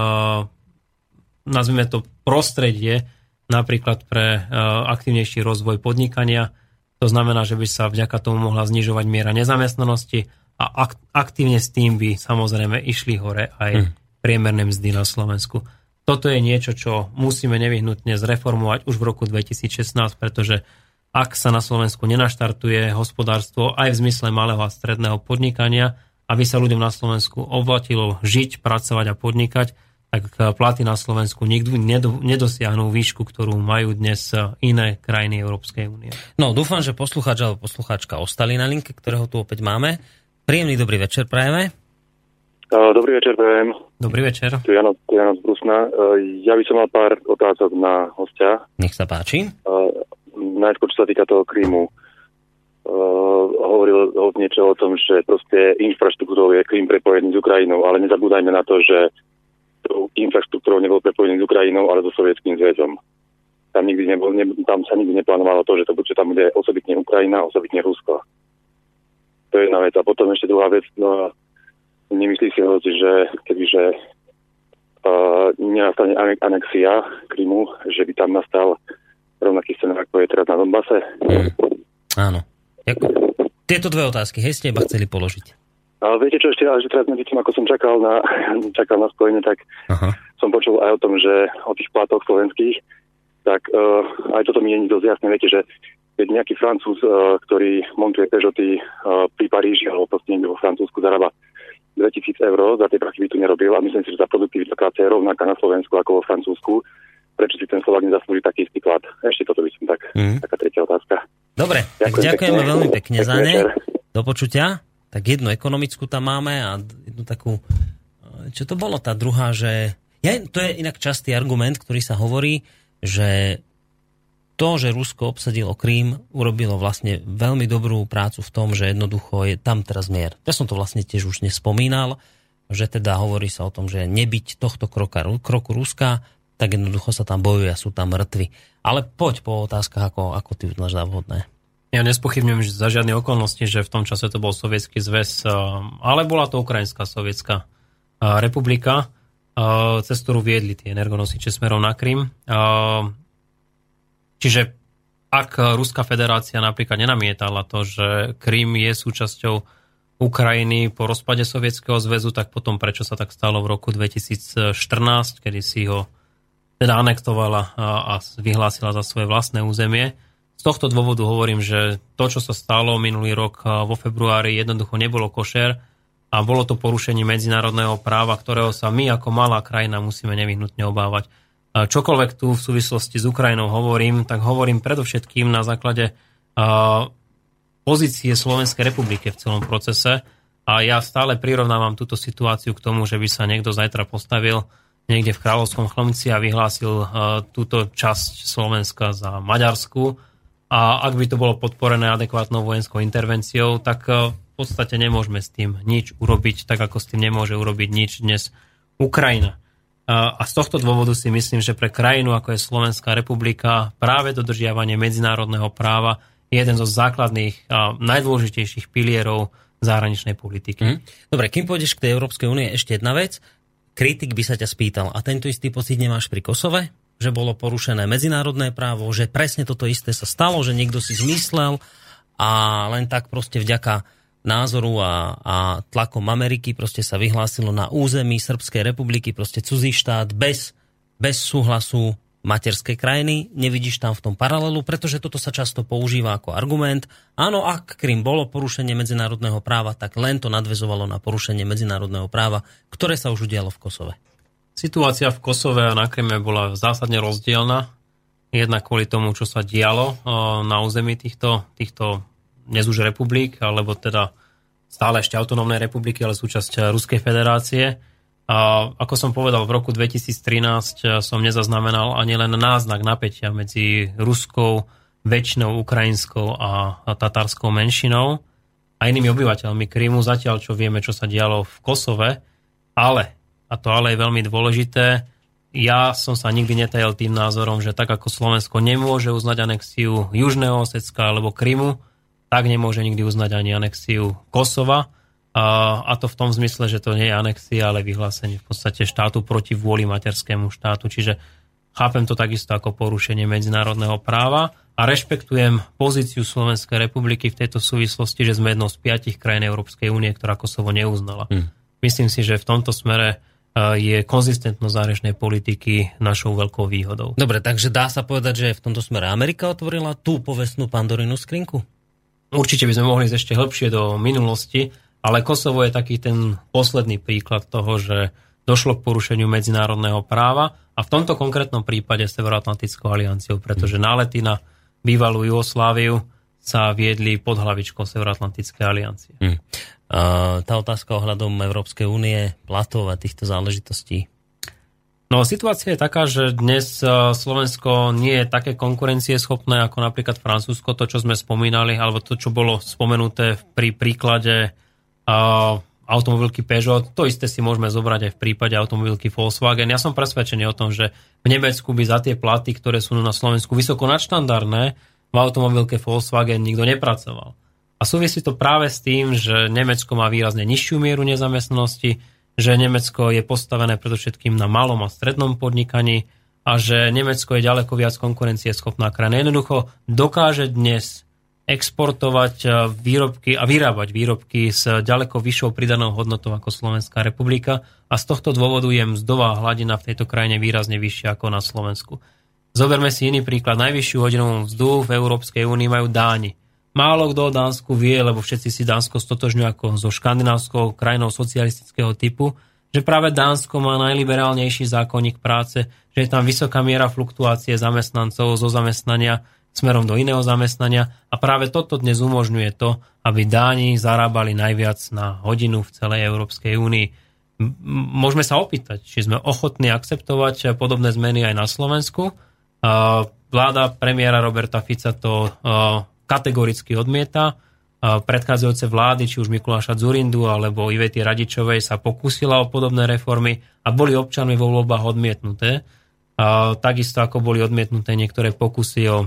nazvime to prostredie, napríklad pre aktívnejší rozvoj podnikania. To znamená, že by sa vďaka tomu mohla znižovať miera nezamestnanosti a aktívne s tým by samozrejme išli hore aj hm. priemerné mzdy na Slovensku. Toto je niečo, čo musíme nevyhnutne zreformovať už v roku 2016, pretože ak sa na Slovensku nenaštartuje hospodárstvo aj v zmysle malého a stredného podnikania, aby sa ľuďom na Slovensku oblatilo žiť, pracovať a podnikať, tak platy na Slovensku nikdy nedosiahnu výšku, ktorú majú dnes iné krajiny Európskej únie. No, dúfam, že poslucháč alebo poslucháčka ostali na linke, ktorého tu opäť máme. Príjemný dobrý večer prajeme. Dobrý večer, prajem. Dobrý večer. Tu Jano, tu Jano z Brusna. Ja by som mal pár otázok na hostia. Nech sa páči. Najskôr, čo sa týka toho Krímu. Hovoril niečo o tom, že proste infraštruktúrou je Krím prepojený s Ukrajinou, ale nezabúdajme na to, že infraštruktúrou nebol prepojený s Ukrajinou, ale so Sovietským zväzom. Tam, nikdy nebol, ne, tam sa nikdy neplánovalo to, že to bude tam bude osobitne Ukrajina, osobitne Rusko. To je jedna vec. A potom ešte druhá vec, no, Nemyslí si hoci, že kebyže uh, nenastane anexia Krymu, že by tam nastal rovnaký scenár, ako je teraz na Donbase? Mm. Áno. Tieto dve otázky, hej, ste iba chceli položiť. Ale viete čo ešte, ale že teraz medzi tým, ako som čakal na, [clears throat] čakal na spojenie, tak Aha. som počul aj o tom, že o tých platoch slovenských, tak uh, aj toto mi je dosť jasné. Viete, že keď nejaký Francúz, uh, ktorý montuje Peugeoty uh, pri Paríži alebo proste niekde vo Francúzsku zarába 2000 eur, za tie prachy by tu nerobil a myslím si, že za produktivitu práce je rovnaká na Slovensku ako vo Francúzsku. Prečo si ten Slovak nezaslúži taký istý plat? Ešte toto by som tak, mm. taká tretia otázka. Dobre, Ďakujem tak ďakujeme pekne. veľmi pekne za ne. Do počutia. Tak jednu ekonomickú tam máme a jednu takú... Čo to bolo tá druhá, že... Ja, to je inak častý argument, ktorý sa hovorí, že to, že Rusko obsadilo Krím, urobilo vlastne veľmi dobrú prácu v tom, že jednoducho je tam teraz mier. Ja som to vlastne tiež už nespomínal, že teda hovorí sa o tom, že nebyť tohto kroka, kroku Ruska, tak jednoducho sa tam bojuje a sú tam mŕtvi. Ale poď po otázkach, ako, ako ty uznáš vhodné. Ja nespochybňujem za žiadne okolnosti, že v tom čase to bol sovietský zväz, eh, ale bola to Ukrajinská sovietská eh, republika, eh, cez ktorú viedli tie energonosiče smerom na Krym. Čiže ak Ruská federácia napríklad nenamietala to, že Krym je súčasťou Ukrajiny po rozpade Sovietskeho zväzu, tak potom prečo sa tak stalo v roku 2014, kedy si ho teda anektovala a vyhlásila za svoje vlastné územie. Z tohto dôvodu hovorím, že to, čo sa stalo minulý rok vo februári, jednoducho nebolo košer a bolo to porušenie medzinárodného práva, ktorého sa my ako malá krajina musíme nevyhnutne obávať čokoľvek tu v súvislosti s Ukrajinou hovorím, tak hovorím predovšetkým na základe pozície Slovenskej republiky v celom procese a ja stále prirovnávam túto situáciu k tomu, že by sa niekto zajtra postavil niekde v Kráľovskom chlomci a vyhlásil túto časť Slovenska za Maďarsku a ak by to bolo podporené adekvátnou vojenskou intervenciou, tak v podstate nemôžeme s tým nič urobiť, tak ako s tým nemôže urobiť nič dnes Ukrajina. A z tohto dôvodu si myslím, že pre krajinu, ako je Slovenská republika, práve dodržiavanie medzinárodného práva je jeden zo základných a najdôležitejších pilierov zahraničnej politiky. Mm. Dobre, kým pôjdeš k tej Európskej únie, ešte jedna vec. Kritik by sa ťa spýtal, a tento istý pocit nemáš pri Kosove? Že bolo porušené medzinárodné právo, že presne toto isté sa stalo, že niekto si zmyslel a len tak proste vďaka názoru a, a tlakom Ameriky proste sa vyhlásilo na území Srbskej republiky proste cudzí štát bez, bez súhlasu materskej krajiny. Nevidíš tam v tom paralelu, pretože toto sa často používa ako argument. Áno, ak Krym bolo porušenie medzinárodného práva, tak len to nadvezovalo na porušenie medzinárodného práva, ktoré sa už udialo v Kosove. Situácia v Kosove a na Kryme bola zásadne rozdielna. Jedna kvôli tomu, čo sa dialo na území týchto, týchto dnes už republik, alebo teda stále ešte autonómnej republiky, ale súčasť Ruskej federácie. A ako som povedal, v roku 2013 som nezaznamenal ani len náznak napätia medzi ruskou, väčšinou ukrajinskou a tatarskou menšinou a inými obyvateľmi Krymu, zatiaľ čo vieme, čo sa dialo v Kosove. Ale, a to ale je veľmi dôležité, ja som sa nikdy netajal tým názorom, že tak ako Slovensko nemôže uznať anexiu Južného Osecka alebo Krymu, tak nemôže nikdy uznať ani anexiu Kosova. A, a to v tom zmysle, že to nie je anexia, ale vyhlásenie v podstate štátu proti vôli materskému štátu. Čiže chápem to takisto ako porušenie medzinárodného práva a rešpektujem pozíciu Slovenskej republiky v tejto súvislosti, že sme jednou z piatich krajín Európskej únie, ktorá Kosovo neuznala. Hmm. Myslím si, že v tomto smere je konzistentnosť zahraničnej politiky našou veľkou výhodou. Dobre, takže dá sa povedať, že v tomto smere Amerika otvorila tú povestnú pandorinu skrinku? Určite by sme mohli ísť ešte hĺbšie do minulosti, ale Kosovo je taký ten posledný príklad toho, že došlo k porušeniu medzinárodného práva a v tomto konkrétnom prípade Severoatlantickou alianciou, pretože nálety na bývalú Jugosláviu sa viedli pod hlavičkou Severoatlantickej aliancie. Hmm tá otázka ohľadom Európskej únie, platov a týchto záležitostí? No situácia je taká, že dnes Slovensko nie je také konkurencieschopné ako napríklad Francúzsko, to čo sme spomínali, alebo to čo bolo spomenuté pri príklade uh, automobilky Peugeot. To isté si môžeme zobrať aj v prípade automobilky Volkswagen. Ja som presvedčený o tom, že v Nemecku by za tie platy, ktoré sú na Slovensku vysoko nadštandardné, v automobilke Volkswagen nikto nepracoval. A súvisí to práve s tým, že Nemecko má výrazne nižšiu mieru nezamestnanosti, že Nemecko je postavené predovšetkým na malom a strednom podnikaní a že Nemecko je ďaleko viac konkurencieschopná krajina. Jednoducho dokáže dnes exportovať e, výrobky a vyrábať výrobky s ďaleko vyššou pridanou hodnotou ako Slovenská republika a z tohto dôvodu je mzdová hladina v tejto krajine výrazne vyššia ako na Slovensku. Zoberme si iný príklad. Najvyššiu hodinovú mzdu v Európskej únii majú Dáni. Málo kto o Dánsku vie, lebo všetci si Dánsko stotožňujú ako so škandinávskou krajinou socialistického typu, že práve Dánsko má najliberálnejší zákonník práce, že je tam vysoká miera fluktuácie zamestnancov zo zamestnania smerom do iného zamestnania a práve toto dnes umožňuje to, aby Dáni zarábali najviac na hodinu v celej Európskej únii. Môžeme sa opýtať, či sme ochotní akceptovať podobné zmeny aj na Slovensku. Vláda premiéra Roberta Fica to kategoricky odmieta. Predchádzajúce vlády, či už Mikuláša Zurindu alebo Ivety Radičovej sa pokúsila o podobné reformy a boli občanmi vo voľbách odmietnuté. Takisto ako boli odmietnuté niektoré pokusy o e,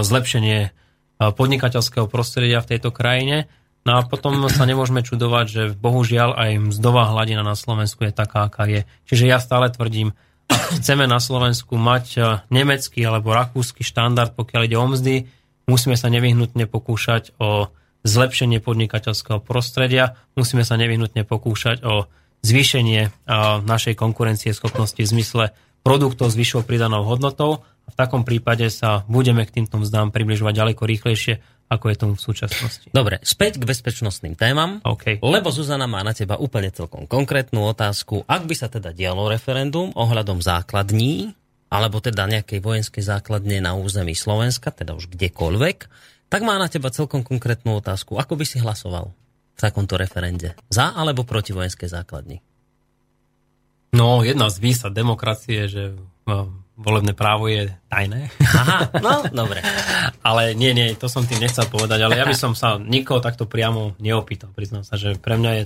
zlepšenie podnikateľského prostredia v tejto krajine. No a potom sa nemôžeme čudovať, že bohužiaľ aj mzdová hladina na Slovensku je taká, aká je. Čiže ja stále tvrdím, ak chceme na Slovensku mať e, nemecký alebo rakúsky štandard, pokiaľ ide o mzdy, musíme sa nevyhnutne pokúšať o zlepšenie podnikateľského prostredia, musíme sa nevyhnutne pokúšať o zvýšenie našej konkurencie schopnosti v zmysle produktov s vyššou pridanou hodnotou a v takom prípade sa budeme k týmto mzdám približovať ďaleko rýchlejšie, ako je tomu v súčasnosti. Dobre, späť k bezpečnostným témam, okay. lebo Zuzana má na teba úplne celkom konkrétnu otázku. Ak by sa teda dialo referendum ohľadom základní alebo teda nejakej vojenskej základne na území Slovenska, teda už kdekoľvek, tak má na teba celkom konkrétnu otázku. Ako by si hlasoval v takomto referende? Za alebo proti vojenskej základni? No, jedna z výsad demokracie, že no, volebné právo je tajné. Aha, no, [laughs] dobre. ale nie, nie, to som tým nechcel povedať, ale ja by [laughs] som sa nikoho takto priamo neopýtal. Priznám sa, že pre mňa je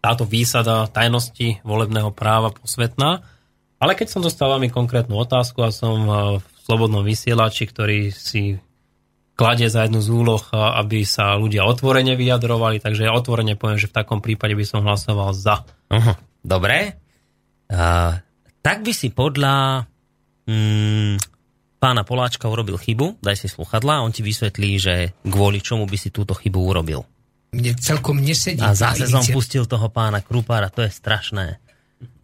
táto výsada tajnosti volebného práva posvetná ale keď som dostal veľmi konkrétnu otázku a som eh, v slobodnom vysielači, ktorý si kladie za jednu z úloh, eh, aby sa ľudia otvorene vyjadrovali, takže ja otvorene poviem, že v takom prípade by som hlasoval za. Uh-huh. Dobre. Uh, tak by si podľa mm, pána Poláčka urobil chybu, daj si sluchadla, on ti vysvetlí, že kvôli čomu by si túto chybu urobil. Mne celkom nesedí. A zase som pustil toho pána Krupára, to je strašné.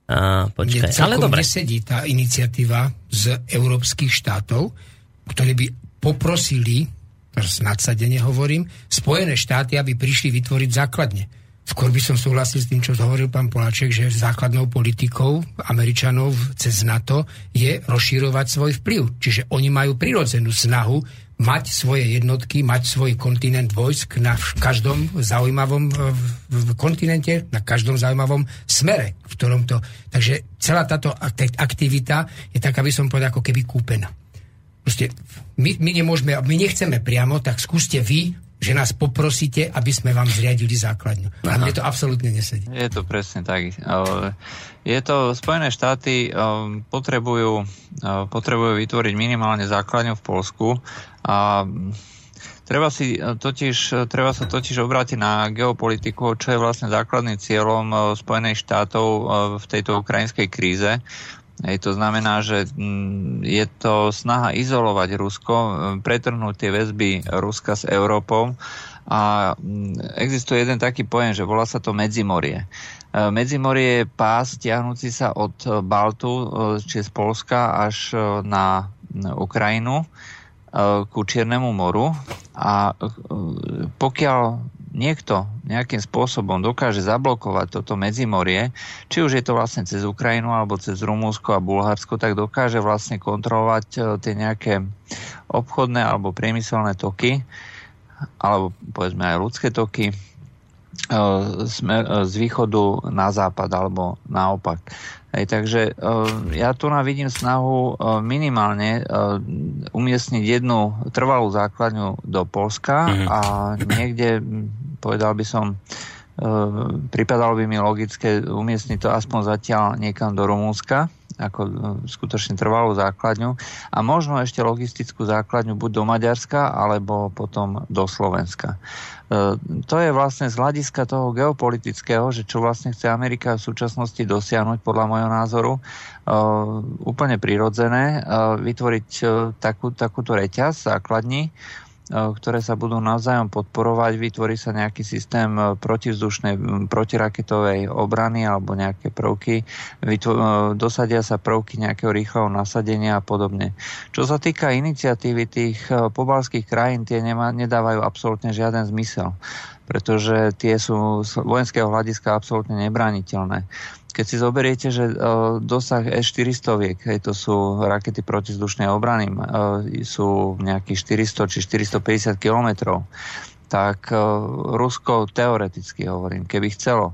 A, počkaj, ale dobre. nesedí tá iniciatíva z európskych štátov, ktoré by poprosili, s nadsadene hovorím, Spojené štáty, aby prišli vytvoriť základne. Skôr by som súhlasil s tým, čo hovoril pán Poláček, že základnou politikou Američanov cez NATO je rozširovať svoj vplyv. Čiže oni majú prirodzenú snahu mať svoje jednotky, mať svoj kontinent vojsk na každom zaujímavom v kontinente, na každom zaujímavom smere, v ktorom to... Takže celá táto aktivita je taká, by som povedal, ako keby kúpená. Proste my, my nemôžeme, my nechceme priamo, tak skúste vy že nás poprosíte, aby sme vám zriadili základňu. A mne to absolútne nesedí. Je to presne tak. Je to, Spojené štáty potrebujú, potrebujú vytvoriť minimálne základňu v Polsku a Treba, si totiž, treba sa totiž obrátiť na geopolitiku, čo je vlastne základným cieľom Spojených štátov v tejto ukrajinskej kríze. Hej, to znamená, že mm, je to snaha izolovať Rusko, mm, pretrhnúť tie väzby Ruska s Európou a mm, existuje jeden taký pojem, že volá sa to Medzimorie. E, Medzimorie je pás tiahnúci sa od Baltu, e, či z Polska až e, na Ukrajinu ku Čiernemu moru a pokiaľ niekto nejakým spôsobom dokáže zablokovať toto medzimorie, či už je to vlastne cez Ukrajinu alebo cez Rumúnsko a Bulharsko, tak dokáže vlastne kontrolovať e, tie nejaké obchodné alebo priemyselné toky, alebo povedzme aj ľudské toky, e, e, z východu na západ alebo naopak. Hej, takže ja tu vidím snahu minimálne umiestniť jednu trvalú základňu do Polska mm-hmm. a niekde povedal by som, e, pripadalo by mi logické umiestniť to aspoň zatiaľ niekam do Rumúnska, ako e, skutočne trvalú základňu a možno ešte logistickú základňu buď do Maďarska, alebo potom do Slovenska. E, to je vlastne z hľadiska toho geopolitického, že čo vlastne chce Amerika v súčasnosti dosiahnuť, podľa môjho názoru, úplne prirodzené, vytvoriť takú, takúto reťaz základní, E, ktoré sa budú navzájom podporovať, vytvorí sa nejaký systém e, protivzdušnej, protiraketovej obrany alebo nejaké prvky, e, dosadia sa prvky nejakého rýchleho nasadenia a podobne. Čo sa týka iniciatívy tých pobalských krajín, tie nemá, nedávajú absolútne žiaden zmysel pretože tie sú z vojenského hľadiska absolútne nebraniteľné. Keď si zoberiete, že dosah S-400, hej, to sú rakety protizdušnej obrany, sú nejakých 400 či 450 kilometrov, tak Rusko teoreticky hovorím, keby chcelo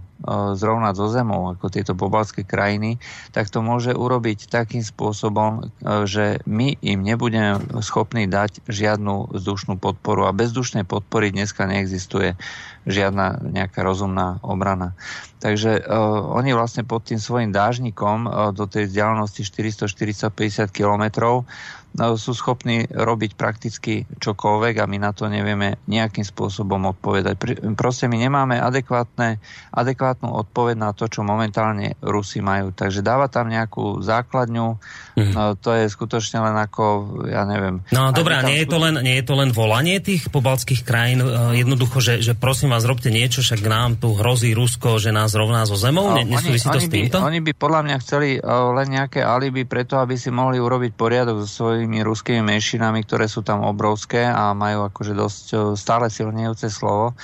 zrovnať zo zemou, ako tieto pobalské krajiny, tak to môže urobiť takým spôsobom, že my im nebudeme schopní dať žiadnu vzdušnú podporu a bez vzdušnej podpory dneska neexistuje žiadna nejaká rozumná obrana. Takže uh, oni vlastne pod tým svojim dážnikom uh, do tej vzdialenosti 400-450 kilometrov sú schopní robiť prakticky čokoľvek a my na to nevieme nejakým spôsobom odpovedať. Proste my nemáme adekvátne, adekvátnu odpoveď na to, čo momentálne Rusi majú. Takže dáva tam nejakú základňu, mm. no, to je skutočne len ako, ja neviem. No dobré, nie, je to len, nie je to len volanie tých pobalských krajín, e, jednoducho, že, že prosím vás, robte niečo, však nám tu hrozí Rusko, že nás rovná so zemou, ne, nesúvisí to s týmto? By, oni by podľa mňa chceli uh, len nejaké alibi preto, aby si mohli urobiť poriadok so svojím svojimi ruskými menšinami, ktoré sú tam obrovské a majú akože dosť e, stále silnejúce slovo.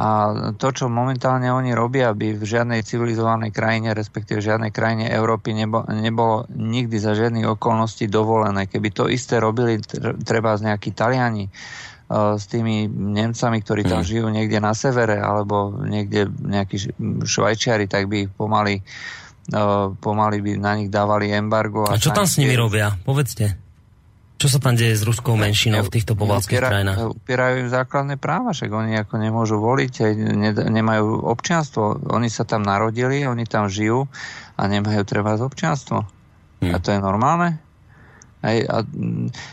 A to, čo momentálne oni robia, by v žiadnej civilizovanej krajine, respektíve v žiadnej krajine Európy nebo, nebolo nikdy za žiadnych okolností dovolené. Keby to isté robili treba z nejakí Taliani, e, s tými Nemcami, ktorí tam mm. žijú niekde na severe, alebo niekde nejakí Švajčiari, tak by ich pomaly, e, pomaly by na nich dávali embargo. A, a čo tam s nimi robia? Povedzte. Čo sa tam deje s ruskou menšinou v týchto povalských Upiera, krajinách? Upierajú im základné práva, však oni ako nemôžu voliť, ne, nemajú občianstvo. Oni sa tam narodili, oni tam žijú a nemajú treba z občianstvo. Hmm. A to je normálne? Hej, a,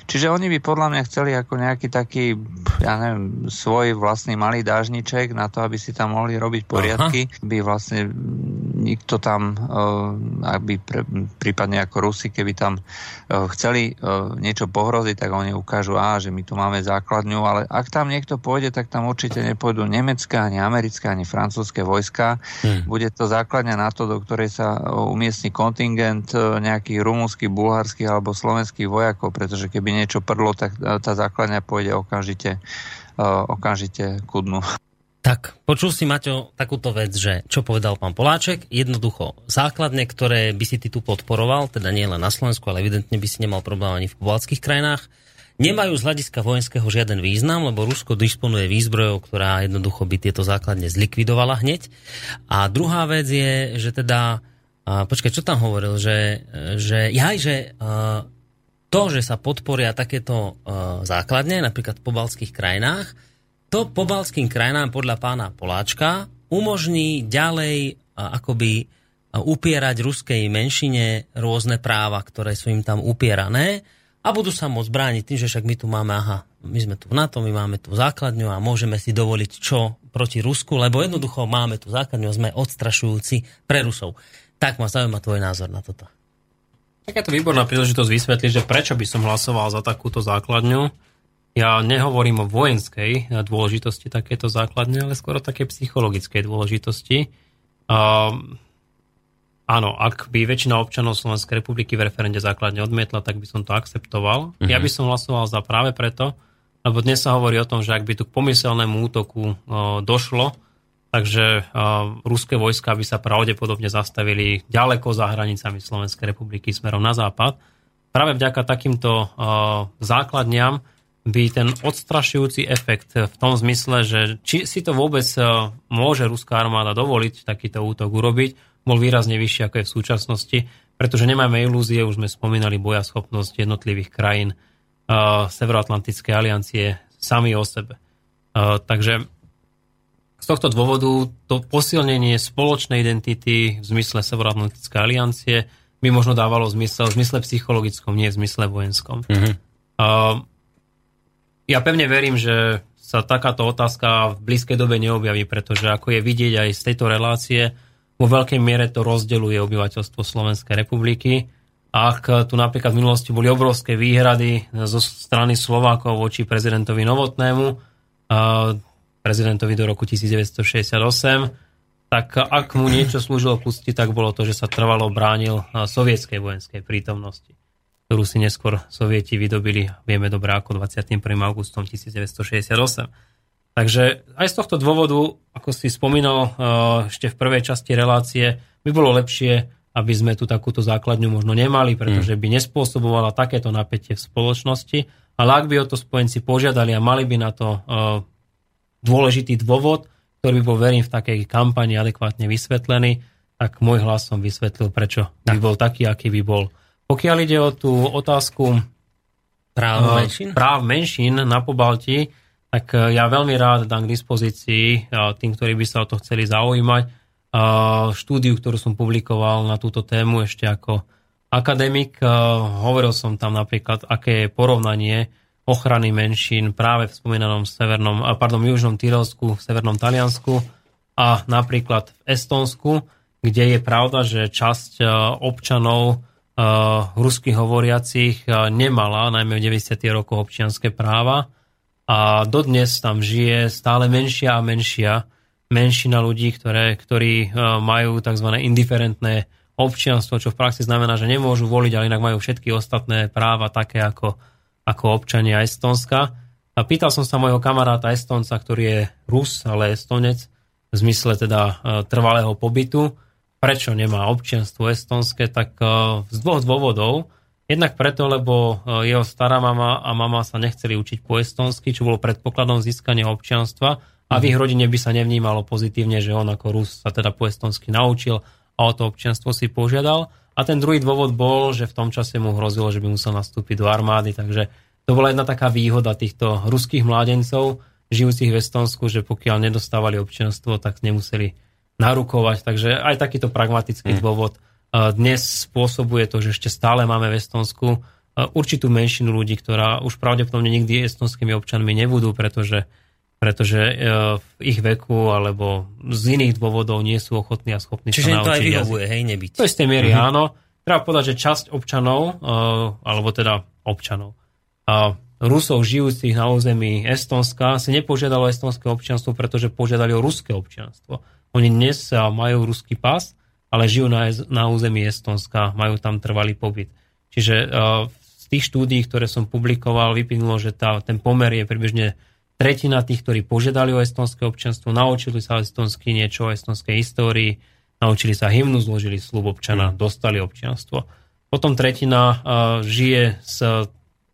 čiže oni by podľa mňa chceli ako nejaký taký, ja neviem, svoj vlastný malý dážniček na to, aby si tam mohli robiť poriadky, Aha. by vlastne nikto tam, uh, aby pre, prípadne ako Rusi, keby tam uh, chceli uh, niečo pohroziť, tak oni ukážu, á, že my tu máme základňu, ale ak tam niekto pôjde, tak tam určite nepôjdu nemecké, ani americké, ani francúzske vojska. Hmm. Bude to základňa NATO, do ktorej sa umiestni kontingent nejakých rumúnskych, bulharských alebo slovenských slovenských vojakov, pretože keby niečo prdlo, tak tá základňa pôjde okamžite, e, okamžite ku dnu. Tak, počul si, Maťo, takúto vec, že čo povedal pán Poláček, jednoducho základne, ktoré by si ty tu podporoval, teda nie len na Slovensku, ale evidentne by si nemal problém ani v pobalských krajinách, nemajú z hľadiska vojenského žiaden význam, lebo Rusko disponuje výzbrojou, ktorá jednoducho by tieto základne zlikvidovala hneď. A druhá vec je, že teda, a počkaj, čo tam hovoril, že, že jaj, že uh, to, že sa podporia takéto uh, základne, napríklad v pobalských krajinách, to pobalským krajinám podľa pána Poláčka umožní ďalej a, akoby a, upierať ruskej menšine rôzne práva, ktoré sú im tam upierané a budú sa môcť brániť tým, že však my tu máme, aha, my sme tu v NATO, my máme tu základňu a môžeme si dovoliť čo proti Rusku, lebo jednoducho máme tu základňu sme odstrašujúci pre Rusov. Tak ma zaujíma tvoj názor na toto. Tak je to výborná príležitosť vysvetliť, že prečo by som hlasoval za takúto základňu. Ja nehovorím o vojenskej dôležitosti takéto základne, ale skôr o takej psychologickej dôležitosti. Uh, áno, ak by väčšina občanov Slovenskej republiky v referende základne odmietla, tak by som to akceptoval. Uh-huh. Ja by som hlasoval za práve preto, lebo dnes sa hovorí o tom, že ak by tu k pomyselnému útoku uh, došlo, takže uh, ruské vojska by sa pravdepodobne zastavili ďaleko za hranicami Slovenskej republiky smerom na západ. Práve vďaka takýmto uh, základniam by ten odstrašujúci efekt v tom zmysle, že či si to vôbec uh, môže ruská armáda dovoliť takýto útok urobiť, bol výrazne vyšší ako je v súčasnosti, pretože nemáme ilúzie, už sme spomínali bojaschopnosť jednotlivých krajín uh, Severoatlantickej aliancie sami o sebe. Uh, takže z tohto dôvodu to posilnenie spoločnej identity v zmysle Severoatlantickej aliancie by možno dávalo zmysel v zmysle psychologickom, nie v zmysle vojenskom. Mm-hmm. Uh, ja pevne verím, že sa takáto otázka v blízkej dobe neobjaví, pretože ako je vidieť aj z tejto relácie, vo veľkej miere to rozdeluje obyvateľstvo Slovenskej republiky. Ak tu napríklad v minulosti boli obrovské výhrady zo strany Slovákov voči prezidentovi Novotnému, prezidentovi do roku 1968, tak ak mu niečo slúžilo k úcti, tak bolo to, že sa trvalo bránil sovietskej vojenskej prítomnosti, ktorú si neskôr sovieti vydobili, vieme dobre ako 21. augustom 1968. Takže aj z tohto dôvodu, ako si spomínal ešte v prvej časti relácie, by bolo lepšie, aby sme tu takúto základňu možno nemali, pretože mm. by nespôsobovala takéto napätie v spoločnosti. Ale ak by o to spojenci požiadali a mali by na to dôležitý dôvod, ktorý by bol, verím, v takej kampani adekvátne vysvetlený, tak môj hlas som vysvetlil, prečo by bol taký, aký by bol. Pokiaľ ide o tú otázku práv menšín, práv menšín na Pobalti, tak eh, ja veľmi rád dám k dispozícii eh, tým, ktorí by sa o to chceli zaujímať, eh, štúdiu, ktorú som publikoval na túto tému ešte ako akademik. Hovoril som tam napríklad, aké je porovnanie ochrany menšín práve v spomínanom severnom, pardon, južnom Tyrolsku, v severnom Taliansku a napríklad v Estonsku, kde je pravda, že časť e, občanov uh, ruských hovoriacich nemala, najmä v 90. rokoch, občianské práva a dodnes tam žije stále menšia a menšia menšina ľudí, ktoré, ktorí majú tzv. indiferentné občianstvo, čo v praxi znamená, že nemôžu voliť, ale inak majú všetky ostatné práva také ako ako občania Estonska. A pýtal som sa môjho kamaráta Estonca, ktorý je Rus, ale Estonec, v zmysle teda e, trvalého pobytu, prečo nemá občianstvo estonské, tak e, z dvoch dôvodov. Jednak preto, lebo e, jeho stará mama a mama sa nechceli učiť po estonsky, čo bolo predpokladom získania občianstva a v ich rodine by sa nevnímalo pozitívne, že on ako Rus sa teda po estonsky naučil a o to občianstvo si požiadal. A ten druhý dôvod bol, že v tom čase mu hrozilo, že by musel nastúpiť do armády, takže to bola jedna taká výhoda týchto ruských mládencov, žijúcich v Estonsku, že pokiaľ nedostávali občianstvo, tak nemuseli narukovať. Takže aj takýto pragmatický mm. dôvod dnes spôsobuje to, že ešte stále máme v Estonsku určitú menšinu ľudí, ktorá už pravdepodobne nikdy estonskými občanmi nebudú, pretože pretože e, v ich veku alebo z iných dôvodov nie sú ochotní a schopní Čiže sa naučiť. Čiže to aj vyhovuje, hej, nebyť. To tej miery mm-hmm. áno. Treba povedať, že časť občanov, e, alebo teda občanov, a Rusov žijúcich na území Estonska si nepožiadalo estonské občianstvo, pretože požiadali o ruské občianstvo. Oni dnes majú ruský pas, ale žijú na, na území Estonska, majú tam trvalý pobyt. Čiže z tých štúdí, ktoré som publikoval, vyplynulo, že tá, ten pomer je približne tretina tých, ktorí požiadali o estonské občanstvo, naučili sa estonsky niečo o estonskej histórii, naučili sa hymnu, zložili slub občana, mm. dostali občianstvo. Potom tretina uh, žije s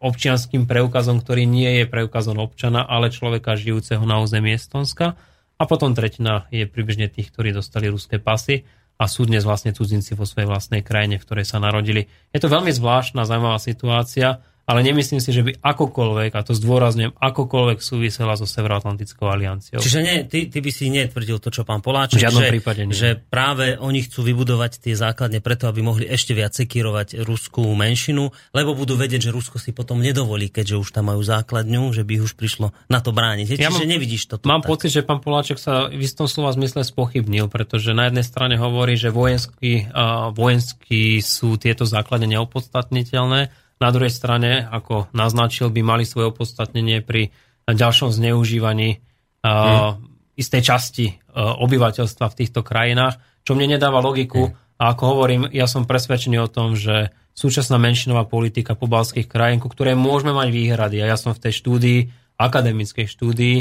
občianským preukazom, ktorý nie je preukazom občana, ale človeka žijúceho na území Estonska. A potom tretina je približne tých, ktorí dostali ruské pasy a sú dnes vlastne cudzinci vo svojej vlastnej krajine, v ktorej sa narodili. Je to veľmi zvláštna, zaujímavá situácia ale nemyslím si, že by akokoľvek, a to zdôrazňujem, akokoľvek súvisela so Severoatlantickou alianciou. Čiže nie, ty, ty by si netvrdil to, čo pán Poláček, V že, prípade nie. že práve oni chcú vybudovať tie základne preto, aby mohli ešte viac sekírovať ruskú menšinu, lebo budú vedieť, že Rusko si potom nedovolí, keďže už tam majú základňu, že by už prišlo na to brániť. Čiže Ja mám- nevidíš to Mám tak. pocit, že pán Poláček sa v istom slova zmysle spochybnil, pretože na jednej strane hovorí, že vojenský, uh, vojenský sú tieto základne neopodstatniteľné, na druhej strane, ako naznačil, by mali svoje opodstatnenie pri ďalšom zneužívaní uh, istej časti uh, obyvateľstva v týchto krajinách, čo mne nedáva logiku. A ako hovorím, ja som presvedčený o tom, že súčasná menšinová politika pobalských krajín, ku ktorej môžeme mať výhrady, a ja som v tej štúdii, akademickej štúdii,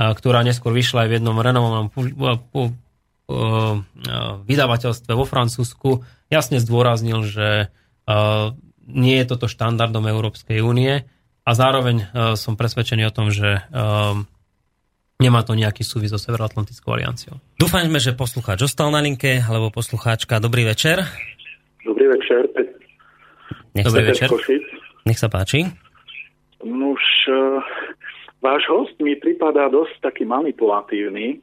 a ktorá neskôr vyšla aj v jednom renomovanom uh, vydavateľstve vo Francúzsku, jasne zdôraznil, že uh, nie je toto štandardom Európskej únie a zároveň uh, som presvedčený o tom, že um, nemá to nejaký súvis so Severoatlantickou alianciou. Dúfajme, že poslucháč ostal na linke, alebo poslucháčka. Dobrý večer. Dobrý večer. Nech Dobrý večer. Košic. nech sa páči. Nuž, uh, váš host mi pripadá dosť taký manipulatívny,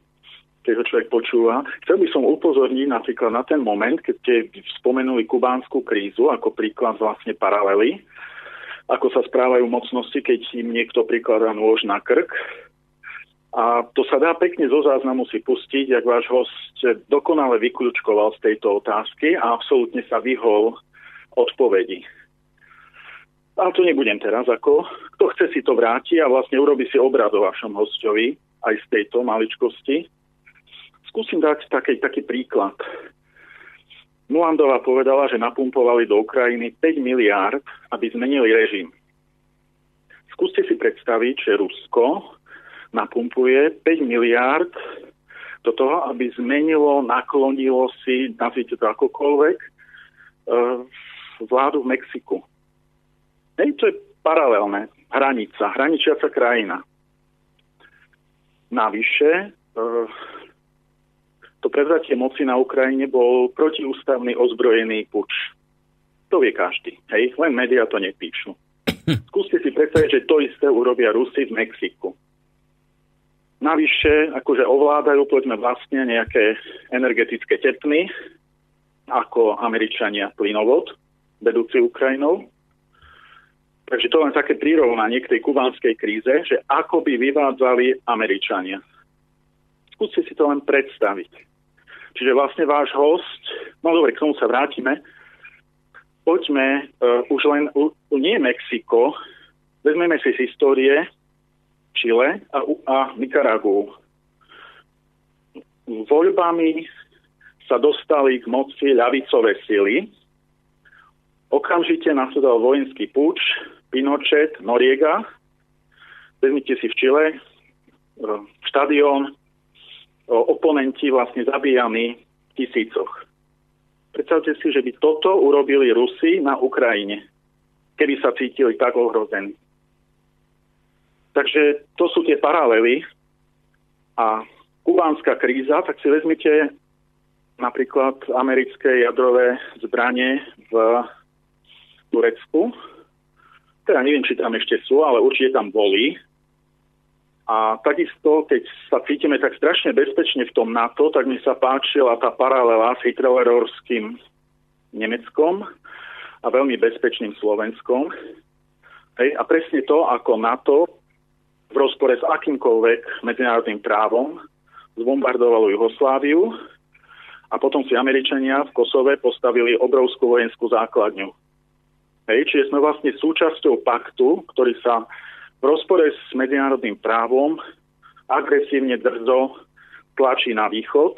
keď ho človek počúva. Chcel by som upozorniť napríklad na ten moment, keď ste spomenuli kubánsku krízu ako príklad vlastne paralely, ako sa správajú mocnosti, keď im niekto prikladá nôž na krk. A to sa dá pekne zo záznamu si pustiť, ak váš host dokonale vyklúčkoval z tejto otázky a absolútne sa vyhol odpovedi. Ale to nebudem teraz ako. Kto chce si to vráti a vlastne urobi si obrad o vašom hostovi aj z tejto maličkosti. Skúsim dať taký, taký príklad. Nulandová povedala, že napumpovali do Ukrajiny 5 miliárd, aby zmenili režim. Skúste si predstaviť, že Rusko napumpuje 5 miliárd do toho, aby zmenilo, naklonilo si, nazvite to akokoľvek, e, vládu v Mexiku. Hej, to je paralelné. Hranica, hraničiaca krajina. Navyše, e, to prevzatie moci na Ukrajine bol protiústavný ozbrojený puč. To vie každý. Hej, len médiá to nepíšu. [clears throat] Skúste si predstaviť, že to isté urobia Rusi v Mexiku. Navyše, akože ovládajú, povedzme, vlastne nejaké energetické tepny, ako Američania plynovod, vedúci Ukrajinou. Takže to len také prirovnanie k tej kubánskej kríze, že ako by vyvádzali Američania. Skúste si to len predstaviť. Čiže vlastne váš host, no dobre, k tomu sa vrátime, poďme uh, už len, uh, nie Mexiko, vezmeme si z histórie Chile a, a Nikaragu. Voľbami sa dostali k moci ľavicové sily. Okamžite nasledoval vojenský púč, Pinochet, Noriega. Vezmite si v Čile e, štadión, oponenti vlastne zabíjani v tisícoch. Predstavte si, že by toto urobili Rusi na Ukrajine, keby sa cítili tak ohrození. Takže to sú tie paralely. A kubánska kríza, tak si vezmite napríklad americké jadrové zbranie v Turecku. Teda neviem, či tam ešte sú, ale určite tam boli. A takisto, keď sa cítime tak strašne bezpečne v tom NATO, tak mi sa páčila tá paralela s hitlerovským Nemeckom a veľmi bezpečným Slovenskom. Hej, a presne to, ako NATO v rozpore s akýmkoľvek medzinárodným právom zbombardovalo Jugosláviu a potom si Američania v Kosove postavili obrovskú vojenskú základňu. Hej, čiže sme vlastne súčasťou paktu, ktorý sa v rozpore s medzinárodným právom agresívne drzo tlačí na východ.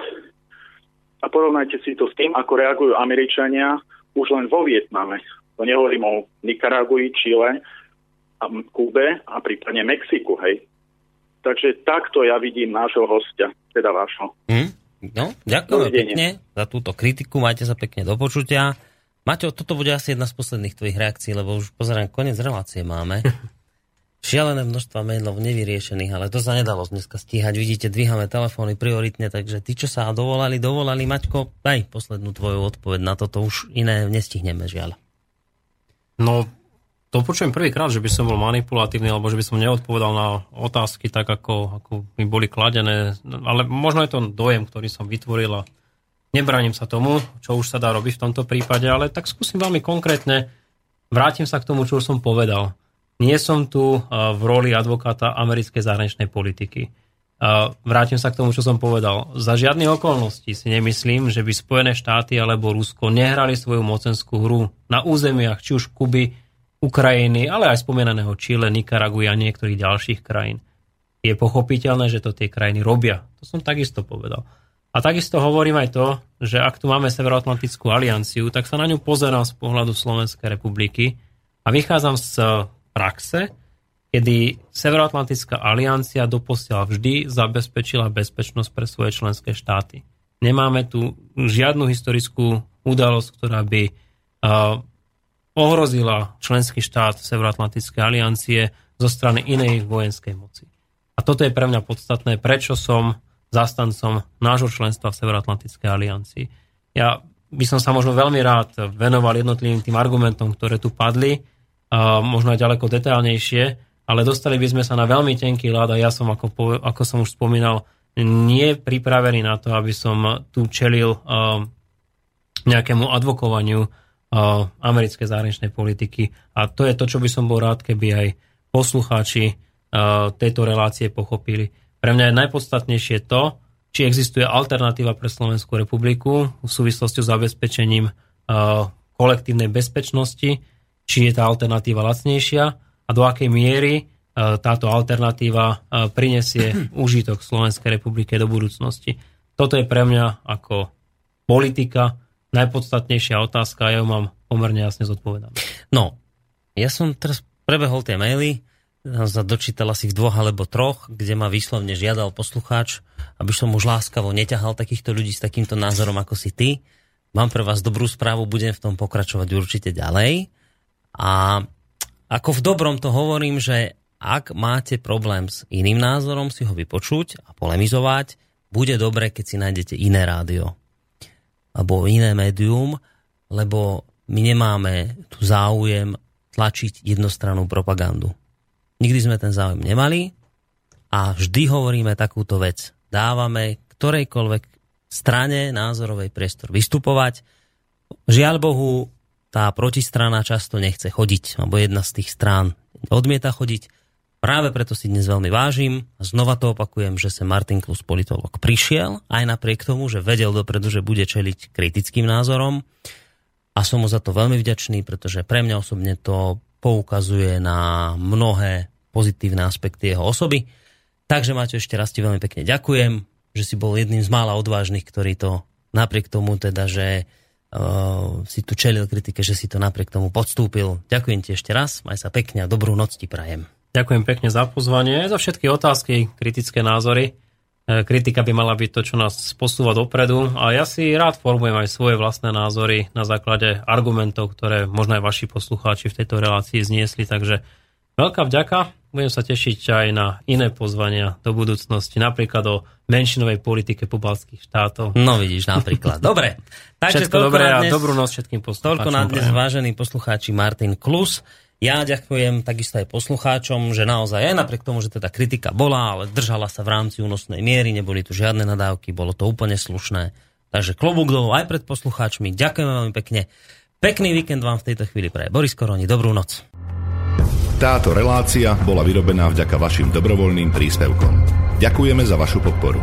A porovnajte si to s tým, ako reagujú Američania už len vo Vietname. To nehovorím o Nikaragui, Čile, a Kube a prípadne Mexiku, hej. Takže takto ja vidím nášho hostia, teda vášho. Hm? No, ďakujem pekne za túto kritiku, majte sa pekne do počutia. Maťo, toto bude asi jedna z posledných tvojich reakcií, lebo už pozerám, koniec relácie máme. [laughs] Šialené množstva mailov nevyriešených, ale to sa nedalo dneska stíhať. Vidíte, dvíhame telefóny prioritne, takže tí, čo sa dovolali, dovolali, Maťko, daj poslednú tvoju odpoveď na toto, už iné nestihneme, žiaľ. No, to počujem prvýkrát, že by som bol manipulatívny, alebo že by som neodpovedal na otázky tak, ako, ako mi boli kladené. Ale možno je to dojem, ktorý som vytvoril a nebraním sa tomu, čo už sa dá robiť v tomto prípade, ale tak skúsim veľmi konkrétne. Vrátim sa k tomu, čo už som povedal. Nie som tu v roli advokáta americkej zahraničnej politiky. Vrátim sa k tomu, čo som povedal. Za žiadnych okolností si nemyslím, že by Spojené štáty alebo Rusko nehrali svoju mocenskú hru na územiach či už Kuby, Ukrajiny, ale aj spomínaného Čile, Nikaraguj a niektorých ďalších krajín. Je pochopiteľné, že to tie krajiny robia. To som takisto povedal. A takisto hovorím aj to, že ak tu máme Severoatlantickú alianciu, tak sa na ňu pozerám z pohľadu Slovenskej republiky a vychádzam z praxe, kedy Severoatlantická aliancia doposiaľ vždy zabezpečila bezpečnosť pre svoje členské štáty. Nemáme tu žiadnu historickú udalosť, ktorá by ohrozila členský štát Severoatlantickej aliancie zo strany inej vojenskej moci. A toto je pre mňa podstatné, prečo som zastancom nášho členstva v Severoatlantickej aliancii. Ja by som sa možno veľmi rád venoval jednotlivým tým argumentom, ktoré tu padli, možno aj ďaleko detailnejšie, ale dostali by sme sa na veľmi tenký ľad a ja som, ako, ako som už spomínal, nie pripravený na to, aby som tu čelil uh, nejakému advokovaniu americkej zahraničnej politiky. A to je to, čo by som bol rád, keby aj poslucháči tejto relácie pochopili. Pre mňa je najpodstatnejšie to, či existuje alternatíva pre Slovenskú republiku v súvislosti s zabezpečením kolektívnej bezpečnosti, či je tá alternatíva lacnejšia a do akej miery táto alternatíva prinesie [clears throat] úžitok Slovenskej republike do budúcnosti. Toto je pre mňa ako politika najpodstatnejšia otázka, ja ju mám pomerne jasne zodpovedanú. No, ja som teraz prebehol tie maily, dočítal asi v dvoch alebo troch, kde ma výslovne žiadal poslucháč, aby som už láskavo neťahal takýchto ľudí s takýmto názorom ako si ty. Mám pre vás dobrú správu, budem v tom pokračovať určite ďalej. A ako v dobrom to hovorím, že ak máte problém s iným názorom, si ho vypočuť a polemizovať, bude dobre, keď si nájdete iné rádio alebo iné médium, lebo my nemáme tu záujem tlačiť jednostrannú propagandu. Nikdy sme ten záujem nemali a vždy hovoríme takúto vec. Dávame ktorejkoľvek strane názorovej priestor vystupovať. Žiaľ Bohu, tá protistrana často nechce chodiť, alebo jedna z tých strán odmieta chodiť. Práve preto si dnes veľmi vážim a znova to opakujem, že sa Martin Klus politolog prišiel, aj napriek tomu, že vedel dopredu, že bude čeliť kritickým názorom a som mu za to veľmi vďačný, pretože pre mňa osobne to poukazuje na mnohé pozitívne aspekty jeho osoby. Takže Maťo, ešte raz ti veľmi pekne ďakujem, že si bol jedným z mála odvážnych, ktorý to napriek tomu teda, že uh, si tu čelil kritike, že si to napriek tomu podstúpil. Ďakujem ti ešte raz, maj sa pekne a dobrú noc ti prajem. Ďakujem pekne za pozvanie, za všetky otázky, kritické názory. E, kritika by mala byť to, čo nás posúva dopredu a ja si rád formujem aj svoje vlastné názory na základe argumentov, ktoré možno aj vaši poslucháči v tejto relácii zniesli, takže veľká vďaka. Budem sa tešiť aj na iné pozvania do budúcnosti, napríklad o menšinovej politike pobalských štátov. No vidíš, napríklad. [laughs] Dobre. Takže Všetko dobré a dobrú noc všetkým poslucháčom. Toľko na dnes, vážení poslucháči Martin Klus. Ja ďakujem takisto aj poslucháčom, že naozaj aj napriek tomu, že teda kritika bola, ale držala sa v rámci únosnej miery, neboli tu žiadne nadávky, bolo to úplne slušné. Takže klobúk dolu aj pred poslucháčmi. Ďakujem veľmi pekne. Pekný víkend vám v tejto chvíli praje Boris Koroni. Dobrú noc. Táto relácia bola vyrobená vďaka vašim dobrovoľným príspevkom. Ďakujeme za vašu podporu.